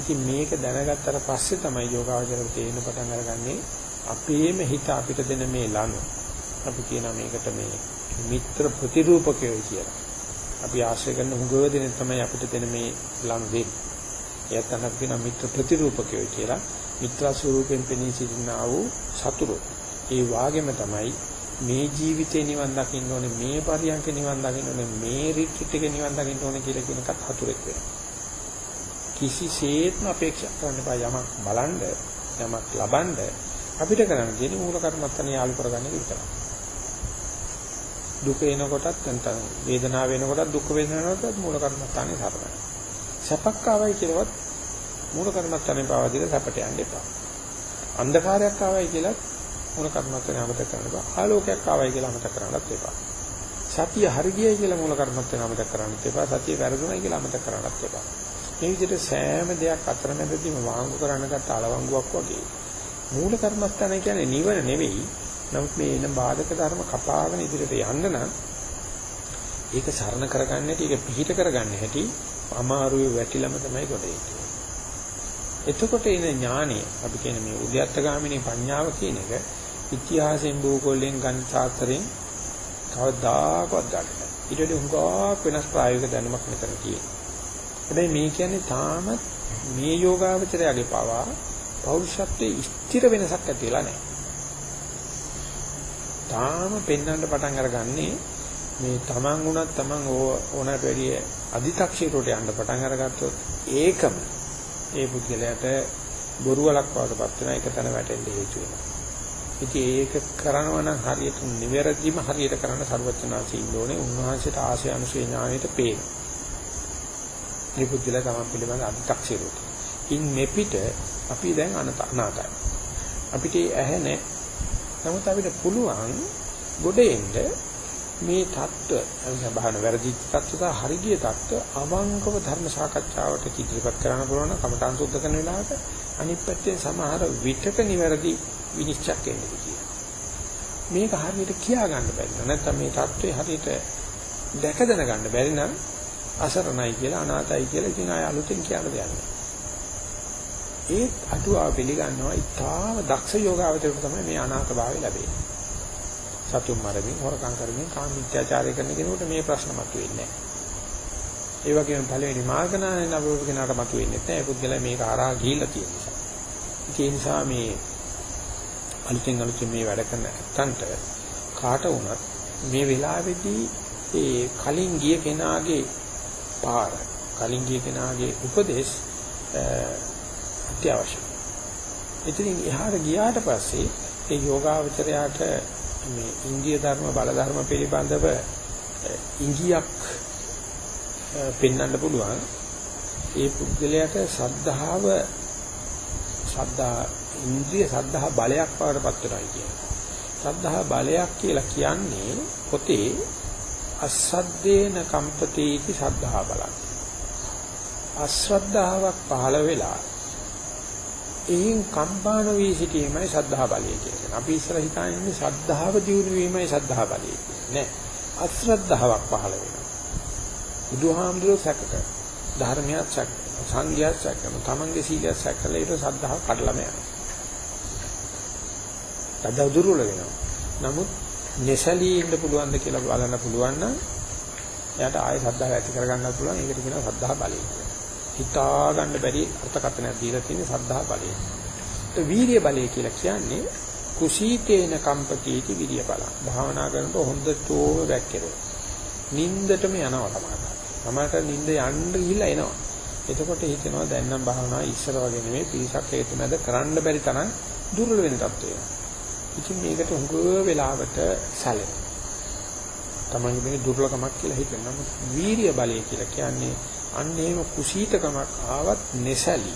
ඉතින් මේක දැනගත්තට පස්සේ තමයි යෝගාවචරයට තේරෙන පටන් අරගන්නේ අපේම හිත අපිට දෙන මේ ලනු. අපි කියනවා මේකට මේ මිත්‍ර ප්‍රතිරූපකය කියලා. අපි ආශ්‍රය කරන හුඟව දෙන තමයි අපිට දෙන මේ ලනු දෙන්නේ. එයත් අනක් කියන මිත්‍ර ප්‍රතිරූපකයෝ කියලා මිත්‍ර ස්වරූපයෙන් පෙනී සිටිනා වූ සතුරු. ඒ වාගෙම තමයි මේ ජීවිතේ නිවන් දකින්න ඕනේ මේ පරියන්ක නිවන් දකින්න ඕනේ මේ රිට්‍රීට් එක නිවන් දකින්න ඕනේ කියලා කියන එකත් හතුරෙක් වෙනවා. කිසිසේත්ම අපේක්ෂා කරන්න එපා යමක් බලන්න යමක් ලබන්න අපිට කරන්න තියෙන්නේ මූල කර්මත්තන යාලු කරගන්න එක විතරයි. දුක එනකොටත් නැත්නම් වේදනාව එනකොටත් දුක් වේදනාවටත් මූල කර්මස්ථානේ සරණයි. සැපක් ආවයි කියලාවත් මූල කර්මස්ථානේ පාවා දීලා සැපට යන්න එපා. අන්ධකාරයක් ආවයි කියලා මූල කර්මස්ථානේ අමතක කරන්න එපා. ආලෝකයක් ආවයි කියලා අමතක කරන්නත් එපා. සතිය හරි ගියයි කියලා මූල කර්මස්ථානේ අමතක කරන්නත් එපා. සතිය වැරදුණයි කියලා අමතක කරන්නත් එපා. මේ විදිහට සෑම දෙයක් අතරමැදදීම වාංගු කරන්න ගත්ත අලවංගුවක් වගේ මූල කර්මස්ථානේ කියන්නේ නිවන නෙවෙයි. නමුත් මේ එන බාධක ධර්ම කපාගෙන ඉදිරියට යන්න නම් ඒක සරණ කරගන්න හැටි ඒක පිහිට කරගන්න හැටි අමාරුවේ වැටිලම තමයි කොට එතකොට එන ඥානය අපි කියන මේ උද්‍යත්තගාමිනී පඤ්ඤාව කියන එක ඉතිහාසයෙන් භූගෝලයෙන් ගණිතාතරෙන් කවදාකවත් ගන්න බෑ. ඊට වඩා හුඟක් වෙනස් ප්‍රායෝගික දැනුමක් මෙතන තියෙනවා. හැබැයි මේ කියන්නේ තාමත් මේ යෝගාවචරයගේ පවා පෞරුෂත්වයේ ස්ථිර වෙනසක් ඇති වෙලා නැහැ. තාම පෙන්වන්න පටන් අරගන්නේ මේ තමන් වුණත් තමන් ඕනට වැඩිය අදි탁ෂීරයට යන්න පටන් අරගත්තොත් ඒකම ඒ පුද්ගලයාට බොරුවලක් වඩපත් වෙන එක තැන වැටෙන්න හේතු වෙනවා. ඉතින් ඒක කරනවා නම් හරියට නිවැරදිම හරියට කරන්න ਸਰවඥාසී ඉන්න ඕනේ. උන්වහන්සේට ආශය අනුශේ ඥාණයට පේන. මේ බුද්ධිලා තමයි පිළිබඳ අධි탁සිරුත්. ඉන් මෙපිට අපි දැන් අනාතයි. අපිට ඇහැ නැහැ. නමුත් අපිට පුළුවන් ගොඩේන්න මේ தত্ত্ব සබහන වැරදි தত্ত্ব සහ හරිගිය தত্ত্ব අවංකව ධර්ම සාකච්ඡාවට ඉදිරිපත් කරන්න පුළුවන් නම් කමඨාන් සුද්ධ කරන වෙලාවට අනිත් පැත්තෙන් සමහර විටක නිවැරදි විනිශ්චයක් එන්නේ කියලා. මේක හරියට කියා ගන්න බැරි නම් නැත්නම් මේ தત્ත්වය හරියට දැක දැන ගන්න බැරි නම් අසරණයි කියලා අනාතයි කියලා ඉතින් ආය අලුතෙන් කියලා දෙන්නේ. ඒ අටුවාව පිළිගන්නවා ඉතාම දක්ෂ යෝගාවචරයට තමයි මේ අනාත භාවය ලැබෙන්නේ. සතුම් මරමින් හොරකම් කරමින් කාම විත්‍යාචාරය කරන කෙනෙකුට මේ ප්‍රශ්න මතුවෙන්නේ නැහැ. ඒ වගේම පළවෙනි මාර්ගනායන අවබෝධ කෙනාට මතුවෙන්නේ නැහැ. ඒ පුද්ගලයා මේක ආරහා ගිහිල්ලා තියෙන නිසා. ඒ නිසා මේ අලුතෙන් අලුතෙන් මේ වැඩ කරන ඇත්තන්ට කාට වුණත් මේ වෙලාවේදී ඒ කලින් ගිය කෙනාගේ පාර කලින් ගිය කෙනාගේ උපදේශ අත්‍යවශ්‍යයි. ඉතින් එහාට ගියාට පස්සේ ඒ යෝගාවචරයාට මේ ඉන්දිය ධර්ම බල ධර්ම පිළිබඳව ඉංගියක් පෙන්වන්න පුළුවන් ඒ පුද්ගලයාට සද්ධාව සද්ධා ඉන්ද්‍රිය සද්ධා බලයක් වඩපත් වෙනයි කියන්නේ. සද්ධා බලයක් කියලා කියන්නේ පොතේ අසද්දේන කම්පතේති සද්ධා බලක්. අශ්‍රද්ධාවක් පහළ වෙලා එයින් කම්පාන වී සිටීමයි සද්ධා බලය කියන්නේ. අපි ඉස්සර හිතන්නේ සද්ධාව දියුණු වීමයි සද්ධා බලය කියන්නේ. නෑ. අශ්‍රද්ධාවක් පහළ වෙනවා. බුදුහාමුදුරුවෝ සැක කරනවා. ධර්මයක් සැක කරනවා. සංඝයාත් සැක කරනවා. තමන්ගේ සීලයක් සැක කරලා ඊට සද්ධාව කඩලම යනවා. සද්ධාව දුර්වල වෙනවා. නමුත් නැසලී ඉන්න පුළුවන්ද කියලා බලන්න පුළුවන් නම් එයාට ආයෙ සද්ධාව ඇති කරගන්නත් පුළුවන්. ඒකට කියනවා සද්ධා බලය කියලා. හිතා ගන්න බැරි අර්ථකථනයක් දීලා තියෙන සද්ධා බලය. ඒ වීර්ය බලය කියලා කියන්නේ කුසීතේන කම්පතිටි විරිය බල. භාවනා කරනකොට හොඳටම වැක්කිරෙනවා. නින්දටම යනවා තමයි. තමකට නින්ද යන්න ගිහිල්ලා එනවා. එතකොට හිතෙනවා දැන් නම් භාවනාව ඉස්සර වගේ නෙමෙයි පිරිසක් හේතු මැද කරන්න බැරි තරම් දුර්වල වෙන තත්ත්වයක්. ඉතින් මේකට උඟ වෙලාවට සැලෙන. තමන්ගේ මේක දුර්ලභමක් කියලා හිතෙනවා. නමුත් වීර්ය බලය කියලා කියන්නේ අන්න එහෙම කුසීතකමක් ආවත් නැසලි.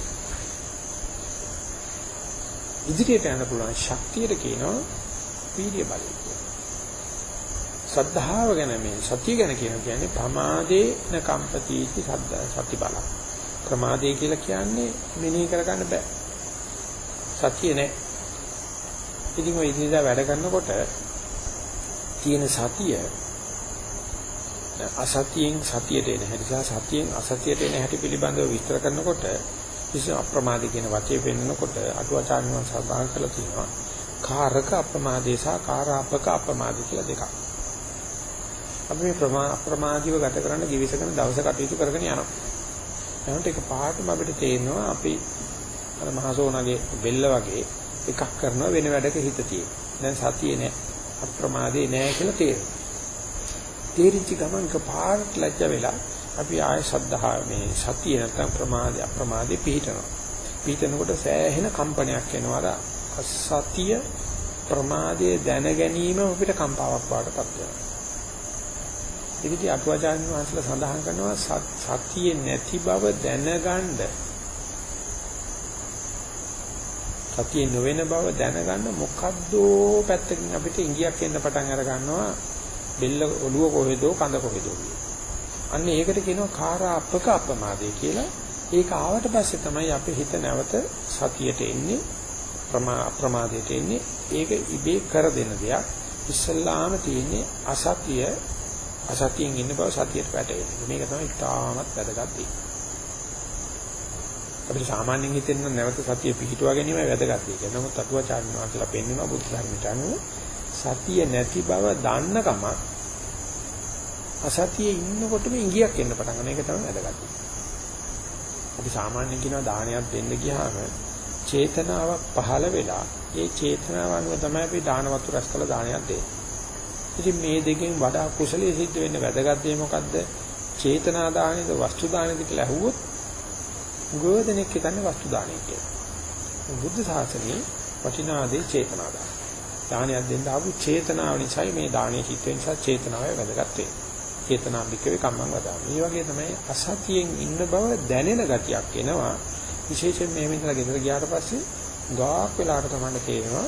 ඉදිරියට යන්න පුළුවන් ශක්තියට කියනවා වීර්ය බලය කියලා. සද්ධාව ගැන මේ සතිය ගැන කියන කියන්නේ ප්‍රමාදේ න කම්පතිති සද්ද සති බල. ප්‍රමාදේ කියලා කියන්නේ මෙනෙහි කරගන්න බෑ. සතිය නෑ. ඉතින් ඔය ඉදිරියට වැඩ කරනකොට තියෙන සතිය අසතියෙන් සතියට එන හැටි සහ සතියෙන් අසතියට එන හැටි පිළිබඳව විස්තර කරනකොට විශේෂ අප්‍රමාදී කියන වචේ පෙන්නකොට අටුවාචාර්ය වංශ සඳහන් කරලා තියෙනවා කාරක අප්‍රමාදේ සහ කාරාපක අප්‍රමාදී කියලා දෙකක්. අපි මේ ප්‍රමා අප්‍රමාදීව ගත කරන්න givisකන දවස කටයුතු කරගෙන යනවා. එතකොට ඒක පාටම අපිට තේරෙනවා අපි අර මහසෝනගේ බෙල්ල වගේ එකක් කරනවා වෙන වැඩක හිත තියෙන. දැන් සතියේ නෑ අප්‍රමාදේ නෑ කියලා තේරෙනවා. තේරිච්ච ගමන් කපාරට ලැජ්ජ වෙලා අපි ආය සද්ධා මේ සතිය නැත්නම් ප්‍රමාද අප්‍රමාදේ පිහිටනවා. පිහිටනකොට සෑහෙන කම්පනයක් එනවා අර අසතිය ප්‍රමාදයේ දැන ගැනීම අපිට කම්පාවක් වඩටපත් වෙනවා. ඉතින් අටුවාචාර්ය වහන්සේලා සඳහන් කරනවා සතියේ නැති බව දැනගන්න සතියේ නොවන බව දැනගන්න මොකද්දෝ පැත්තකින් අපිට ඉඟියක් එන්න පටන් අර ගන්නවා බෙල්ල ඔළුව කොහෙදෝ කඳ කොහෙදෝ අන්න ඒකට කියනවා කාරාපක අප්‍රමාදේ කියලා. ඒක ආවට පස්සේ තමයි අපේ හිත නැවත සතියට එන්නේ ප්‍රමා අප්‍රමාදයට එන්නේ. ඒක ඉබේ කර දෙන දෙයක්. ඉස්සල්ලාම තියෙන්නේ අසතිය අසතියෙන් ඉන්න බව සතියට වැටෙන්නේ. මේක තමයි තාමත් වැදගත් දෙයක්. අපිට සාමාන්‍යයෙන් හිතෙන්න නැවත සතිය පිහිටුවා ගැනීම වැදගත් දෙයක්. නමුත් අටුවාචාර්ය වහන්සේලා පෙන්වනවා බුද්ධ ධර්මයට අනුව සතිය නැති බව දන්නකම අසතියේ ඉන්නකොටම ඉඟියක් එන්න පටන් ගන්න එක තමයි වැදගත්. අපි සාමාන්‍යයෙන් කියනවා දානයක් දෙන්න ගියාම චේතනාවක් පහළ වෙලා ඒ චේතනාව අනුව තමයි අපි දාන වතු රැස් කළ දානයක් දෙන්නේ. ඉතින් මේ දෙකෙන් වඩා කුසලයේ සිද්ධ වෙන්න වැදගත් දේ මොකද්ද? චේතනා දානෙද වස්තු දානෙද කියලා අහුවොත් ගෝධනෙක් හිතන්නේ වස්තු දානෙ කියලා. බුද්ධ ශාසනයේ වටිනා දේ චේතනා දාන. දානයක් දෙන්න ආපු චේතනාව නිසායි මේ දානේ හිත නිසා චේතනාවේ වැදගත් වෙන්නේ. චේතනාම්බිකවේ කම්මං වදාන. මේ වගේ තමයි අසතියෙන් ඉන්න බව දැනෙන ගතියක් එනවා. විශේෂයෙන් මේ මෙතන ගෙදර ගියාට පස්සේ ගාක් වෙලාට තමයි තේරෙනවා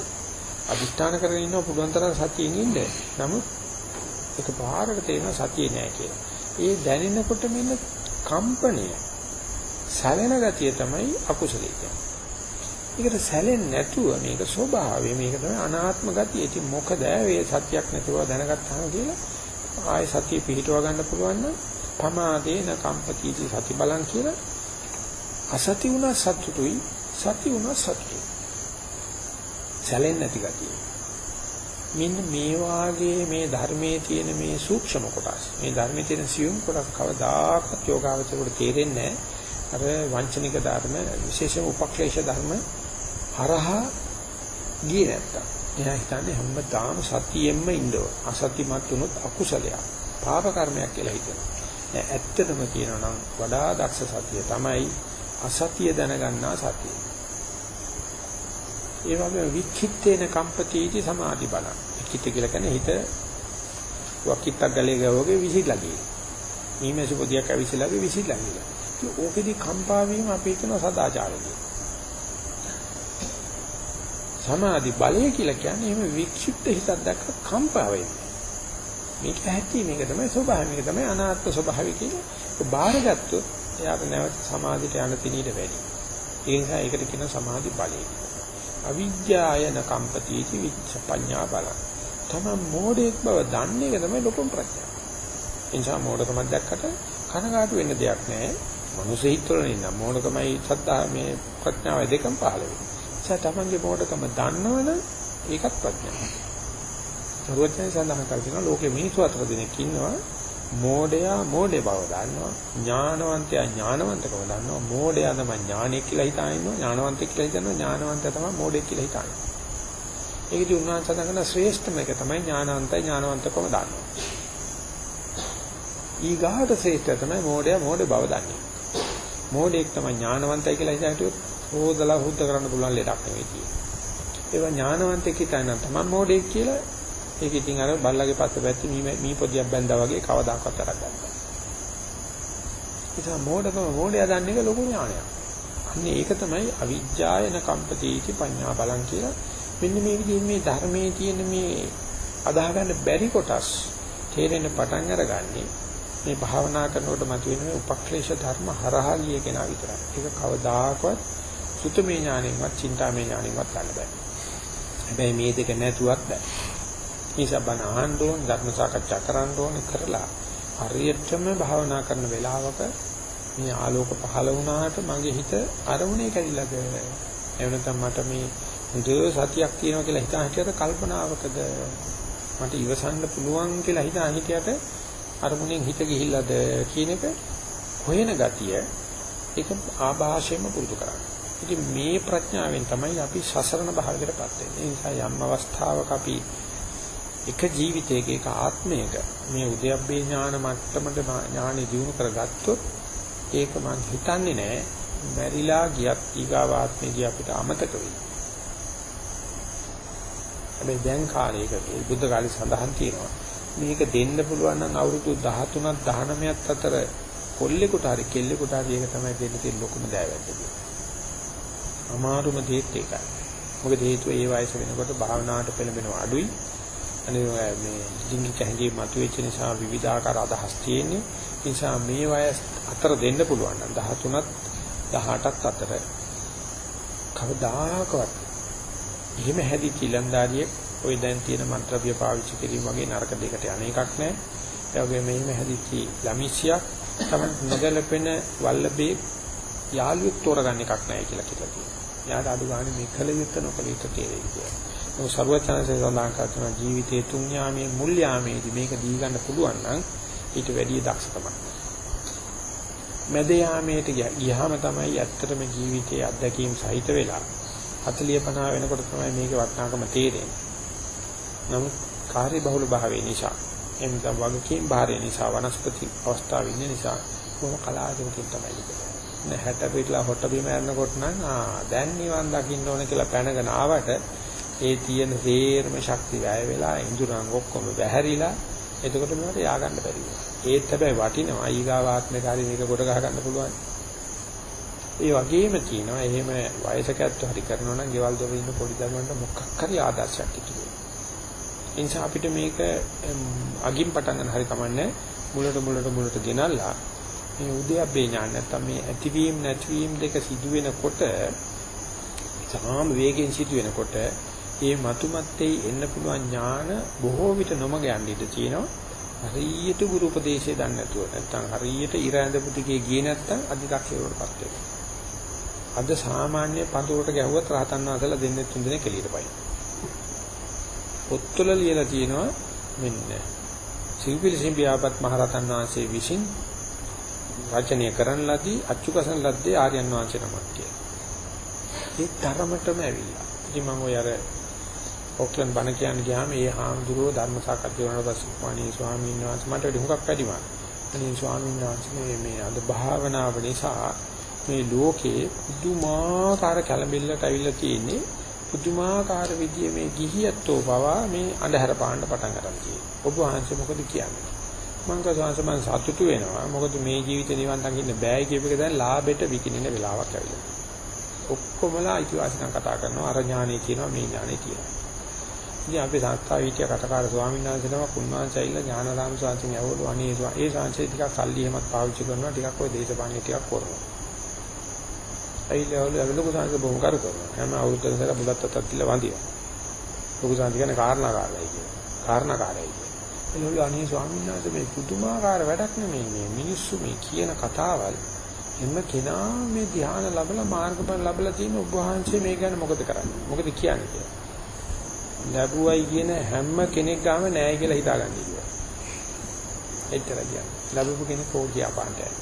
අදිස්ථාන කරගෙන ඉන්න පුළුවන් තරම් සතියෙන් ඉන්න. නමුත් ඒක පාරකට තේරෙනවා සතියේ නෑ කියලා. ඒ දැනෙනකොට මෙන්න කම්පණය සැලෙන ගතිය තමයි අකුසලයේ කියන්නේ. ඒකට සැලෙන්නේ නැතුව මේක ස්වභාවය මේක තමයි අනාත්ම ගතිය. ඉතින් මොකද මේ සත්‍යක් නැතුව දැනගත්තාම කියලා ආය සතිය පිහිටව ගන්න පුළුවන් නම් පමාදේන කම්පතිති සති බලං කියලා අසති වුණා සතුටුයි සති වුණා සතුටුයි. සැලෙන්නේ නැති ගතිය. මෙන්න මේ වාගේ මේ ධර්මයේ තියෙන මේ සූක්ෂම කොටස් මේ ධර්මයේ තියෙන සියුම් කොටස් කවදාකවත් යෝගාවචරයට තේරෙන්නේ නැහැ. අර වංචනික ධර්ම විශේෂම උපක්ලේශ ධර්ම හරහා ගියේ නැත්තම්. එයා හිතන්නේ හැමදාම සතියෙන්ම ඉන්නව. අසතිමත් වුණොත් අකුසලයක්. පාප කර්මයක් කියලා හිතනවා. දැන් ඇත්තටම කියනවා නම් වඩා දක්ෂ සතිය තමයි අසතිය දැනගන්නා සතිය. ඒ වගේ විචිත්තේන කම්පතිටි සමාධි බල. විචිත්ත කියලා කියන්නේ හිත වකිත්තක් ගලේ ගවගේ විසිරලා ගියේ. ඊමේසු පොදියක් ඇවිසලා විසිරලා ගියා. ඕකෙදි කම්පා වීම අපි හිතන සදාචාරය. සමාධි බලය කියලා කියන්නේ එහෙම වික්ෂිප්ත හිතක් දැක්ක කම්පා වෙන්නේ. මේක ඇති මේක තමයි ස්වභාවය මේක තමයි අනාත්ම ස්වභාවය කියලා. ඒක බාරගත්තොත් එයාට නැවත සමාධියට යන තිනීට වැඩි. ඒ නිසා ඒකට කියන සමාධි බලය කියලා. අවිද්‍යායන කම්පතිති විච්ඡපඤ්ඤා බල. තම මෝඩෙක් බව දන්නේ එක තමයි ලොකුම ප්‍රඥාව. ඒ නිසා මෝඩකමක් දැක්කට කනගාටු වෙන්න දෙයක් නැහැ. මනුස්ස හිතවල ඉන්න මෝඩකමයි සත්‍තා මේ ප්‍රඥාවයි දෙකම පහළ වෙනවා. ඒ නිසා තමන්ගේ මෝඩකම දන්නවනම් ඒකත් ප්‍රඥාවක්. සර්වඥයන් සඳහන් කරනවා ලෝකේ මිනිස්සු අතර දෙනෙක් ඉන්නවා මෝඩයා මෝඩේ බව දන්නවා ඥානවන්තයා ඥානවන්තකම දන්නවා මෝඩයා තමයි ඥානෙ කියලා හිතාන ඉන්නවා ඥානවන්තෙක් කියලා හිතනවා ඥානවන්තයා තමයි මෝඩෙක් කියලා හිතාන ඒකදී උන්වහන්සේ සඳහන් කරන ශ්‍රේෂ්ඨම එක තමයි ඥානවන්තයි ඥානවන්තකම දන්නවා ඊගාට ශ්‍රේෂ්ඨ තමයි මෝඩයා මෝඩේ බව දන්නේ මෝඩෙක් තමයි ඥානවන්තයි කියලා හිතාට හොදලා හුද්ද කරන්න පුළුවන් ලෙඩක් නෙවෙයි කියන්නේ ඒවා ඥානවන්තෙක් හිතන තමයි මෝඩෙක් කියලා ඒක ඉතින් අර බල්ලගේ පස්ස පැත්තේ මී මී පොදියක් බැඳා වගේ කවදාකවත් අරක් ගන්නවා. ඒක මෝඩකම මෝඩයා දන්නේ ලොකු ඥානයක්. අන්න ඒක තමයි අවිජ්ජායන කම්පතිටි පඤ්ඤා බලං කියලා. මෙන්න මේ විදිහින් මේ ධර්මයේ තියෙන මේ අදාහ ගන්න බැරි කොටස් තේරෙන පටන් අරගන්නේ මේ භාවනා කරනකොට මතුවෙන මේ උපක්ලේශ ධර්ම හරහා ගිය කෙනා විතරයි. ඒක කවදාකවත් සුතමේ ඥාණයෙන්වත්, චින්තාමේ ඥාණයෙන්වත් ගන්න බෑ. හැබැයි මේ දෙක නැතුවත් බෑ. නිසා බණ අහන්න ඕන ධර්ම සාකච්ඡා කරන්න ඕන කරලා හරියටම භාවනා කරන වෙලාවක මේ ආලෝක පහළ වුණාට මගේ හිත අරමුණේ කැඩිලාද එහෙම නැත්නම් මට මේ හොඳ සතියක් තියෙනවා කියලා හිතා හිටියද කල්පනාවකද මට ඉවසන්න පුළුවන් කියලා හිතා හිටියට අරමුණෙන් හිත ගිහිල්ලාද කියන එක හොයන ගතිය ඒක ආభాෂයෙන්ම පුරුදු කරන්නේ. ඉතින් මේ ප්‍රඥාවෙන් තමයි අපි සසරණ භාවයකටපත් වෙන්නේ. ඒ නිසා යම් අවස්ථාවක අපි එක ජීවිතයක එක ආත්මයක මේ උද්‍යප්පේ ඥාන මට්ටමට ඥානෙ දිනු කරගත්තොත් ඒක මං හිතන්නේ නෑ මැරිලා ගියත් ඊගාව ආත්මේදී අපිට අමතක වෙයි. හැබැයි දැන් කාලයක බුද්ධ කාලේ සඳහන් තියෙනවා මේක දෙන්න පුළුවන් නම් අවුරුදු 13ක් 19ක් අතර කොල්ලෙකුට හරි කෙල්ලෙකුට හරි ඒක තමයි දෙන්න තියෙන ලොකුම දෑවැද්ද කියන්නේ. අමාරුම දේත් ඒකයි. මොකද හේතුව ඒ වයස වෙනකොට භාවනාවට පෙළඹෙනවා අඩුයි. අනේ මේ ලිංගික හැඟීම් මතුවෙච්ච නිසා විවිධාකාර අදහස් තියෙන්නේ. ඒ නිසා මේ වයස් අතර දෙන්න පුළුවන් නම් 13ත් 18ත් අතර කවදාකවත් එහෙම හැදිච්ච ඉලන්දාරියෙක් ওই දැන් තියෙන මන්ත්‍රපිය පාවිච්චි කිරීම වගේ නරක දෙකට යන එකක් නෑ. ඒ වගේ මෙහිම හැදිච්ච ළමිසියක් තමයි නොගැලපෙන වල්ලබේ යාළුවෙක් තෝරගන්න එකක් නෑ කියලා කියලා තියෙනවා. යාට අඩු ගන්න මේ කල යුත්ත නොකල යුත්ත තේරෙයි කියලා. ඒ සර්වචනසේ සඳහන් කරන ජීවිතයේ තුන් යාමේ මුල් යාමේදී මේක දී ගන්න පුළුවන් නම් ඊට වැඩිය දක්ෂකමක්. මැද යාමේට ගියාම තමයි ඇත්තටම ජීවිතයේ අත්දැකීම් සහිත වෙලා 40 50 වෙනකොට තමයි මේකේ වටිනාකම තේරෙන්නේ. නමුත් කාර්ය බහුල භාවය නිසා එම්ද වගකීම් භාරය නිසා වනස්පති අවස්ථාව ඉන්න නිසා කොහොම කලාතුරකින් තමයි ඉන්නේ. නැහැට පිටලා හොට බිම යනකොට නම් ආ දැන් නිවන් දකින්න ඕන කියලා පැනගෙන ආවට ඒ තියෙන සේරම ශක්තිය වැය වෙලා ඉඳුරන් ඔක්කොම බැහැරිලා එතකොට මේකට යා ගන්න බැරි වෙනවා. ඒත් හැබැයි වටිනවා ඊගාවාත්මකාරී මේක කොට ගහ ගන්න පුළුවන්. ඒ වගේම කියනවා එහෙම වයසකත්ව හරි කරනවා නම් ගෙවල් දොර ඉන්න පොඩි දරුවන්ට මොකක් හරි ආදර්ශයක් ඉතුරු වෙනවා. ඒ නිසා අපිට මේක අගින් පටන් ගන්න හරි කමන්නේ මුලට මුලට මුලට ගෙනල්ලා මේ උද්‍යප්පේ ඥාන නැත්තම් මේ ඇතිවීම නැතිවීම දෙක සිදු වෙනකොට සාම වේගෙන් සිදු වෙනකොට ඒ මතුමත්තේ එන්න පුළුවන් ඥාන බොහෝ විට නොමග යන්න ඉඩ තියෙනවා. හරියට ගුරු උපදේශය දන්නේ නැතුව නැත්නම් හරියට ඉර ඇඳපු ටිකේ ගියේ නැත්නම් අධිකක්ෂේවරටපත් වෙනවා. අද සාමාන්‍ය පඳුරට ගැහුවත් රහතන් වහන්සේලා දෙන්නේ තුන් දෙනෙක් එළියට පයින්. පොත්වල ලියලා තියෙනවා මෙන්න සිව්පිලි සිඹියාපත් මහරහතන් වහන්සේ විසින් රචනය කරන ලදී අච්චුකසන ලද්දේ ආර්යයන් වහන්සේ නමක් කියලා. ඒ තරමටම ඇවිල්ලා. ඉතින් මම ඔය අර ඔක්ලන් බණ කියන්න ගියාම ඒ හාමුදුරුවෝ ධර්ම සාකච්ඡා කරනකොට පස්සේ අනේ ස්වාමීන් වහන්සේ මට වැඩි හුඟක් වැඩිමා. අනේ ස්වාමීන් වහන්සේ මේ අද භාවනාව නිසා මේ ලෝකේ පුදුමාකාර කලබිල්ලට අවිල්ලා තියෙන්නේ පුදුමාකාර විදිය මේ ගිහියත්ෝ පවා මේ අඳුර පාන්න පටන් ගන්න තියෙනවා. ඔබ වහන්සේ මොකද කියන්නේ? මං කසාංශ මං සතුටු වෙනවා. මොකද මේ ජීවිතේ නිවන් දකින්න බෑ කියප එක දැන් ලාභෙට විකිනින වෙලාවක් ඇවිල්ලා. ඔක්කොමලා අයිතිවාසිකම් කතා කරනවා අර ඥානෙ කියනවා මේ ඥානෙ කියනවා. ඉතින් අපි සංස්ථාව හිටිය කටකාර ස්වාමීන් වහන්සේ නමක් උන්වහන්සේයිලා ඥානරාම ස්වාමීන් ඇහුවලු අනේ ඒ සංසේ ටිකක් සල්ලි එහෙමත් පාවිච්චි කරනවා ටිකක් ඔය දේශපාලනේ ටිකක් කරනවා. ඇයිලවලු ලොකු සංසේ බොහොම කර කරනවා. හැම අවුරුද්දකට සැර බුලත් අතක් කියලා වඳිනවා. ලොකු සංසේ කියන්නේ කාරණාකාරයි කියනවා. කාරණාකාරයි කියනවා. එළවලු අනේ ස්වාමීන් වහන්සේ මේ පුදුමාකාර වැඩක් නෙමෙයි මේ මිනිස්සු මේ කියන කතාවල් එන්න කෙනා මේ ධ්‍යාන ලැබලා මාර්ගඵල ලැබලා තියෙන ඔබ වහන්සේ මේ ගැන මොකද කරන්නේ? මොකද කියන්නේ කියලා. ලැබුවයි කියන හැම කෙනෙක් ගාම නෑ කියලා හිතාගන්න ඉන්නවා. එච්චර කියන්නේ. ලැබපු කෙනෙක් ඕක කියපාන්ටයි.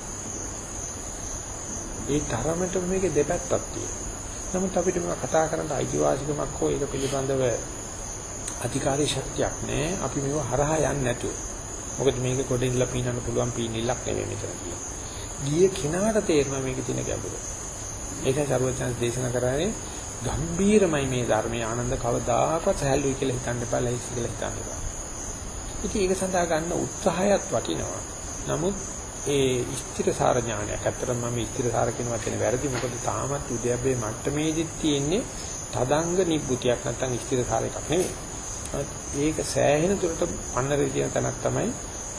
ඒ තරමට මේකේ දෙපැත්තක් තියෙනවා. නමුත් අපිට මේ කතා කරන්න අයිතිවාසිකමක් හෝ ඒක පිළිබඳව අධිකාරී ශක්තියක් නෑ. අපි මේව හරහා යන්නේ නැතුව. මොකද මේක කොටින්ලා පීනන්න පුළුවන් පීනිල්ලක් නෙමෙයි මෙතන කියන්නේ. ගියේ කෙනාට තේරෙනවා මේකේ තියෙන ගැඹුර. ඒකයි සරුවචන දේශනා කරන්නේ ගම්බීරමයි මේ ධර්මයේ ආනන්ද කවදාකවත් සහැල්ලුයි කියලා හිතන්න එපා ලයිස් කියලා හිතන්න එපා. ඉතින් ඒක සඳහා ගන්න උත්සාහයත් වටිනවා. නමුත් ඒ ස්ථිරසාර ඥානයක් ඇත්තටම මම ස්ථිරසාර කියන වචනේ වැරදි මොකද තාමත් උද්‍යප්පේ මට්ටමේදී තියෙන්නේ තදංග නිබ්බුතියක් නැත්නම් ස්ථිරසාර එකක් නෙවෙයි. ඒක සෑහෙන දුරට පන්නරේ තියෙන තැනක් තමයි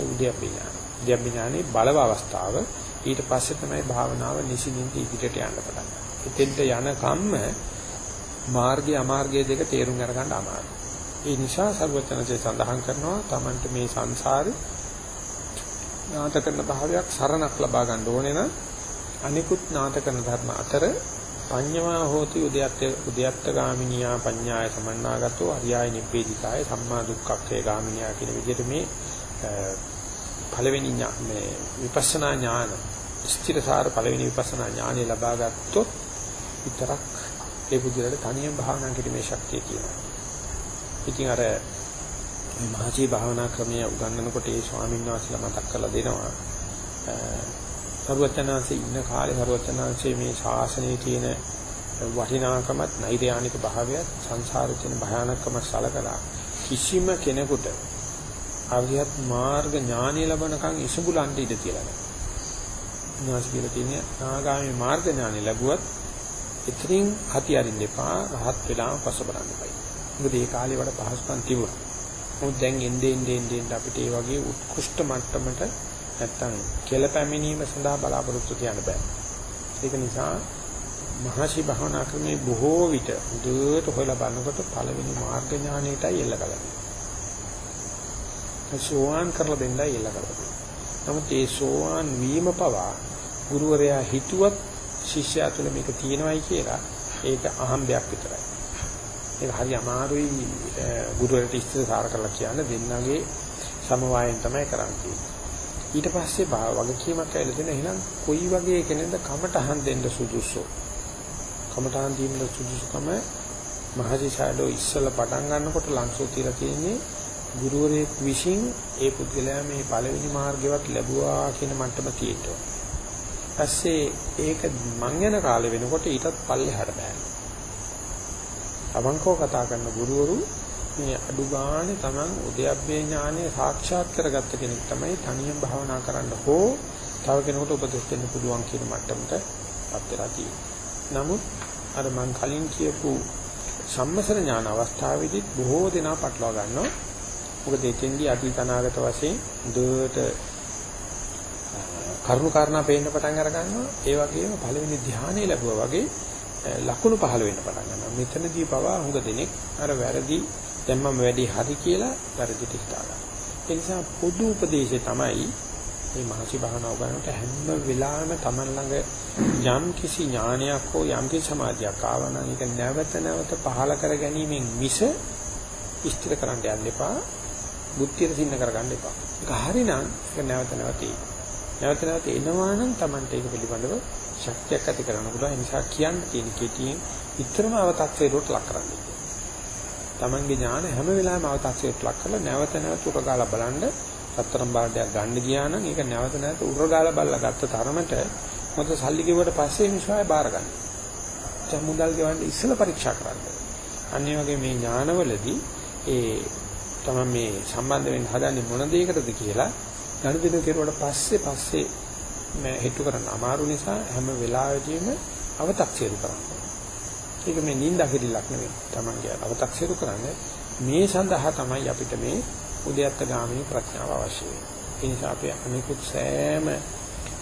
උද්‍යප්පේ ඥාන. උද්‍යප්පේ ඥානේ බලව අවස්ථාව ඊට පස්සේ තමයි භාවනාව නිසින්ින්ද ඉදිරියට යන්න පටන් ගන්නේ. එතෙන්ට යන කම්ම මාර්ගය අමාර්ගය දෙක තේරුම් අරගන්න අමාරුයි. ඒ නිසා සර්වචනසේ සඳහන් කරනවා Tamanට මේ සංසාරේ නාත කරන භාවයක් සරණක් ලබා ගන්න ඕනේ නම් අනිකුත් නාත කරන ධර්ම අතර පඤ්ඤමා හෝති උද්‍යත්ත උද්‍යත්ත ගාමිනියා පඤ්ඤාය සමන්නාගතෝ අරියාය නිබ්බේධිකාය සම්මා දුක්ඛක්ඛේ ගාමිනියා කියන විදිහට මේ පළවෙනි මේ විපස්සනා ඥාන ස්ථිරසාර පළවෙනි විපස්සනා ඥානෙ ලබා ගත්තොත් විතරක් ඒ බුදුරට තනියෙන් භාවනා කිරීමේ ශක්තිය තියෙනවා. ඉතින් අර මහජී භාවනා ක්‍රමය උගන්වනකොට ඒ ස්වාමීන් වහන්සේලා මතක් කරලා දෙනවා. සරුවචනාංශේ ඉන්න කාලේ සරුවචනාංශේ මේ ශාසනයේ තියෙන වටිනාකමත් නෛර්යානික භාවයත් සංසාරේ තියෙන භයානකම සලකලා කිසිම කෙනෙකුට අවිහත් මාර්ග ඥානය ලැබනකන් ඉසුඹුලන්ට ඉඩ තියලා නැහැ. උන්වහන්සේ කියලා තියෙන්නේ ආගාමී මාර්ග ඥානය ලැබුවත් එතනින් හති අරින්න එපා රහත් වෙලාම පසබරන්න එපා. මොකද ඒ කාලේ වල පහසුකම් තිබුණා. මොකද දැන් එන්නේ එන්නේ එන්නේ අපිට ඒ වගේ උත්කෘෂ්ඨ මට්ටමට නැත්තම් කෙල පැමිණීම සඳහා බලාපොරොත්තු තියන්න බෑ. ඒක නිසා මහසි භවනා ක්‍රමේ බොහෝ විට දුරට හොයලා බලනකොට පළවෙනි මාර්ග ඥානයටයි එල්ල කරන්නේ. සෝවාන් කරලා දෙන්නයි එල්ල කරන්නේ. නමුත් ඒ සෝවාන් වීම පවා ගුරුවරයා හිතුවත් ශිෂ්‍යයා තුළ මේක තියෙනවයි කියලා ඒක අහම්බයක් විතරයි. ඒක හරි අමාරුයි ගුරුවරට ඉස්තර සාර කරලා කියන්න දෙන්නගේ සමவாயෙන් තමයි කරන්නේ. ඊට පස්සේ වගකීමක් ඇවිල්ලා දෙන එහෙනම් කොයි වගේ කෙනෙක්ද කමටහන් දෙන්න සුදුසු? කමටහන් දීම සුදුසුකම මහජී ෂැඩෝ ඉස්සලා පටන් ගන්නකොට ලංසෝ තියලා තියෙන්නේ ගුරුවරයෙක් විසින් ඒ පුද්ගලයා මේ පළවෙනි මාර්ගයවත් ලැබුවා කියන මට්ටම තියෙනවා. පස්සේ ඒක මං යන කාලේ වෙනකොට ඊටත් පල්ලෙහාට බෑනවා. අවංකව කතා කරන ගුරුවරු මේ අඩු ගානේ Taman උද්‍යප්පේ ඥානය සාක්ෂාත් කරගත්ත කෙනෙක් තමයි තනියම භාවනා කරන්න හෝ තව කෙනෙකුට උපදෙස් දෙන්න පුළුවන් කියන මට්ටමට පත් වෙලා තියෙනවා. නමුත් අර මං කලින් කියපු සම්මසර ඥාන අවස්ථාවේදී බොහෝ දෙනා පටලවා ගන්නවා. මොකද එතෙන්දී අතීත අනාගත වශයෙන් දුවට කරුණු කාරණා පේන්න පටන් අර ගන්නවා. ඒ වගේම පළවෙනි ධ්‍යානෙ ලැබුවා වගේ ලකුණු පහළ වෙන්න පටන් ගන්නවා. මෙතනදී පවා හුඟ දෙනෙක් අර වැරදි දැන් මම වැඩි හරි කියලා වැරදිට හිතා ගන්නවා. ඒ නිසා පොදු උපදේශය තමයි මේ මහසි භාවනාව කරනකොට හැම වෙලාවෙම Taman ළඟ යම් කිසි ඥානයක් හෝ යම් කිසි සමාධියක් ආවනම් ඒක නැවත නැවත පහළ කර ගැනීමෙන් මිස ඉස්තර කරන්න යන්න එපා. බුද්ධියට සින්න කරගන්න එපා. ඒක හරිනම් ඒක නැවත නැවත නැවත නැවත එනවා නම් Tamante ඒක පිළිබඳව ශක්තියක් ඇති කරගන්න පුළුවන්. ඒ නිසා කියන්න තියෙන කෙටියෙන් විතරම අවතක්සේරුවට ලක් කරන්න. Tamange ඥාන හැම වෙලාවෙම අවතක්සේරුවට ලක් කරලා නැවත නැවත උරගාලා බලන්න සතරම් බාඩයක් ගන්න ගියා නම් ඒක නැවත නැවත උරගාලා බලලා ගත්ත තරමට මොකද සල්ලි ගෙවුවට පස්සේ මිනිස්සුයි බාර ගන්න. දැන් මුදල් ගෙවන්න ඉස්සෙල්ලා පරීක්ෂා කරන්න. අනිත් වගේ මේ ඥානවලදී ඒ තමයි මේ සම්බන්ධ වෙන්න හදන්නේ මොන දෙයකටද කියලා ගනුදෙනු කෙරුවට පස්සේ පස්සේ මේ හිතු කරන්න අමාරු නිසා හැම වෙලාවෙදීම අව탁සිරු කරනවා. ඒක මේ නින්දා කිරිලක් නෙවෙයි. Tamange අව탁සිරු කරන්නේ මේ සඳහා තමයි අපිට මේ උද්‍යත්ත ගාමිනී ප්‍රඥාව අවශ්‍ය වෙන්නේ. ඒ නිසා අපි අනිකුත් සෑම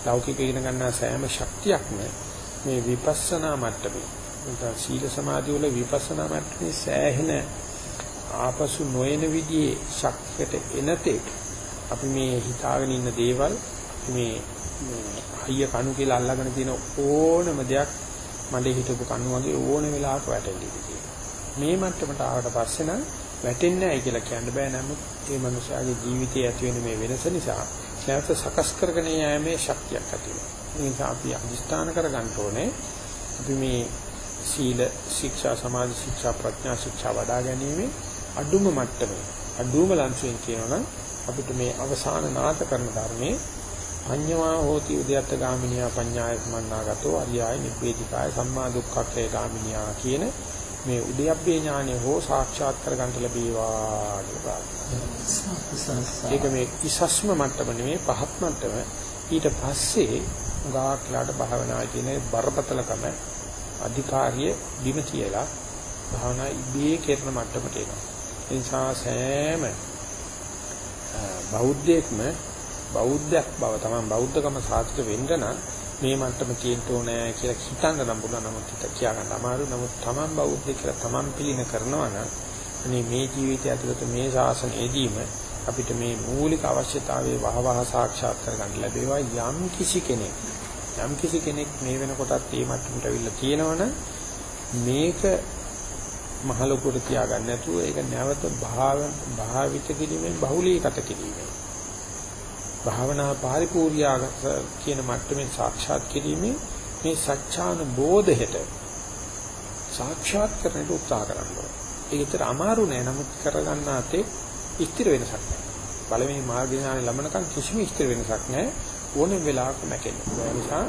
ලෞකික ඉගෙන ගන්නා සෑම ශක්තියක්ම මේ විපස්සනා මට්ටමේ නැත්නම් සීල සමාධි වල විපස්සනා මට්ටමේ සෑහෙන ආපසු නොයන විදිහේ ශක්තියට එනතේ අපි මේ හිතාගෙන ඉන්න දේවල් මේ අයිය කණු කියලා අල්ලගෙන තියෙන ඕනම දෙයක් මඩේ හිටපු කණු වගේ ඕන වෙලාවක වැටෙන්නේ මේ මට්ටමට ආවට පස්සේ නම් වැටෙන්නේ නැහැ කියලා කියන්න බෑ. නමුත් මේ මනුස්සයාගේ ජීවිතයේ ඇති වෙන මේ වෙනස නිසා නැවත සකස් කරගෙන යෑමේ ශක්තියක් ඇති වෙනවා. ඒ නිසා අපි අධිෂ්ඨාන කරගන්න ඕනේ. අපි මේ සීල ශික්ෂා සමාධි ශික්ෂා ප්‍රඥා ශික්ෂා වඩා ගැනීම අඩුම මට්ටමේ අඩුම ලංසුවෙන් කියනවනම් අපිට මේ අවසාන නාත කරන ධර්මයේ අඤ්ඤවා හෝති උද්‍යත්ත ගාමිනියා පඤ්ඤාය සමන්නාගතෝ අරියාය නිබ්බේධිකාය සම්මා දුක්ඛක්ඛේ ගාමිනියා කියන මේ උද්‍යප්පේ ඥානෙ හෝ සාක්ෂාත් කරගන්න ලැබේවා කියලා ඒක මේ ඉසස්ම මට්ටම නෙමෙයි පහත් මට්ටම. ඊට පස්සේ ගාක්ලාට භාවනා කියන බරපතලකම අධිකාරිය බිම තියලා භාවනා ඉබේ කරන මට්ටමට එනවා. ඒ නිසා සෑම බෞද්ධයෙක්ම බෞද්ධයක් බව තමයි බෞද්ධකම සාර්ථක වෙන්න නම් මේ මට්ටම තියෙන්න ඕනේ කියලා හිතන්න නම් බුණා නමුත් හිත කියා ගන්න අමාරු නමුත් තමන් බෞද්ධ කියලා තමන් පිළින කරනවා නම් අනේ මේ ජීවිතය ඇතුළත මේ ශාසනයේදීම අපිට මේ මූලික අවශ්‍යතාවයේ වහවහ සාක්ෂාත් කරගන්න ලැබේවා යම් කිසි කෙනෙක්. යම් කිසි කෙනෙක් මේ වෙනකොටත් මේ මට්ටමට අවිල්ල තියෙනවනම් මේක මහලොකුට තියාගන්න නැතුව ඒක නැවත භාවිත කිරීමෙන් බහුලීගත කිරීමෙන් භාවනා පරිපූර්ණිය කියන මට්ටමින් සාක්ෂාත් කිරීමෙන් මේ සත්‍යාන බෝධයට සාක්ෂාත් කරන්නට උත්සාහ කරනවා. ඒකට අමාරු නෑ නමුත් කරගන්නාතේ ස්ථිර වෙනසක් නෑ. පළවෙනි මාර්ග ඥානෙ ලබනකම් කිසිම ස්ථිර වෙනසක් නෑ. ඕනෙම වෙලාවක නැකෙන්නේ. ඒ නිසා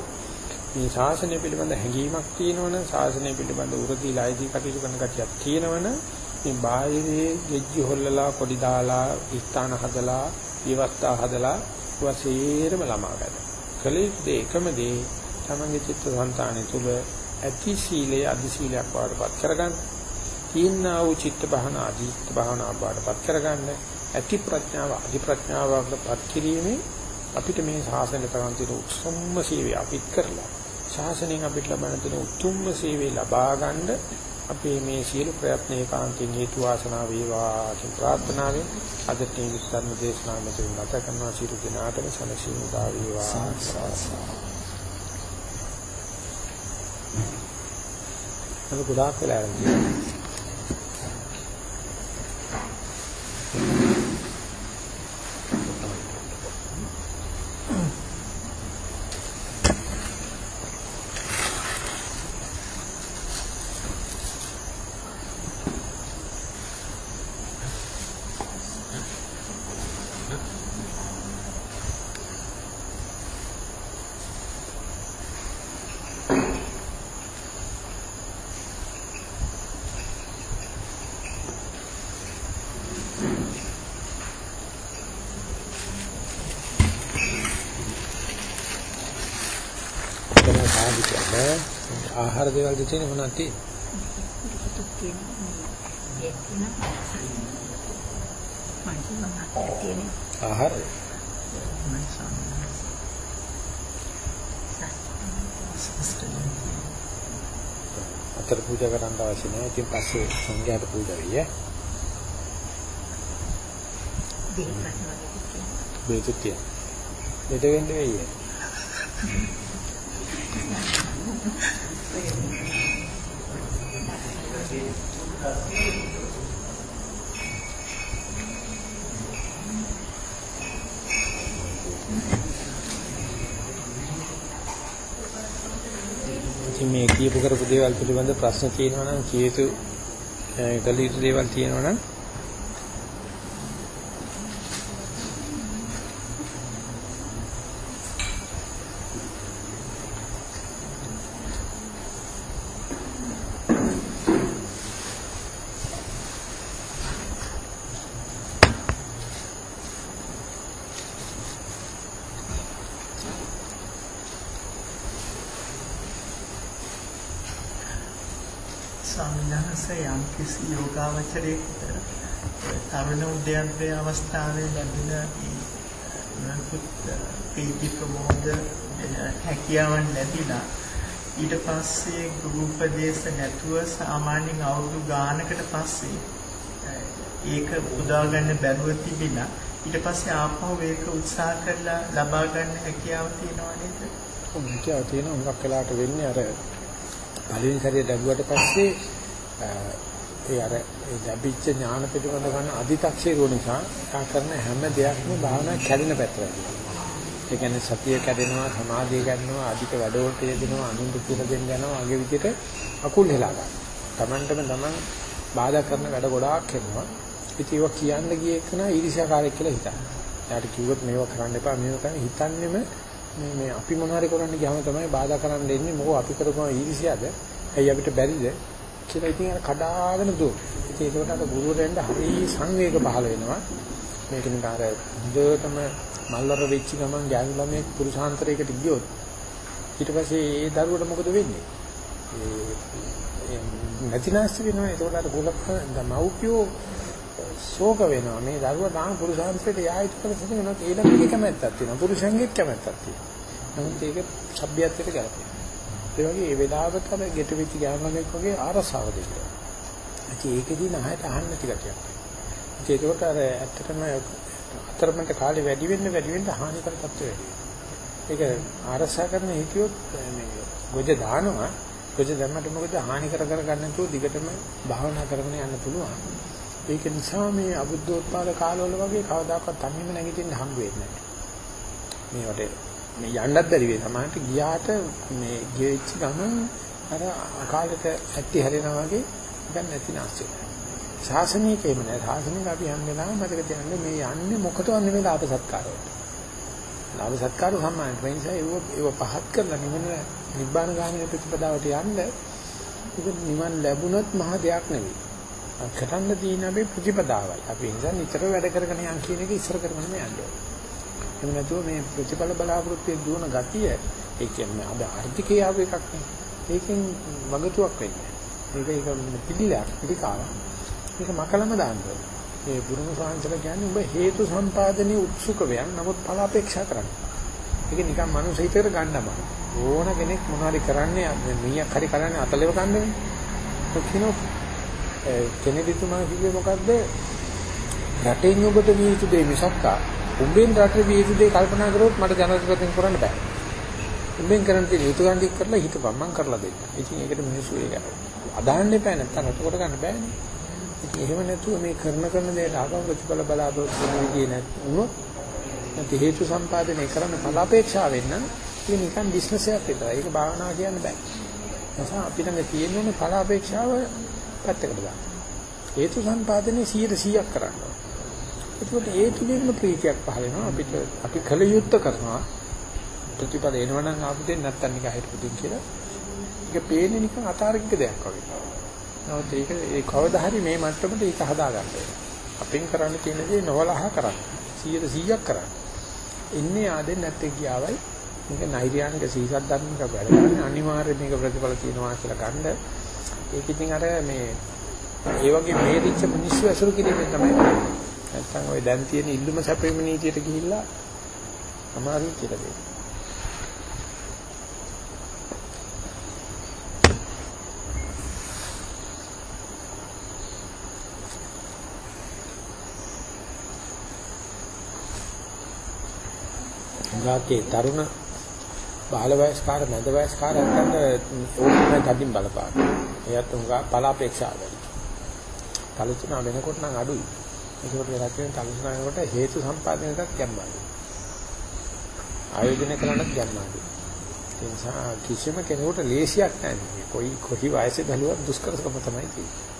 මේ ශාසනය පිළිබඳ හැඟීමක් තියෙනවනම් ශාසනය පිළිබඳ උරදීලා අයිති කටයුතු කරන කතියක් තියෙනවනම් මේ බාහිරේ ගෙජ්ජි හොල්ලලා පොඩි දාලා ස්ථාන හදලා විවස්ථා හදලා වශයෙන්ම ළමා ගන්න. කලේ දෙකම දේ තමන්ගේ චිත්ත සංතානය තුළ ඇති සීලය අධි සීලයක් වඩපත් කරගන්න. තීන්නා වූ චිත්ත බහන අධි චිත්ත භාවනා වඩපත් කරගන්න. ඇති ප්‍රඥාව අධි ප්‍රඥාව වඩපත් කිරීමෙන් අපිට මේ ශාසනය තරම් තියෙන උත්සම්ම සීවය අපිට කරලා ශාසනයෙන් අපිට ලබන තියෙන උතුම්ම සීවය ලබා ගන්න අපේ මේ සියලු ප්‍රයත්න ඒකාන්තයෙන් හේතු වාසනා වේවා කියන ප්‍රාර්ථනාවෙන් අද තේ විස්තරන දේශනාව මෙතන නැත කරනවා. සියලු දෙනාටම සනසීම උදා වේවා. අද ගොඩාක් වෙලා යනවා ආහාර දේවල් දෙන්නේ මොනවද තියෙන්නේ? ආහාර අතර පූජා කරන්න අවශ්‍ය නැහැ. ඉතින් පස්සේ සංඝයාට පූජා වෙයි. බේතුත් තිය. බෙද වෙන්න වෙයි. මේ කියපු කරපු දේවල් පිළිබඳ ප්‍රශ්න තියෙනවා නම් කීයතු කළ යුතු දේවල් තියෙනවා නම් ස්වාමීනාහස යම් කිසි යෝගාවචරයකට තරුණ උද්‍යන්ත්‍රය අවස්ථාවේ ලැබෙන නොයෙකුත් පීති ප්‍රමෝද හැකියාවන් ලැබිලා ඊට පස්සේ ගුරු උපදේශ නැතුව සාමාන්‍යයෙන් අවුරුදු ගානකට පස්සේ ඒක උදා ගන්න බැරුව තිබිලා ඊට පස්සේ ආපහු ඒක උත්සාහ කරලා ලබා ගන්න හැකියාව තියෙනවා නේද? ඔව් ඒක තියෙන උඟක් වෙලාට වෙන්නේ අර පළවෙනි සැරේ ලැබුවට පස්සේ ඒ අර ඒ ලැබිච්ච ඥාන පිටවඳ ගන්න අදි탁ෂේරුව නිසා තා කරන හැම දෙයක්ම භාවනා කැඩෙන පැත්තට. ඒ කියන්නේ සතිය කැඩෙනවා, සමාධිය කැඩෙනවා, අධික වැඩවලට යෙදෙනවා, අනුන්ට කියලා දෙන්න යනවා, අගේ විදිහට අකුල් හෙලා ගන්න. Tamanටම Taman බාධා කරන වැඩ ගොඩාක් කරනවා. ඉතින් ඒවා කියන්න ගිය එක නා ඊර්ෂ්‍යාකාරයක් කියලා හිතන්න. එයාට කිව්වොත් මේවා කරන්න එපා, මේවා කරන්න හිතන්නේම මේ මේ අපි මොනවාරි කරන්න ගියාම තමයි බාධා කරන්න දෙන්නේ. මොකෝ අපි කරපුවා ඊර්ෂ්‍යාද? ඇයි අපිට බැරිද? කියලා ඉතින් අර කඩාගෙන දුව. ඉතින් ඒකට අර ගුරුවරයන්ට හරි සංවේග පහළ වෙනවා. මේක නිකන් අර හොඳටම මල්වර වෙච්ච ගමන් ගෑනු ළමයෙක් පුරුෂාන්තරයකට ගියොත් ඊට පස්සේ ඒ දරුවට මොකද වෙන්නේ? ඒ නැතිනාස් වෙනවා. ඒකට අර ගුලක් මව්පියෝ ශෝක වෙනවා. මේ දරුවා තාම පුරුෂාන්තරයට යායුතු කරලා සිටිනවා. ඒ ළමගේ කැමැත්තක් තියෙනවා. පුරුෂයන්ගේ කැමැත්තක් තියෙනවා. නමුත් ඒක සભ્યත්වයට ගැලපෙන්නේ. ඒ වගේ ඒ වෙලාවට අර ගෙට වෙච්ච ගෑනුමෙක් වගේ ආරසාව දෙනවා. ඉතින් ඒකෙදී නහයට අහන්න නැති ගතියක්. ඉතින් ඒකට අර ඇත්තටම අතරමැද කාලේ වැඩි වෙන්න වැඩි වෙන්න හානිකර තත්ත්ව වැඩි ඒක ආරසා කරන හිතියොත් මේ ගොජ දානවා. ගොජ දැම්මට මොකද හානිකර කරගන්න නැතුව දිගටම භාවනා කරගෙන යන්න පුළුවන්. ඒක නිසා මේ අබුද්ධෝත්පාද කාලවල වගේ කවදාකවත් තනියම නැගිටින්න හම්බ වෙන්නේ නැහැ. මේවට මේ යන්නත් බැරි වෙයි. සමහරට ගියාට මේ ගෙච්ච ගමන් අර අකාලෙට ඇටි හැරෙනා වගේ දැන් නැති නැස්සේ. ශාසනීයකේම නෑ. ශාසනික අපි හැම වෙලාවෙම මතක තියාගන්න මේ යන්නේ මොකටවත් නෙවෙයි ලාභ සත්කාරවලට. ලාභ සත්කාර සම්මානට. ඒ නිසා ඒව ඒව පහත් කරලා නිවන නිබ්බාන ගාමී ප්‍රතිපදාවට යන්න ඒක නිවන් ලැබුණොත් මහ දෙයක් නෙවෙයි. කරන්න තියෙන අපේ ප්‍රතිපදාවයි. අපි ඒ නිසා නිතර වැඩ කරගෙන යන් කියන එක ඉස්සර කරගෙන යන්න ඕනේ. එහෙම නැතුව මේ ප්‍රතිඵල බලාපොරොත්තු දුවන ගතිය ඒ කියන්නේ අද ආර්ථිකය ආව එකක් නේ. ඒකෙන් වගතුවක් වෙන්නේ. මේක ඒක පිළිලයක් පිළිකාවක්. මේක මකලම දාන්න ඕනේ. මේ බුදුම සාංශල කියන්නේ ඔබ හේතු සම්පාදනයේ උත්සුක වෙයන් නමුත් ඵල අපේක්ෂා කරන්නේ. ඒක නිකන් මනුස්ස හිතේට ගන්නම. ඕන කෙනෙක් මොනවාරි කරන්නේ මීයක් හරි කරන්නේ අතලෙව කන්නේ. ඔකිනෝ කෙනෙකුතුමා කිව්වේ මොකද්ද? රටෙන් ඔබට විය යුතු දේ මිසක්කා උඹෙන් රටේ වියසු දෙය කල්පනා කරොත් මට ජනපතියෙන් කරන්න බෑ. උඹෙන් කරන්න තියෙන යුතුයකම් ටික කරලා හිතපන් මං කරලා දෙන්න. ඉතින් ඒකට මිනිස්සු ඒක අදාන්න එපා නැත්තම් රට කොට ගන්න බෑනේ. ඉතින් එහෙම නැතුව මේ කරන කරන දේට ආගම ප්‍රතිඵල බලාපොරොත්තු වෙන විදිය නැත්නම් නැති හේතු සම්පාදනය කරන්න බලාපේක්ෂා වෙන්න ඒක නිකන් බිස්නස් එකක් විතරයි. ඒක භාවනාව කියන්න බෑ. නිසා අපි ළඟ තියෙන්නේ බලාපේක්ෂාව පැත්තකට දාන්න. හේතු සම්පාදනයේ 100%ක් කරන්න. ඒකට ඒ තුලින්ම ප්‍රීතියක් පහල වෙනවා. අපිට අපි කල යුත්තේ කරනවා. ප්‍රතිපද එනවනම් ආපු දෙයක් නැත්තම් නිකන් හිටපු දෙයක් කියලා. ඒක පේන්නේ නිකන් අතාරික දෙයක් වගේ. නමුත් ඒක ඒ කවදා හරි මේ මට්ටමට ඒක හදාගන්න අපෙන් කරන්න තියෙන දේ නොවලහ කරන්න. 100%ක් කරන්න. ඉන්නේ ආදෙන් නැත්තේ කියාවයි. මේක නෛර්යානික සීසත් ධර්මික වැඩ කරන්නේ. අනිවාර්යයෙන් මේක ප්‍රතිඵල තියෙනවා කියලා ගන්න. ඒක ඉතින් අර මේ ඒ වගේ මේරිච්ච මිනිස්සු ඇසුරු කිරීමෙන් තමයි නැත්නම් ওই දැන් තියෙන ඉල්ලුම සැපෙම නීතියට ගිහිල්ලා අමාරුයි කියලා දෙන්න. ගාකේ තරුණ බාල වයස්කාර මැද වයස්කාරයන්ට ඕකම තදින් බලපාන. එයත් උංගා බලාපේක්ෂා වැඩි. කලුතුනා වෙනකොට නම් අඩුයි. ඒකට වෙලා තියෙන තලසනකට හේතු සම්පාදනයටත් ගැම්මායි. ආයෝජනය කරන්නත් ගැම්මායි. ඒ නිසා කිසිම කෙනෙකුට ලේසියක් නැහැ. කොයි කොහි වයසේ බැලුවත් දුෂ්කරකම තමයි තියෙන්නේ.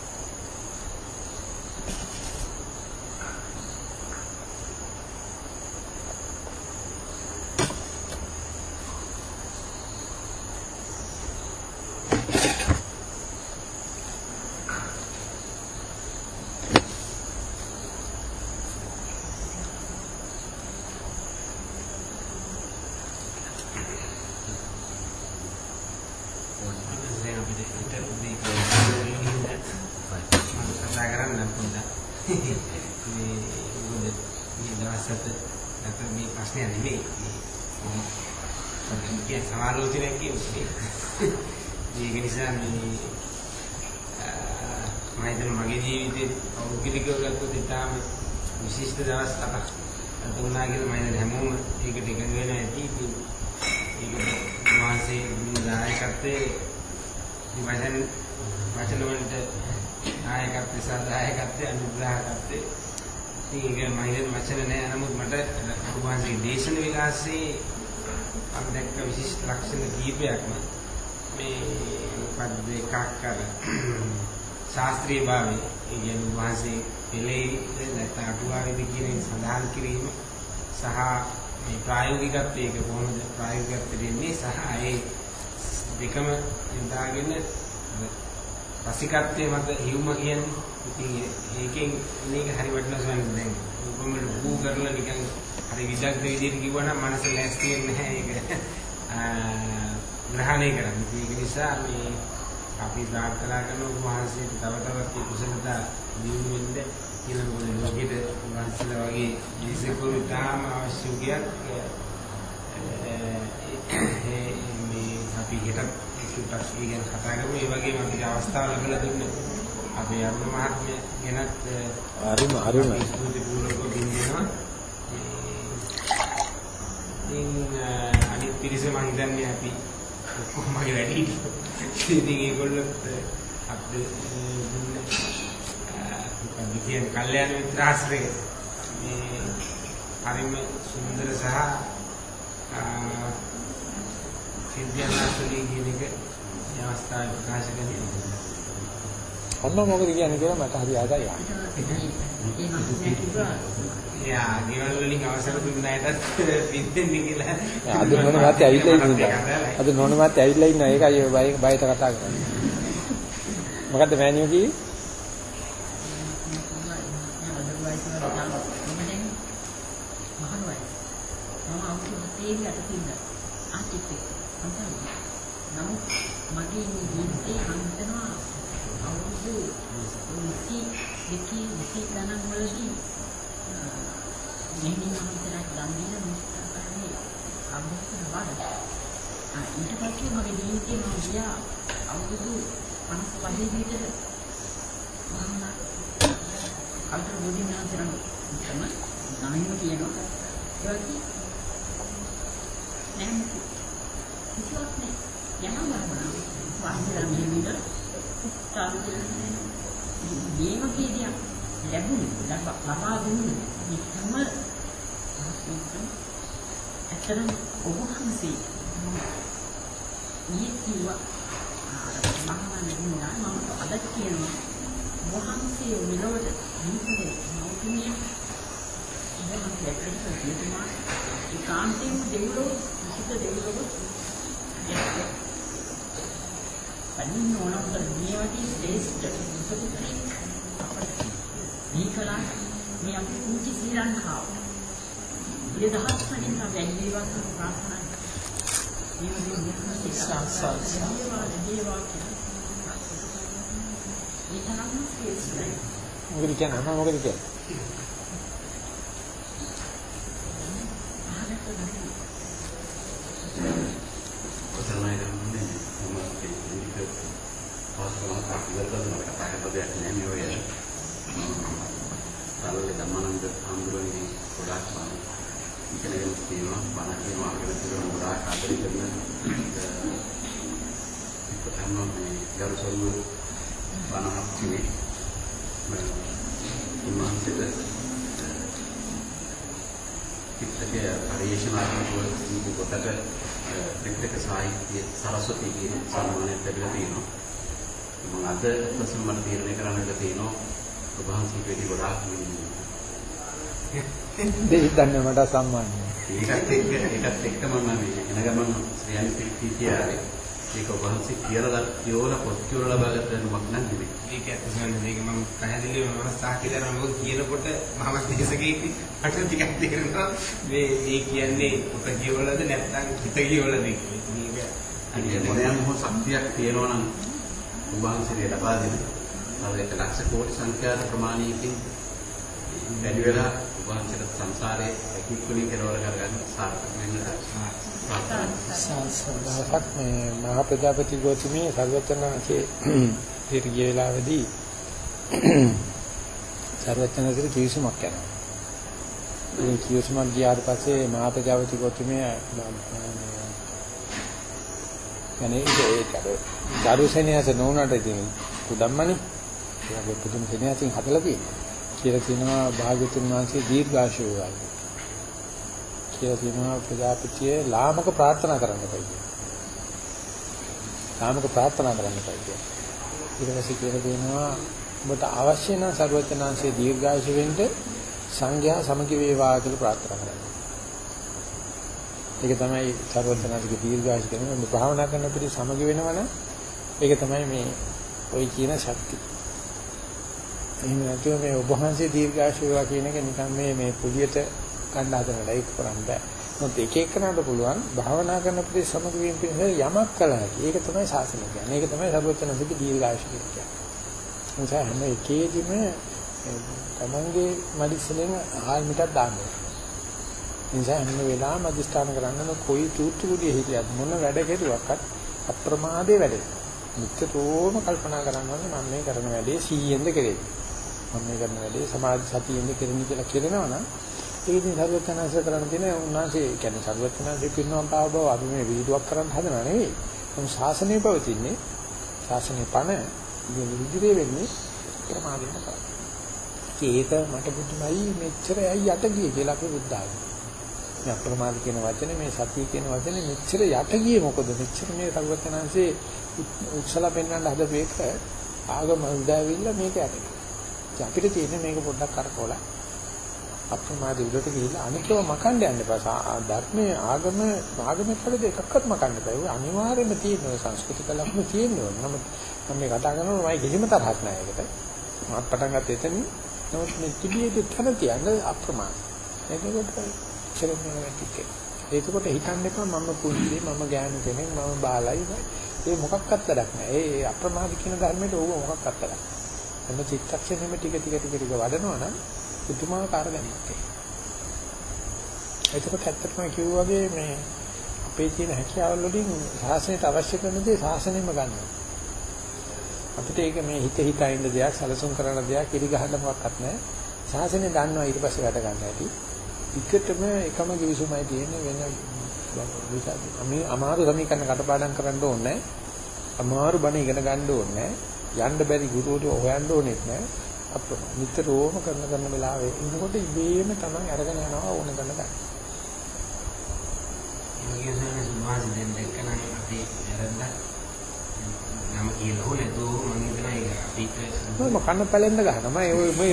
දේශන විලාසයේ අපි දැක්ක විශිෂ්ට ලක්ෂණ කීපයක්ම මේ මොකක්ද එකක් අර ශාස්ත්‍රීය භාවය. ඒ කියන්නේ වාසේ පෙළේ නැත්නම් අටුවාවේදී කියන සඳහන් කිරීම සහ මේ ප්‍රායෝගිකත්වයේ ඒක කොහොමද ප්‍රායෝගිකත්වයට එන්නේ සහ ඒ දෙකම යොදාගෙන රසිකත්වයේ මත හිවුම කියන්නේ. ඉතින් ඒකෙන් මේක හරි වටිනවා සමහරවිට දැන්. කොහොමද බූ කරලා නිකන් හරි විදග්ධ විදිහට කිව්වනම් මනස ලෑස්ති වෙන්නේ නැහැ. ඒක ග්‍රහණය කරන්නේ. ඒක නිසා මේ අපි ප්‍රාර්ථනා කරන වහන්සේට තව තවත් මේ කුසලතා දිනු වෙන්න කියලා මොකද ලෝකෙට වහන්සේලා වගේ ජීසකුරු තාම අවශ්‍ය ගියක් මේ අපි හෙට සුට්ටක් කියන කතා කරමු. ඒ වගේම අපිට අවස්ථාව ලැබලා දුන්නේ අපේ අරුණ මහත්මිය ගැනත් හරිම හරිම ස්තුති පූර්වක දිනනවා ඉතින් අනිත් පිරිස මම හිතන්නේ අපි කොහොමගේ වැඩි ඉතින් ඒගොල්ලොත් අපද දුන්නේ මොකද කියන්නේ? කල්යාණ මිත්‍රාශ්‍රය මේ හරිම සුන්දර සහ සිද්ධාන්තලී කියන එක අවස්ථාවේ ප්‍රකාශ කරනවා. අන්න මොකද කියන්නේ කියලා මට හරි ආසයි. යා ගෙවල් වලින් අවසර දුන්න අයටත් පිටින්නේ කියලා. අද නෝන මාත් ඇවිල්ලා ඉන්නවා. අද නෝන මාත් ඇවිල්ලා ඉන්නවා. ඒකයි බය බයට කතා කරන්නේ. මොකද්ද මෑනියෝ කිව්වේ? නමුත් මගේ ජීවිතේ අන්තනවා අවුරුදු 20 දෙකේ 20 ගණන් වලදී මෙහෙණින් මහන්සලා දන් දීලා මුස්තාකාරේ අමුතුම බඩ. ආ ඊට පස්සේ මගේ ජීවිතේ මම ගියා අවුරුදු 55 විතර මම අන්තර මොදින් නාතරන් තම නමින් කියනවා. ඒ වගේ නෑ කිසිවක් නෑ. යනවා මම. වාහිලා මෙහෙමිට උත්සාහ කරනවා. මේව කියදියා ලැබුණේ ලබා දුන්නේ නිකම්ම ඇත්තටම ඔබ වහන්සේ ඊයේ කිව්වා මම නෙමෙයි මම අද කියනවා වහන්සේ මෙලොවට දීපේ නෞතුමිය ඉතින් ඒකට කියනවා ඒකාන්තයෙන් දෙවිලෝ විසිත දෙවිලෝ පණින්න ඕනකට මේ වගේ ශ්‍රේෂ්ඨ උපතින් මේ කලන් මේ අපි කුංචි ශ්‍රී ලංකාව. ඒ දහස් වලින් තමයි වැඩි දේවල් කරන ප්‍රාර්ථනා. මේ වගේ සාසල් මොකද කියන්නේ අහන්න මොකද කියන්නේ කොතනයි කරන්නේ මම ඒක පාස්කලක් ඉවර කරනවා කතා කරලා දෙයක් නෑ මේ වගේ සාලේ ධම්මානන්ද හඳුරන්නේ ගොඩාක් බණ ඉගෙනගෙන තියෙනවා බණ කියනවා අරගෙන තියෙනවා ගොඩාක් ආදරය කරන ඉතින් මේ ගරුසල්ලු බණක් කියන්නේ උන්වහන්සේට පිටකේ පරිශනාත්මකව දීපු කොටක පිටක සාහිත්‍ය සරස්වති කියන සම්මානයක් ලැබිලා තියෙනවා. මම අද ප්‍රසන්න මට තීරණය කරන්නට තියෙනවා ඔබ වහන්සේ පිටි ගොඩාක් [laughs] දෙවිත් දන්නේ මට සම්මානයි. ඒකත් එක්ක ඒකත් එක්කම මම එන ගමන් ශ්‍රියන් පිටි කියාවේ ඒක වහන්සේ කියලා කියවලා පොත් කියවලා ලබාගත්ත දෙයක් නම් නෙවෙයි. ඒක ඇත්තටම මේක මම පැහැදිලිවම මම සාහිත්‍යදරම මොකද කියනකොට මම දේශකෙක් අට ටිකක් තේරෙනවා මේ මේ කියන්නේ පොත කියවලද නැත්නම් හිත කියවලද මේක. අනිත් මොනෑම හෝ සත්‍යයක් තියෙනවා නම් වහන්සේ ලබා දෙන තව එක ලක්ෂ කෝටි සංඛ්‍යාත ප්‍රමාණයකින් වැඩි වෙලා වහන්සේට සංසාරයේ කික්කුලින් කෙරවර කරගන්න සාර්ථක වෙන්න දවසක් මේ මහා ප්‍රජාපති ගෝතමී සර්වචනාංශේ හිරිය වෙලාවේදී සර්වචනසිර කිවිසුමක් කරනවා. ඒ කිවිසුමක් ගියාට පස්සේ මහා ප්‍රජාපති ගෝතමී යන්නේ ඒක දරුසෙනියස නෝනට ඉතින් කුඩම්මනේ. ඒක පුදුම සෙනියසින් හදලා තියෙනවා. කියලා කියනවා භාග්‍යතුන් වහන්සේ දීර්ඝාෂය වේවා කියලා කියනවා ප්‍රජාපතියේ ලාමක ප්‍රාර්ථනා කරන්න කියලා. ලාමක ප්‍රාර්ථනා කරන්න කියලා. ඊට පස්සේ කියලා දෙනවා ඔබට අවශ්‍ය නම් ਸਰවචනාංශයේ දීර්ඝාෂය වෙන්න සංඝයා සමගි වේවා කියලා ප්‍රාර්ථනා කරන්න. ඒක තමයි ਸਰවචනාංශයේ දීර්ඝාෂය කියන්නේ භාවනා කරන පිළි සමගි වෙනවනම් ඒක තමයි මේ ওই කියන ශක්තිය. එහෙම නැතුව මේ ඔබ වහන්සේ දීර්ඝායස වේවා කියන එක නිකන් මේ මේ පුලියට ගන්න හදන ලයික් කරන්න බෑ. මොකද එක එකනට පුළුවන් භාවනා කරන ප්‍රති සමග වීම පිණිස යමක් කළ හැකි. ඒක තමයි ශාසනය කියන්නේ. ඒක තමයි සර්වඥාසික දීර්ඝායුෂ කියන්නේ. නිසා හැම එකේදීම තමන්ගේ මඩිසලෙන් ආල් මිටක් දාන්න. නිසා හැම වෙලාවම අධිෂ්ඨාන කරන්න කොයි තූතු කුඩිය හිටියත් මොන වැඩ කෙරුවක්වත් අප්‍රමාදේ වැඩේ. නිතරම කල්පනා කරනවා මම මේ කරන වැඩේ 100ෙන්ද කෙරේ. මම මේ කරන වැඩේ සමාධි සතියෙන්ද කෙරෙන්නේ කියලා කියනවා නම් ඒක ඉතින් සර්වඥාන්සේ කරන්න තියෙන උන්වහන්සේ කියන්නේ සර්වඥාන්සේ පිරිනවම් පාව බව අපි මේ විහිදුවක් කරන්න හදනව නෙවෙයි. මොකද ශාසනය පවතින්නේ ශාසනය පණ විදිහේ වෙන්නේ ප්‍රමාදයෙන් කරා. ඒක මට බුදුමයි මෙච්චරයි යට ගියේ කියලා අපි බුද්ධාගම. මේ අප්‍රමාද කියන වචනේ මේ සතිය කියන වචනේ මෙච්චර යට ගියේ මොකද මෙච්චර මේ සර්වඥාන්සේ උත්සල පෙන්වන්න හදපු එක ආගම උදාවිල්ල මේක යට. අපිට තියෙන්නේ මේක පොඩ්ඩක් කරකවලා අප්‍රමාද විලට ගිහිල්ලා අනිකව මකන්න යන්න එපා. ධර්මයේ ආගම ආගමික වලද එකක්වත් මකන්න බෑ. ඒ අනිවාර්යයෙන්ම තියෙන සංස්කෘතික ලක්ෂණ තියෙනවා. නමුත් මම මේ කතා කරනවා මම කිසිම තරහක් නැහැ ඒකට. මාත් පටන් ගත්ත එතන නමුත් මේ තිබියේ තන තියන්න අප්‍රමාද. එතකොට චරණය වෙතිකේ. ඒකකොට හිතන්න එපා මම පුංචි මම ගෑනු කෙනෙක් මම බාලයි. ඒ මොකක්වත් වැඩක් නැහැ. ඒ අප්‍රමාද කියන ධර්මයට ඕක මොකක්වත් වැඩක් නැහැ. එන්න චිත්තක්ෂණෙම ටික ටික ටික ටික වඩනවා නම් පුදුමාකාර දැනීමක් එතකොට ඇත්තටම කිව්වා වගේ මේ අපේ තියෙන හැකියාවල් වලින් සාසනයට අවශ්‍ය කරන දේ සාසනෙම ගන්නවා. අපිට ඒක මේ හිත හිතා ඉන්න දෙයක් සැලසුම් කරන දෙයක් ඉරි ගහන්න මොකක්වත් නැහැ. සාසනය දන්නවා ඊට පස්සේ වැඩ ගන්න හැටි. විකටම එකම කිවිසුමයි තියෙන්නේ වෙන මේ අමාරු සමීකරණ කටපාඩම් කරන්න ඕනේ අමාරු බණ ඉගෙන ගන්න ඕනේ යන්න බැරි ගුරුවරු හොයන්න ඕනෙත් නැහැ අප්‍රමාද නිතරම කරන කරන වෙලාවේ ඉන්නකොට ඉබේම තමයි අරගෙන යනවා ඕන කරන ගන්න. ඒ කියන්නේ සුභාස දෙන්න එක්කනම් අපි වැරද්දා නම කියලා හොනේ දෝ මම හිතනවා ඒක අපිට මම කන්න පැලෙන්න ගහනවා. මම මේ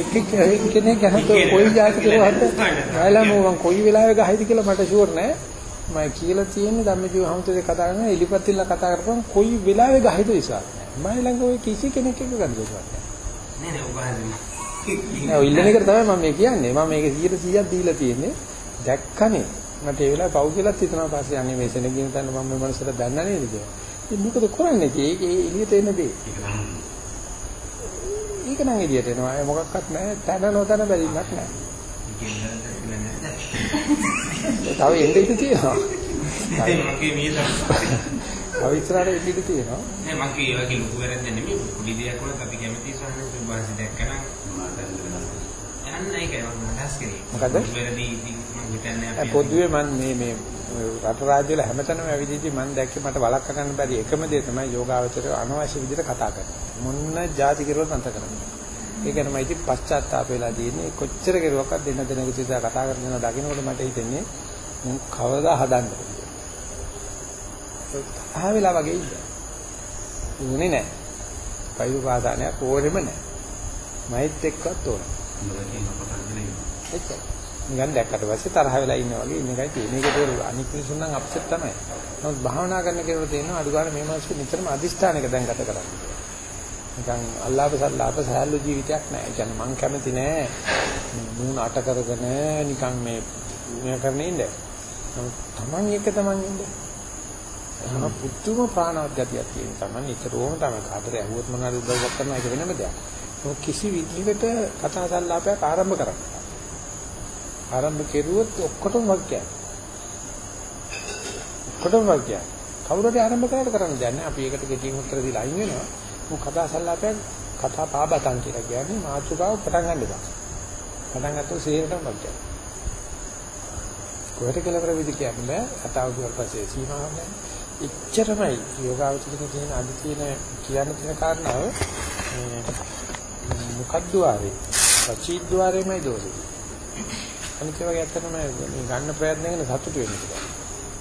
එක කෙනෙක් ගහතෝ කොයි જાති කියලා හද ආයලා මම කොයි වෙලාවෙ ගහයිද කියලා මට ෂුවර් නෑ. මම කියලා තියෙන්නේ ධම්මජීව හමුතේ කතා කරන එලිපත්තිල්ල කතා කරපුවම කොයි වෙලාවෙ ගහයිද විශ්වාස මම ළඟ ඔය කිසි කෙනෙක් එක්ක ගන්න දෙයක් නෑ නෑ නෑ ඔබ හදන්නේ නෑ ඔය ඉල්ලන එක තමයි මම මේ කියන්නේ. මම මේක 100%ක් දීලා තියෙන්නේ. දැක්කනේ. මට ඒ වෙලාවේ පව් කියලාත් හිතනවා පස්සේ අනේ මේ සෙනගින් තන්න මම මේ මනසට දන්න නේද කියලා. ඉතින් මොකද කරන්නේ? ඒක එළියට එන දේ. ඒක නම් එළියට එනවා. ඒ මොකක්වත් නැහැ. තන නොතන බැරිමක් නැහැ. තව එන්න ඉඩ තියෙනවා. [laughs] [laughs] මේ එන්න ඉඩ තියෙනවා. නෑ මගේ ඒ වගේ ලොකු වැරද්ද නෙමෙයි පොඩි දෙයක් වුණත් අපි කැමති සහන සුභාසි දැක්කනම් යන්න ඒකයි මම අදහස් කරේ මොකද? වැරදි මම හිතන්නේ අපි පොදුවේ මම මේ මේ රට රාජ්‍ය වල හැමතැනම ඇවිදින්දි මම දැක්කේ මට වළක්ව ගන්න බැරි එකම දේ තමයි යෝගාවචරය අනවශ්‍ය විදිහට කතා කරනවා. මොන්න જાති කෙරුවත් අන්ත කරන්නේ. ඒක නම ඉතින් පශ්චාත්තාප වෙලා තියෙන්නේ කොච්චර කෙරුවක්වත් දෙන්න දෙන විදිහට කතා කරන දකින්නකොට මට හිතෙන්නේ මුන් කවදා හදන්නද කියලා. ආ වෙලා වගේ ඉන්න. උනේ නැහැ. පයිරු පාදානයක් ඕනෙම නැහැ. මයිත් එක්කත් ඕන. එච්චර. නිකන් දැක්කට පස්සේ තරහ වෙලා ඉන්නා වගේ ඉන්න එකයි තියෙන්නේ. මේක තේරුම් අනිත් මිනිසුන් නම් අප්සෙට් තමයි. නමුත් භාවනා කරන කෙනෙකුට තේරෙනවා අඩු ගන්න මේ මාසෙ නිතරම අදිෂ්ඨානයක දැන් ගත කරන්නේ. නිකන් අල්ලාප සල්ලාප සහැල්ලු ජීවිතයක් නෑ. ඒ කියන්නේ මං කැමති නෑ මූණ අට කරගෙන නිකන් මේ මේ කරන්නේ ඉන්න. නමුත් Taman එක Taman ඉන්න. තම පුදුම ප්‍රාණවත් ගතියක් තියෙන Taman නිතරම තමයි කාටද ඇහුවොත් මොනවාරි උදව්වක් කරන එක වෙනම දෙයක්. ඔය කිසි විදිහකට කතා සංලාපයක් ආරම්භ කරන්න. ආරම්භ කෙරුවොත් ඔක්කොටම වග්ගයක්. ඔක්කොටම වග්ගයක්. කවුරුද ආරම්භ කරලා කරන්න දෙන්නේ අපි ඒකට ගෙටින් උත්තර දීලා අයින් වෙනවා. මොක කතා සංලාපයක් කතා පාබතන් කියලා කියන්නේ මාතෘකාව පටන් ගන්න එපා. පටන් ගත්තොත් සේරටම වග්ගයක්. කොහෙට කියලා ප්‍රවිදි කියන්නේ කතාව කියවල් පස්සේ සීමාවක් නැහැ. එච්චරමයි. යෝගාවචරික තියෙන අදි තියෙන කියන්න තියෙන කාරණාව මොකද්ද ආරේ සචීද්්වාරේමයි දෝෂේ. අනිත් වගේ ඇත්තටම මේ ගන්න ප්‍රයත්න කරන සතුට වෙන්න පුළුවන්.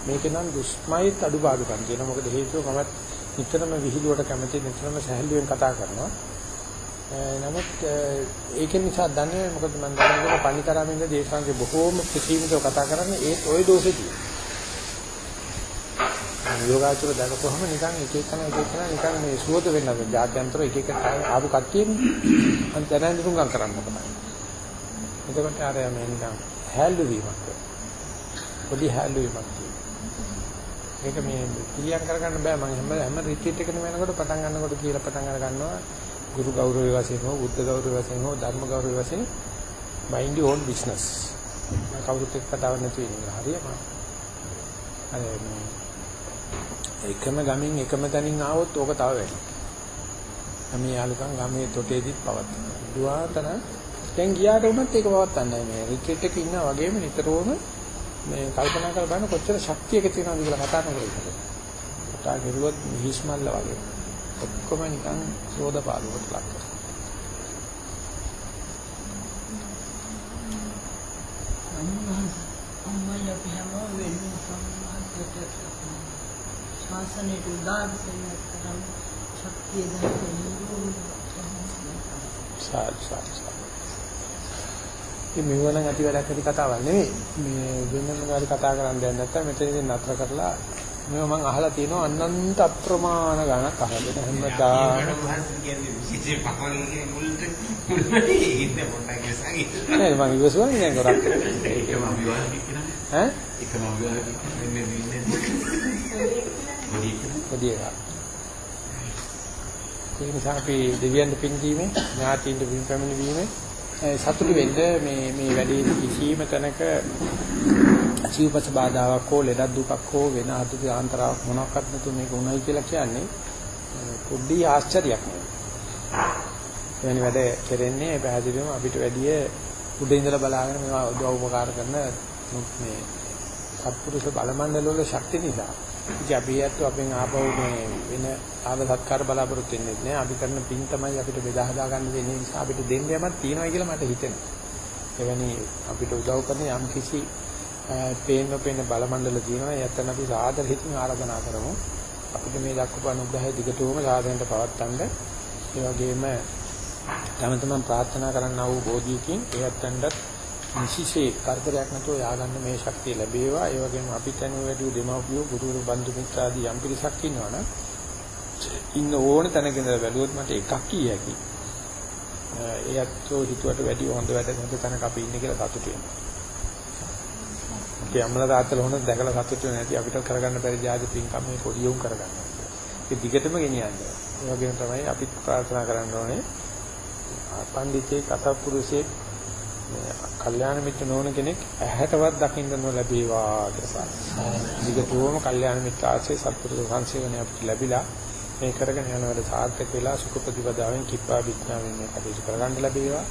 මේක නම් දුෂ්මයිත් අඩුපාඩුකම් කියන මොකද හේතුව මමත් නිතරම විහිළුවට කැමති නිතරම සැහැල්ලුවෙන් කතා කරනවා. නමුත් ඒකෙන් නිසා දන්නේ මොකද මම දැනගෙන පණිතරමින්ද දේශාංගේ බොහෝම ප්‍රතිවිදව කතා කරන්නේ. ඒත් ওই දෝෂේ තියෙනවා යෝගාචර දැකපුවම නිකන් එක එකන එක එකන නිකන් මේ සුවද වෙන්න බෑ. ජාත්‍යන්තර එක එක ආපු කට්ටියනේ. අන් දැනන් දුරුම් කරන්න මොකද? එතකොට අර මේ නිකන් හැල්ලු වීමක්. පොඩි හැල්ලු වීමක්. මේක මේ පිළියම් කරගන්න බෑ මම හැම හැම රිට්‍රීට් එකකම වෙනකොට පටන් ගන්නකොට කියලා පටන් අර ගන්නවා ගුරු ගෞරවය වශයෙන් හෝ බුද්ධ ගෞරවය වශයෙන් හෝ ධර්ම ගෞරවය වශයෙන් mind your own business. කවුරුත් එක්ක කතාවක් නැති වෙන්නේ හරියම. අර එකම ගමින් එකම තැනින් ආවොත් ඕක තව වෙනවා. මේ යාළුකම් ගමේ තොටේදිත් පවත්නවා. දුආතන දැන් ගියාට උනත් ඒක පවත්න්නේ මේ රිට්‍රීට් එකේ ඉන්නා වගේම නිතරම මේ කල්පනා කර බලන කොච්චර ශක්තියක තියෙනවද කියලා කතා කරලා කතා කරුවොත් හිස්මල්ල වගේ. ඔක්කොම නිකන් සෝදපාලුවට ලක් කරනවා. අම්මලා අපි හැම වෙලෙම සම්මාදයට ශාසනයට උදාර සේවයක් කරන ශක්තිය දැනෙන්නේ සාදු සාදු. මේ මෙවන නැති වැඩක් ඇති කතාවක් නෙවෙයි. මේ වෙන මොනවාරි කතා කරන්න දෙයක් නැත්නම් මෙතනදී නතර කරලා මේව මම අහලා තියෙනවා අනන්ත අප්‍රමාණ ගණක් අහලා හැමදාම නෑ මම ඉවසුවා නෑ කරක් ඒකම අභිවාදනය කියනවා. ඈ එකම අභිවාදනය වෙන්නේ වෙන්නේ. පොඩි එකක්. ඒ නිසා අපි දෙවියන් පින් දීමේ ඥාතියින්ට පින් පැමිණීමේ සතුටු වෙන්න මේ මේ වැඩේ කිසිම තැනක ජීවපත බාධාවක් හෝ ලෙඩක් දුකක් හෝ වෙන අතුරු ආන්තරාවක් මොනක්වත් නැතු මේක උණයි කියලා කියන්නේ පොඩි ආශ්චර්යයක් නෙවෙයි. එවැනි වැඩ කෙරෙන්නේ පැහැදිලිවම අපිට වැඩිය උඩ ඉඳලා බලාගෙන මේවා උදව් උපකාර කරන මේ සත්පුරුෂ බලමණ්ඩල වල ශක්තිය නිසා ඉතින් අපි ඇත්ත අපෙන් ආපහු මේ වෙන ආව සත්කාර බලාපොරොත්තු වෙන්නේ නැහැ. අපි කරන පින් තමයි අපිට බෙදා හදා ගන්න දෙන්නේ. නිසා අපිට දෙන්න යමක් තියෙනවා කියලා මට හිතෙනවා. එවැනි අපිට උදව් කරන යම් කිසි පේන පේන බලමණ්ඩල තියෙනවා. ඒත්තන අපි සාදර හිතින් ආරාධනා කරමු. අපිට මේ දක්වපු අනුග්‍රහය දිගටම සාධනෙට පවත්තන්න. ඒ වගේම තම තමන් ප්‍රාර්ථනා කරන්නා වූ බෝධියකින් ඒත්තන්ට විශේෂ කරදරයක් නැතුව ය아가න්න මේ ශක්තිය ලැබේවා. ඒ වගේම අපිට අනුව වැඩි දෙමව්පියෝ ගුරුවරු බන්දු මිත්‍ර ආදී යම් පිරිසක් ඉන්නවනම් ඉන්න ඕන තැනක ඉඳලා බැලුවොත් මට එකක් කිය හැකි. ඒ අත්ෝ හිතුවට වැඩි හොඳ වැඩ හොඳ තැනක අපි ඉන්නේ කියලා සතුටු වෙනවා. අපි අම්මලා තාත්තලා හොඳ දැකලා සතුටු නැති අපිට කරගන්න බැරි ජාති පින්කම් මේ පොඩි උන් කරගන්නවා. ඒ දිගටම ගෙනියන්නේ. ඒ වගේම තමයි අපිත් ප්‍රාර්ථනා කරන්න ඕනේ. පඬිතේ කසප්පුරුෂේ කල්යාණ මිත්‍ර නොවන කෙනෙක් ඇහැටවත් දකින්න නොලැබේවා කියලා. විගතෝම කල්යාණ මිත්‍ර ආශ්‍රය සත්පුරුෂ සංසේවනය අපිට ලැබිලා මේ කරගෙන යනවල සාර්ථක වෙලා සුඛ ප්‍රතිපදාවෙන් කිප්පා විඥාවෙන් මේ කටයුතු කරගන්න ලැබේවා.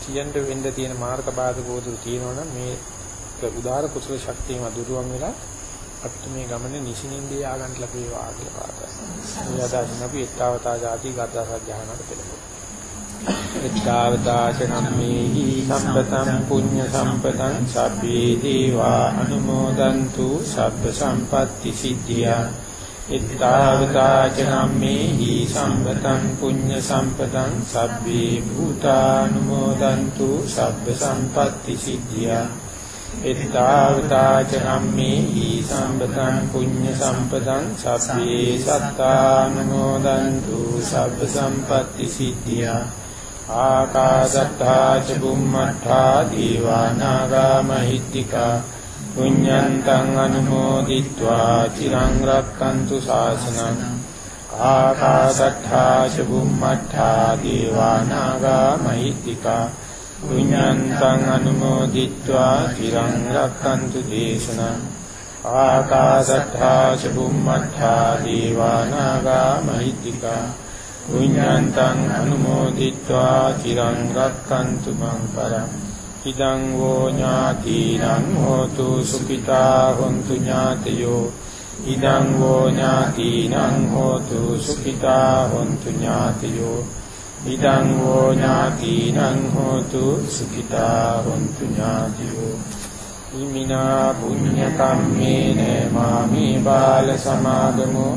සියන්ට වෙන්න තියෙන මාර්ග බාධකෝදු තියෙනවනම් මේ උදාර කුසල ශක්තියම දුරුවන් වෙලා අපිට මේ ගමනේ නිසින්ින්දී ආගන්න ලැබේවා කියලා ප්‍රාර්ථනා. මේ අදහසින් අපි ඊත්තාවතා ಜಾති ගාථා සජ්ජායනාට පෙළඹෙමු. එත්තාවතාචනම්මේහි සම්පතං පුඤ්ඤ සම්පතං සබ්බේ දීවා අනුමෝදන්තු සබ්බ සම්පatti සිද්ධියා එත්තාවතාචනම්මේහි සම්පතං පුඤ්ඤ සම්පතං සබ්බේ භූතානුමෝදන්තු සබ්බ සම්පatti සිද්ධියා එත්තාවතාචනම්මේහි සම්පතං පුඤ්ඤ සම්පතං සබ්බේ සත්තානුමෝදන්තු සබ්බ සම්පatti සිද්ධියා ආකාශත්තා ච බුම්මත්තා දීවානාගා මහිත්‍තිකා පුඤ්ඤන්තං අනුමෝදිත්වා චිරං රක්칸තු ශාසනං ආකාශට්ඨා චුම්මට්ඨා දීවානාගා මහිත්‍තිකා පුඤ්ඤන්තං අනුමෝදිත්වා চিරං රක්ඛන්තු දේශනං ආකාශට්ඨා චුම්මට්ඨා දීවානාගා මහිත්‍තිකා පුඤ්ඤන්තං අනුමෝදිත්වා චිරං රක්ඛන්තු මං පරං ඉදං වෝ ඥාතිනං හෝතු සුඛිතා හොන්තු ඥාතයෝ ඉදං වෝ ඥාතිනං හෝතු සුඛිතා හොන්තු ඥාතයෝ ඉදං වෝ ඥාතිනං හෝතු සුඛිතා හොන්තු ඥාතයෝ ඉමිනා පුඤ්ඤ කම්මේන මාමේ බාල සමාගමෝ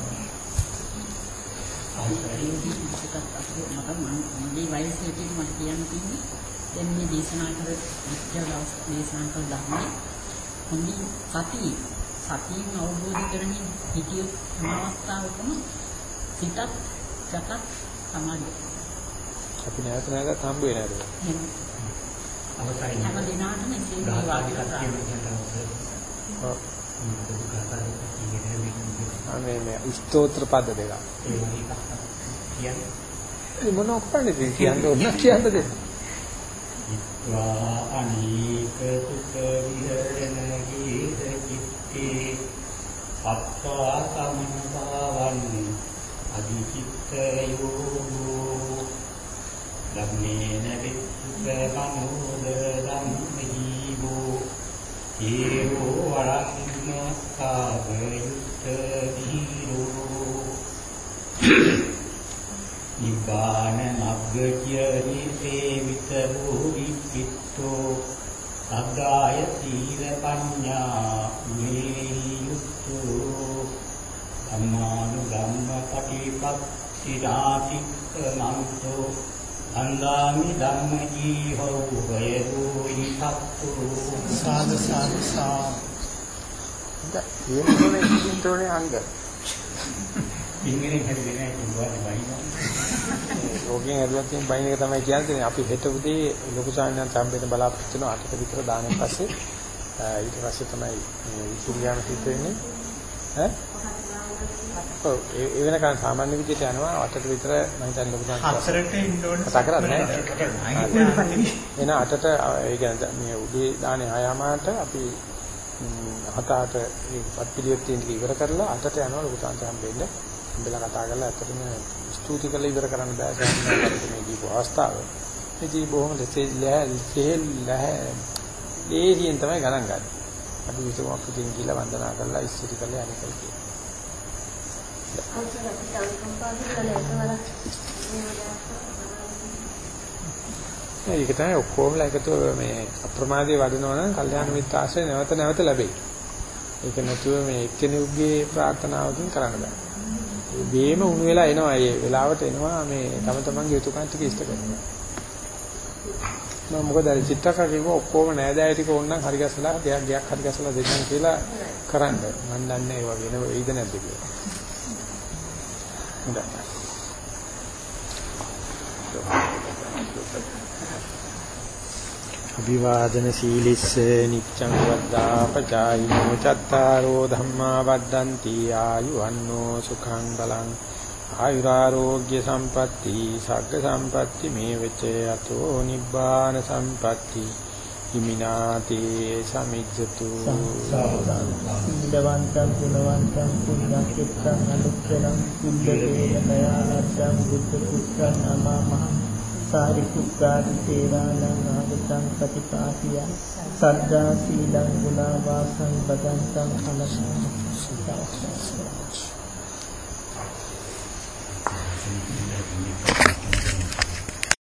වයසේ තියෙන මට කියන්න තියෙන්නේ දැන් මේ දේශනා කර විද්‍යා දවස් දේශනා කර ධර්මයේ හොඳින් සතිය සතියෙන් අවබෝධ කරමින් හිතිය සමාවස්ථාවකම සිතත් සතත් සමාධිය අපි නැවත නැවතත් හම්බ වෙන්නේ නේද? අවසයි හැම දිනාටම ඉතින් මේ වාක්‍ය කතා මේ මේ ස්තෝත්‍ර පද දෙක. ඒ මොන ඔක්කොනේ කියන්නේ ඕන කියන්න දෙන්න. වා අනීක සුඛ විහරණ ගීත චිත්තේ අත්වා සමනපාවන් අධිචිත්තයෝ ධම්මේන විච්ඡුක මනෝද ධම්මීවෝ ඒවෝ වරක්ම කාගයුත් දීරෝ නිබ්බාන මග්ගය නිසේවිත භූරි චිත්තෝ අග්ගාය සීල පඤ්ඤා වේයුත්තෝ ධම්මානු ධම්ම පටිපත්තිනාති මන්තෝ අන්දාමි ධම්ම ජීවෝ වයෝ හිතත්තු සාදු සාදු සා දැන් තියෙන්නේ තියෙන්නේ අංග. ඉංග්‍රීසි හරි වෙන එක දුවන්නේ වයින්නවා රෝගයෙන් ඇදලා තියෙන බයින් එක තමයි කියන්නේ. අපි හෙට උදේ ලොකු සායනන් සම්බෙන්න බලාපොරොත්තු වෙන අටක විතර දානෙන් පස්සේ. [laughs] ඊට පස්සේ තමයි මේ විසුරියාම සිද්ධ වෙන්නේ. ඈ? ඔව් ඒ වෙනකන් සාමාන්‍ය විදිහට යනවා අටට විතර මම හිතන්නේ ලොකු සායනන් හතරට ඉන්න ඕනේ කතා කරන්නේ එන අටට ඒ කියන්නේ මේ උදේ දානේ ආයාමයට අපි හත අට ඒ පත්පිලියෙත් තියෙන ඉවර කරලා අටට යනවා ලොකු සායනන් හම්බෙන්න හම්බෙලා කතා කරලා ඇත්තටම ස්තුති කරලා ඉවර කරන්න බෑ සාමාන්‍යයෙන් මේ දීපු අවස්ථාව. ඉතින් බොහොම ලේසියෙන් තමයි ගණන් ගන්න. අපි විසම අපිටින් ගිහලා වන්දනා කරලා ඉස්සිරි කරලා යන්නේ කියලා. ඒක තමයි ඔක්කොමලා එකතු මේ අප්‍රමාදයේ වඩනවා නම් කල්යාණ මිත්‍ර ආශ්‍රය නැවත නැවත ලැබෙයි. ඒක නැතුව මේ එක්කෙනෙකුගේ ප්‍රාර්ථනාවකින් කරන්න බෑ. බේම උණු වෙලා එනවා ඒ වෙලාවට එනවා මේ තම තමන්ගේ යුතුයකම් ටික ඉෂ්ට කරනවා. මම මොකද අර චිත්තකකේම ඔක්කොම නෑදෑය ටික ඕනනම් හරි ගැසලා දෙයක් ගයක් හරි ගැසලා දෙන්නම් කියලා කරන්න. මම දන්නේ ඒවා වෙන වෙයිද නැද්ද කියලා. හොඳයි. අභිවාදන සීලිස්ස නිච්ඡං වද්දා පචායිනෝ චත්තාරෝ ධම්මා වද්දන්ති ආයුවන්නෝ සුඛං බලං ආයුරාෝග්‍ය සම්පatti සග්ග සම්පatti මේ වෙච අතෝ නිබ්බාන සම්පatti හිමිනාතේ සමිජ්ජතු ඉන්දවන්තං ගුණවන්තං පුඤ්ඤක්ඛිතං අනුක්ඛලං කුද්ධේන දයාලත්තං බුද්ධ පුත්තං නමමහං සාරිපුත්තාදි තේරාණං ආගතං ප්‍රතිපාතිය සද්දා සීලං ගුණා වාසං බදන්තං අනසං සුඛාසං